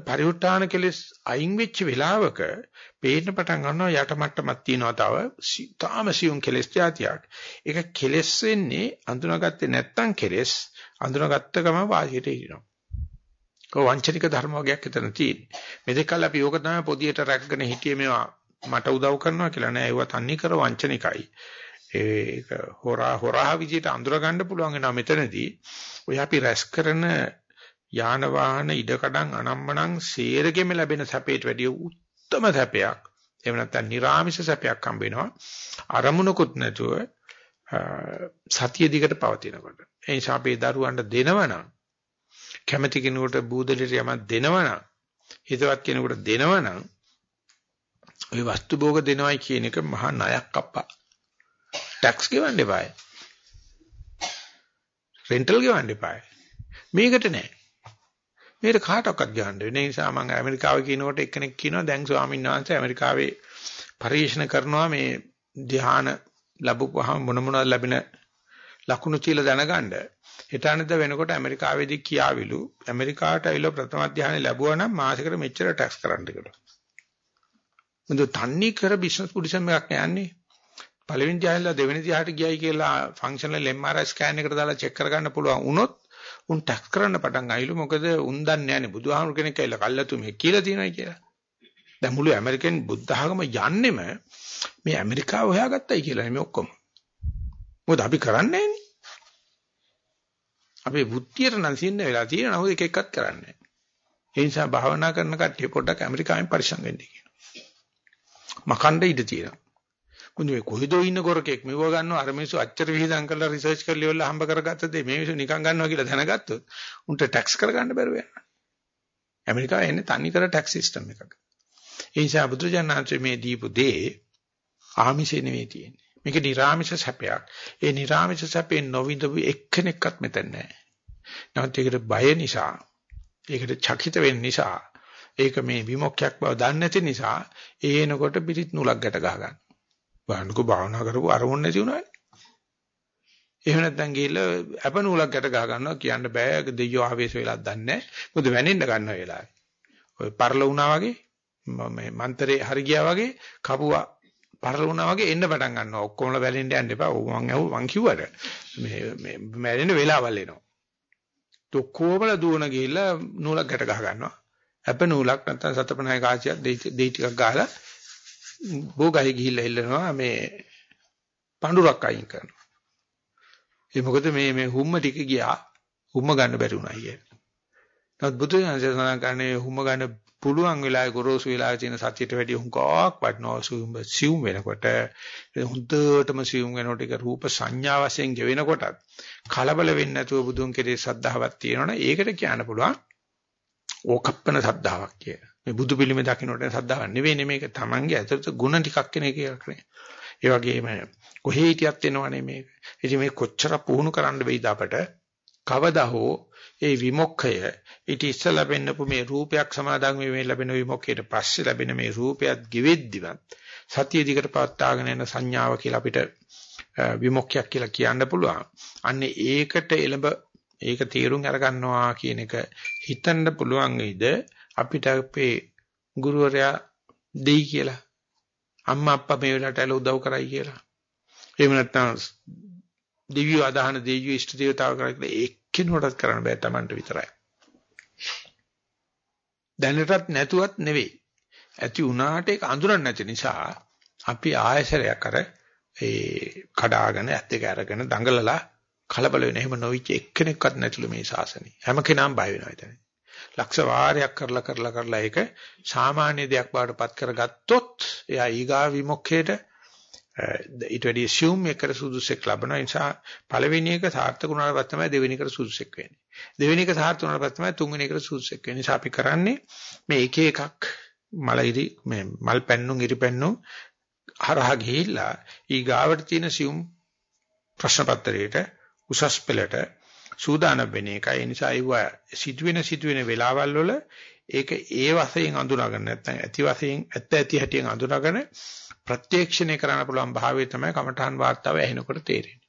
පරිඋත්තාන කෙලෙස් අයින් වෙච්ච වෙලාවක පේන්න පටන් ගන්නවා යට මට්ටමක් තියෙනවා තව තාම සියුම් කෙලෙස් જાතියක්. ඒක කෙලෙස් වෙන්නේ අඳුනාගත්තේ නැත්තම් කෙලෙස් අඳුනාගත්ත ගම වාසියට හිටිනවා. කො වංචනික ධර්ම වර්ගයක් එතන තියෙන්නේ. මෙතකල් අපි ඕක තමයි පොදියට රැකගෙන හිටියේ මේවා මට උදව් කරනවා කියලා නෑ ඒවා තන්නේ කර වංචනිකයි. ඒක හොරා හොරා විදියට අඳුර ගන්න පුළුවන් වෙනවා මෙතනදී. ඔය අපි රැස් කරන යාන වාහන ඉඩකඩම් අනම්මනම් සේරගෙම ලැබෙන සැපයට වැඩිය උත්තරම සැපයක්. එහෙම නැත්නම් නිර්ාමිෂ සැපයක් හම්බ වෙනවා. අරමුණකුත් නැතුව සතිය දිගට පවතිනකොට. ඒ නිසා අපේ දරුවන්ට දෙනවනම් කැමැති කෙනෙකුට බූදලිට යමක් දෙනවනම් හිතවත් කෙනෙකුට දෙනවනම් ওই වස්තු භෝග දෙනවයි කියන එක මහා ණයක් අප්පා. ටැක්ස් ගෙවන්න එපායි. රෙන්ටල් ගෙවන්න එපායි. මේකට නෑ. මේකට කාටවත් ගහන්න වෙන නිසා මම ඇමරිකාවේ කියනකොට එක්කෙනෙක් කියනවා දැන් ස්වාමීන් වහන්සේ ඇමරිකාවේ පරීක්ෂණ කරනවා මේ ධ්‍යාන ලැබුවාම මොන මොනවද ලැබෙන ලකුණු කියලා දැනගන්න. හිතානද වෙනකොට ඇමරිකාවේදී කියාවිලු ඇමරිකාවට ඇවිල්ලා ප්‍රථම ධ්‍යානෙ ලැබුවා නම් මාසෙකට මෙච්චර ටැක්ස් කරන්න කියලා. මුද තන්නේ කර බිස්නස් පුඩිසම් එකක් යන්නේ. පළවෙනි ධ්‍යානෙලා දෙවෙනි ධ්‍යානට ගියයි කියලා ෆන්ක්ෂනල් MRI ස්කෑන් එකට දාලා චෙක් කරගන්න පුළුවන් වුණොත් උන් ටැක්ස් කරන්න පටන් ආයිලු මොකද උන් දන්නේ නැහැනේ බුදුහාමුදුර කෙනෙක් ඇවිල්ලා කල්ලාතු මේ කියලා තියෙනයි කියලා. දැන් මුළු ඇමරිකන් බුද්ධ ආගම යන්නෙම මේ ඇමරිකාව හොයාගත්තයි කියලා නෙමෙයි ඔක්කොම. මොකද අපි කරන්නේ නැන්නේ. අපේ බුද්ධියට නම් සින්න වෙලා තියෙන නමුත් එක එකක්වත් කරන්නේ නැහැ. ඒ නිසා භාවනා කරන කට්ටිය පොඩ්ඩක් ඇමරිකාවෙන් පරිස්සම් වෙන්න කියනවා. මකණ්ඩ ඉඳ තියෙනවා. මොකද මේ කොහෙදෝ ඉන්න ගොරකෙක් මෙව ගන්නවා අර මිනිස්සු අච්චර විහිදම් කරලා රිසර්ච් කරලා ඉවරලා හම්බ කරගත්ත දේ මේ මිනිස්සු නිකන් ගන්නවා කියලා දැනගත්තොත් උන්ට ටැක්ස් කරගන්න බැරුව යනවා. ඇමරිකාවේ එන්නේ තනි කර ටැක්ස් සිස්ටම් එකක. ඒ නිසා බුදුජානනාංශ මේ දීපු දේ ආමිෂේ නෙවෙයි තියෙන්නේ. මේක නිර්ආමිෂ සැපයක්. ඒ නිර්ආමිෂ සැපේ නොවිඳපු එක්කෙනෙක්වත් මෙතන නැහැ. නමුත් ඒකට බය නිසා, ඒකට චකිත වෙන්න නිසා, ඒක මේ විමුක්තියක් බව දන්නේ නැති නිසා ඒනකොට පිටිත් නුලක් ගැට ගහ ගන්න. බලන්නකෝ භාවනා කරපු අරමුණ නැති වුණානේ. එහෙම නැත්නම් ගිහිල්ලා අප නූලක් ගැට ගහ ගන්නවා කියන්න බෑ දෙයියෝ ආවේශ වෙලාක් දන්නේ නැහැ. මොකද වැනෙන්න ගන්න වෙලාවේ. ඔය පරල වුණා වගේ මේ මන්තරේ හරි ගියා වගේ කපුවා පරල වුණා වගේ එන්න පටන් ගන්නවා. ඔක්කොමලා වැලෙන්න යන්න එපා. මං ඇහුව මං කිව්වට මේ මේ මැරෙන වෙලාවල් එනවා. තොක්කෝමල දුවන ගිහිල්ලා නූලක් ගැට ගහ ගන්නවා. අප නූලක් නැත්නම් සතපනයි කාසියක් දෙයි ටිකක් ගහලා බෝගහේ ගිහිල්ලා ඉල්ලනවා මේ පඳුරක් අයින් කරනවා. ඒ මොකද මේ මේ හුම්ම ටික ගියා. හුම්ම ගන්න බැරි වුණා අයියේ. නමුත් බුදුන් සඳහන් කරන්නේ හුම්ම ගන්න පුළුවන් වෙලාවේ ගොරෝසු වෙලාවේ තියෙන සතියට වැඩිය හුඟක් වටනවා සිවුම් සිවුම් වෙනකොට හොඳටම සිවුම් වෙනකොට ඒක රූප සංඥා වශයෙන් ගෙවෙනකොටත් කලබල වෙන්නේ නැතුව බුදුන් කෙරේ සද්ධාවක් තියෙනවනේ ඒකට කියන්න පුළුවන් ඕකප්පන සද්ධාවක් කියලා. මේ බුදු පිළිමේ දකින්නට සද්ධාවක් නෙවෙයි මේක Tamange ඇතුළත ಗುಣ ටිකක් කෙනේ කියලා කරන්නේ. ඒ වගේම කොහේ හිටියත් එනවනේ මේක. ඉතින් මේ කොච්චර පුහුණු කරන්න වෙයිද අපට කවදා හෝ ඒ විමුක්ඛය ඊට ඉස්සලා වෙන්නපු මේ රූපයක් සමාදන් වෙමේ ලැබෙන විමුක්ඛයට පස්සේ ලැබෙන මේ රූපයත් ගෙවෙද්දිවත් සතිය දිකට පවත්වාගෙන යන සංඥාව කියලා අපිට විමුක්ඛයක් කියලා කියන්න පුළුවන්. අන්නේ ඒකට එළඹ ඒක තීරුම් අරගන්නවා කියන එක හිතන්න පුළුවන් වෙයිද අපිට අපේ ගුරුවරයා දෙයි කියලා අම්මා අප්පා මේ වෙලාවට ඇල උදව් කරයි කියලා. එහෙම නැත්නම් දිව්‍ය ආදාහන දෙවියෝ ඉෂ්ට දේවතාව කරා කියලා එක්කිනුවටත් කරන්න බෑ Tamanට විතරයි. දැනටත් නැතුවත් නෙවෙයි. ඇති වුණාට ඒක අඳුරන්නේ නැති නිසා අපි ආයසරයක් අර ඒ කඩාගෙන ඇත් දෙක අරගෙන දඟලලා කලබල වෙන එහෙම නොවිච්ච එක්කෙනෙක්වත් නැතුළු මේ ශාසනය. හැම කෙනාම බය වෙනවා එතන. ලක්ෂ වාරයක් කරලා කරලා කරලා ඒක සාමාන්‍ය දෙයක් බවට පත් කරගත්තොත් එයා ඊගා විමුක්ඛයට ඊට වැඩි assume එකකට සුදුසුෙක් ලබන නිසා පළවෙනි එක සාර්ථක වුණාට පස්සේ තමයි දෙවෙනි එකට සුදුසුෙක් වෙන්නේ. දෙවෙනි එක සාර්ථක වුණාට පස්සේ තමයි තුන්වෙනි එකට සුදුසුෙක් වෙන්නේ. නිසා අපි කරන්නේ මේ එක එකක් මල ඉරි මේ මල් පැන්නුම් ඉරි පැන්නුම් හරහා ගිහිල්ලා ඊ ගාවට තියෙන assume ප්‍රශ්න පත්‍රයේට උසස් පෙළට සූදානම් වෙන එකයි. ඒ නිසා ඒව සිදුවෙන සිදුවෙන වෙලාවල් වල ඒක ඒ වශයෙන් අඳුනාගන්න නැත්නම් ඇති වශයෙන් ඇත්ත ඇති හැටියෙන් අඳුනාගෙන ප්‍රත්‍යක්ෂණය කරන්න පුළුවන් භාවය තමයි කමඨහන් වාර්තාව ඇහෙනකොට තේරෙන්නේ.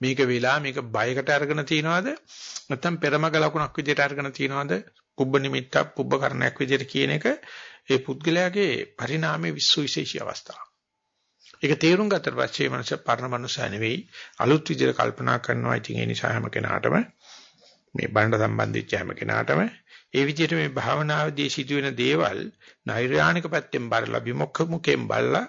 මේක වෙලා මේක බයකට අරගෙන තියනවාද නැත්නම් පෙරමග ලකුණක් විදිහට අරගෙන තියනවාද කුබ්බ නිමිත්තක් කුබ්බ කරණයක් විදිහට කියන එක ඒ පුද්ගලයාගේ පරිණාමයේ විශ්වවිශේෂී අවස්ථාවක්. ඒක තේරුම් ගත්තට පස්සේ මනස පරණ මනුස්සය නෙවෙයි අලුත් විදිහට කල්පනා කරනවා. ඉතින් ඒ නිසා හැම කෙනාටම මේ බණ්ඩ සම්බන්ධිච්ච හැම කෙනාටම ඒ විදිහට මේ භාවනාවේදී සිදුවෙන දේවල් නෛර්යානික පැත්තෙන් බලලා විමුක්ඛ මුඛයෙන් බලලා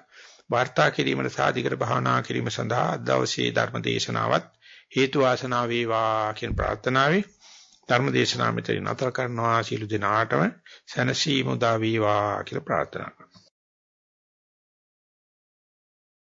වාර්තා කිරීමට සාධිකර භාවනා කිරීම සඳහා අද දවසේ ධර්ම දේශනාවත් හේතු වාසනා වේවා කියන ප්‍රාර්ථනාවයි ධර්ම දේශනාව මෙතන නතර කරනවා. සියලු දෙනාටම සැනසීම උදා වේවා කියලා ප්‍රාර්ථනා කරනවා.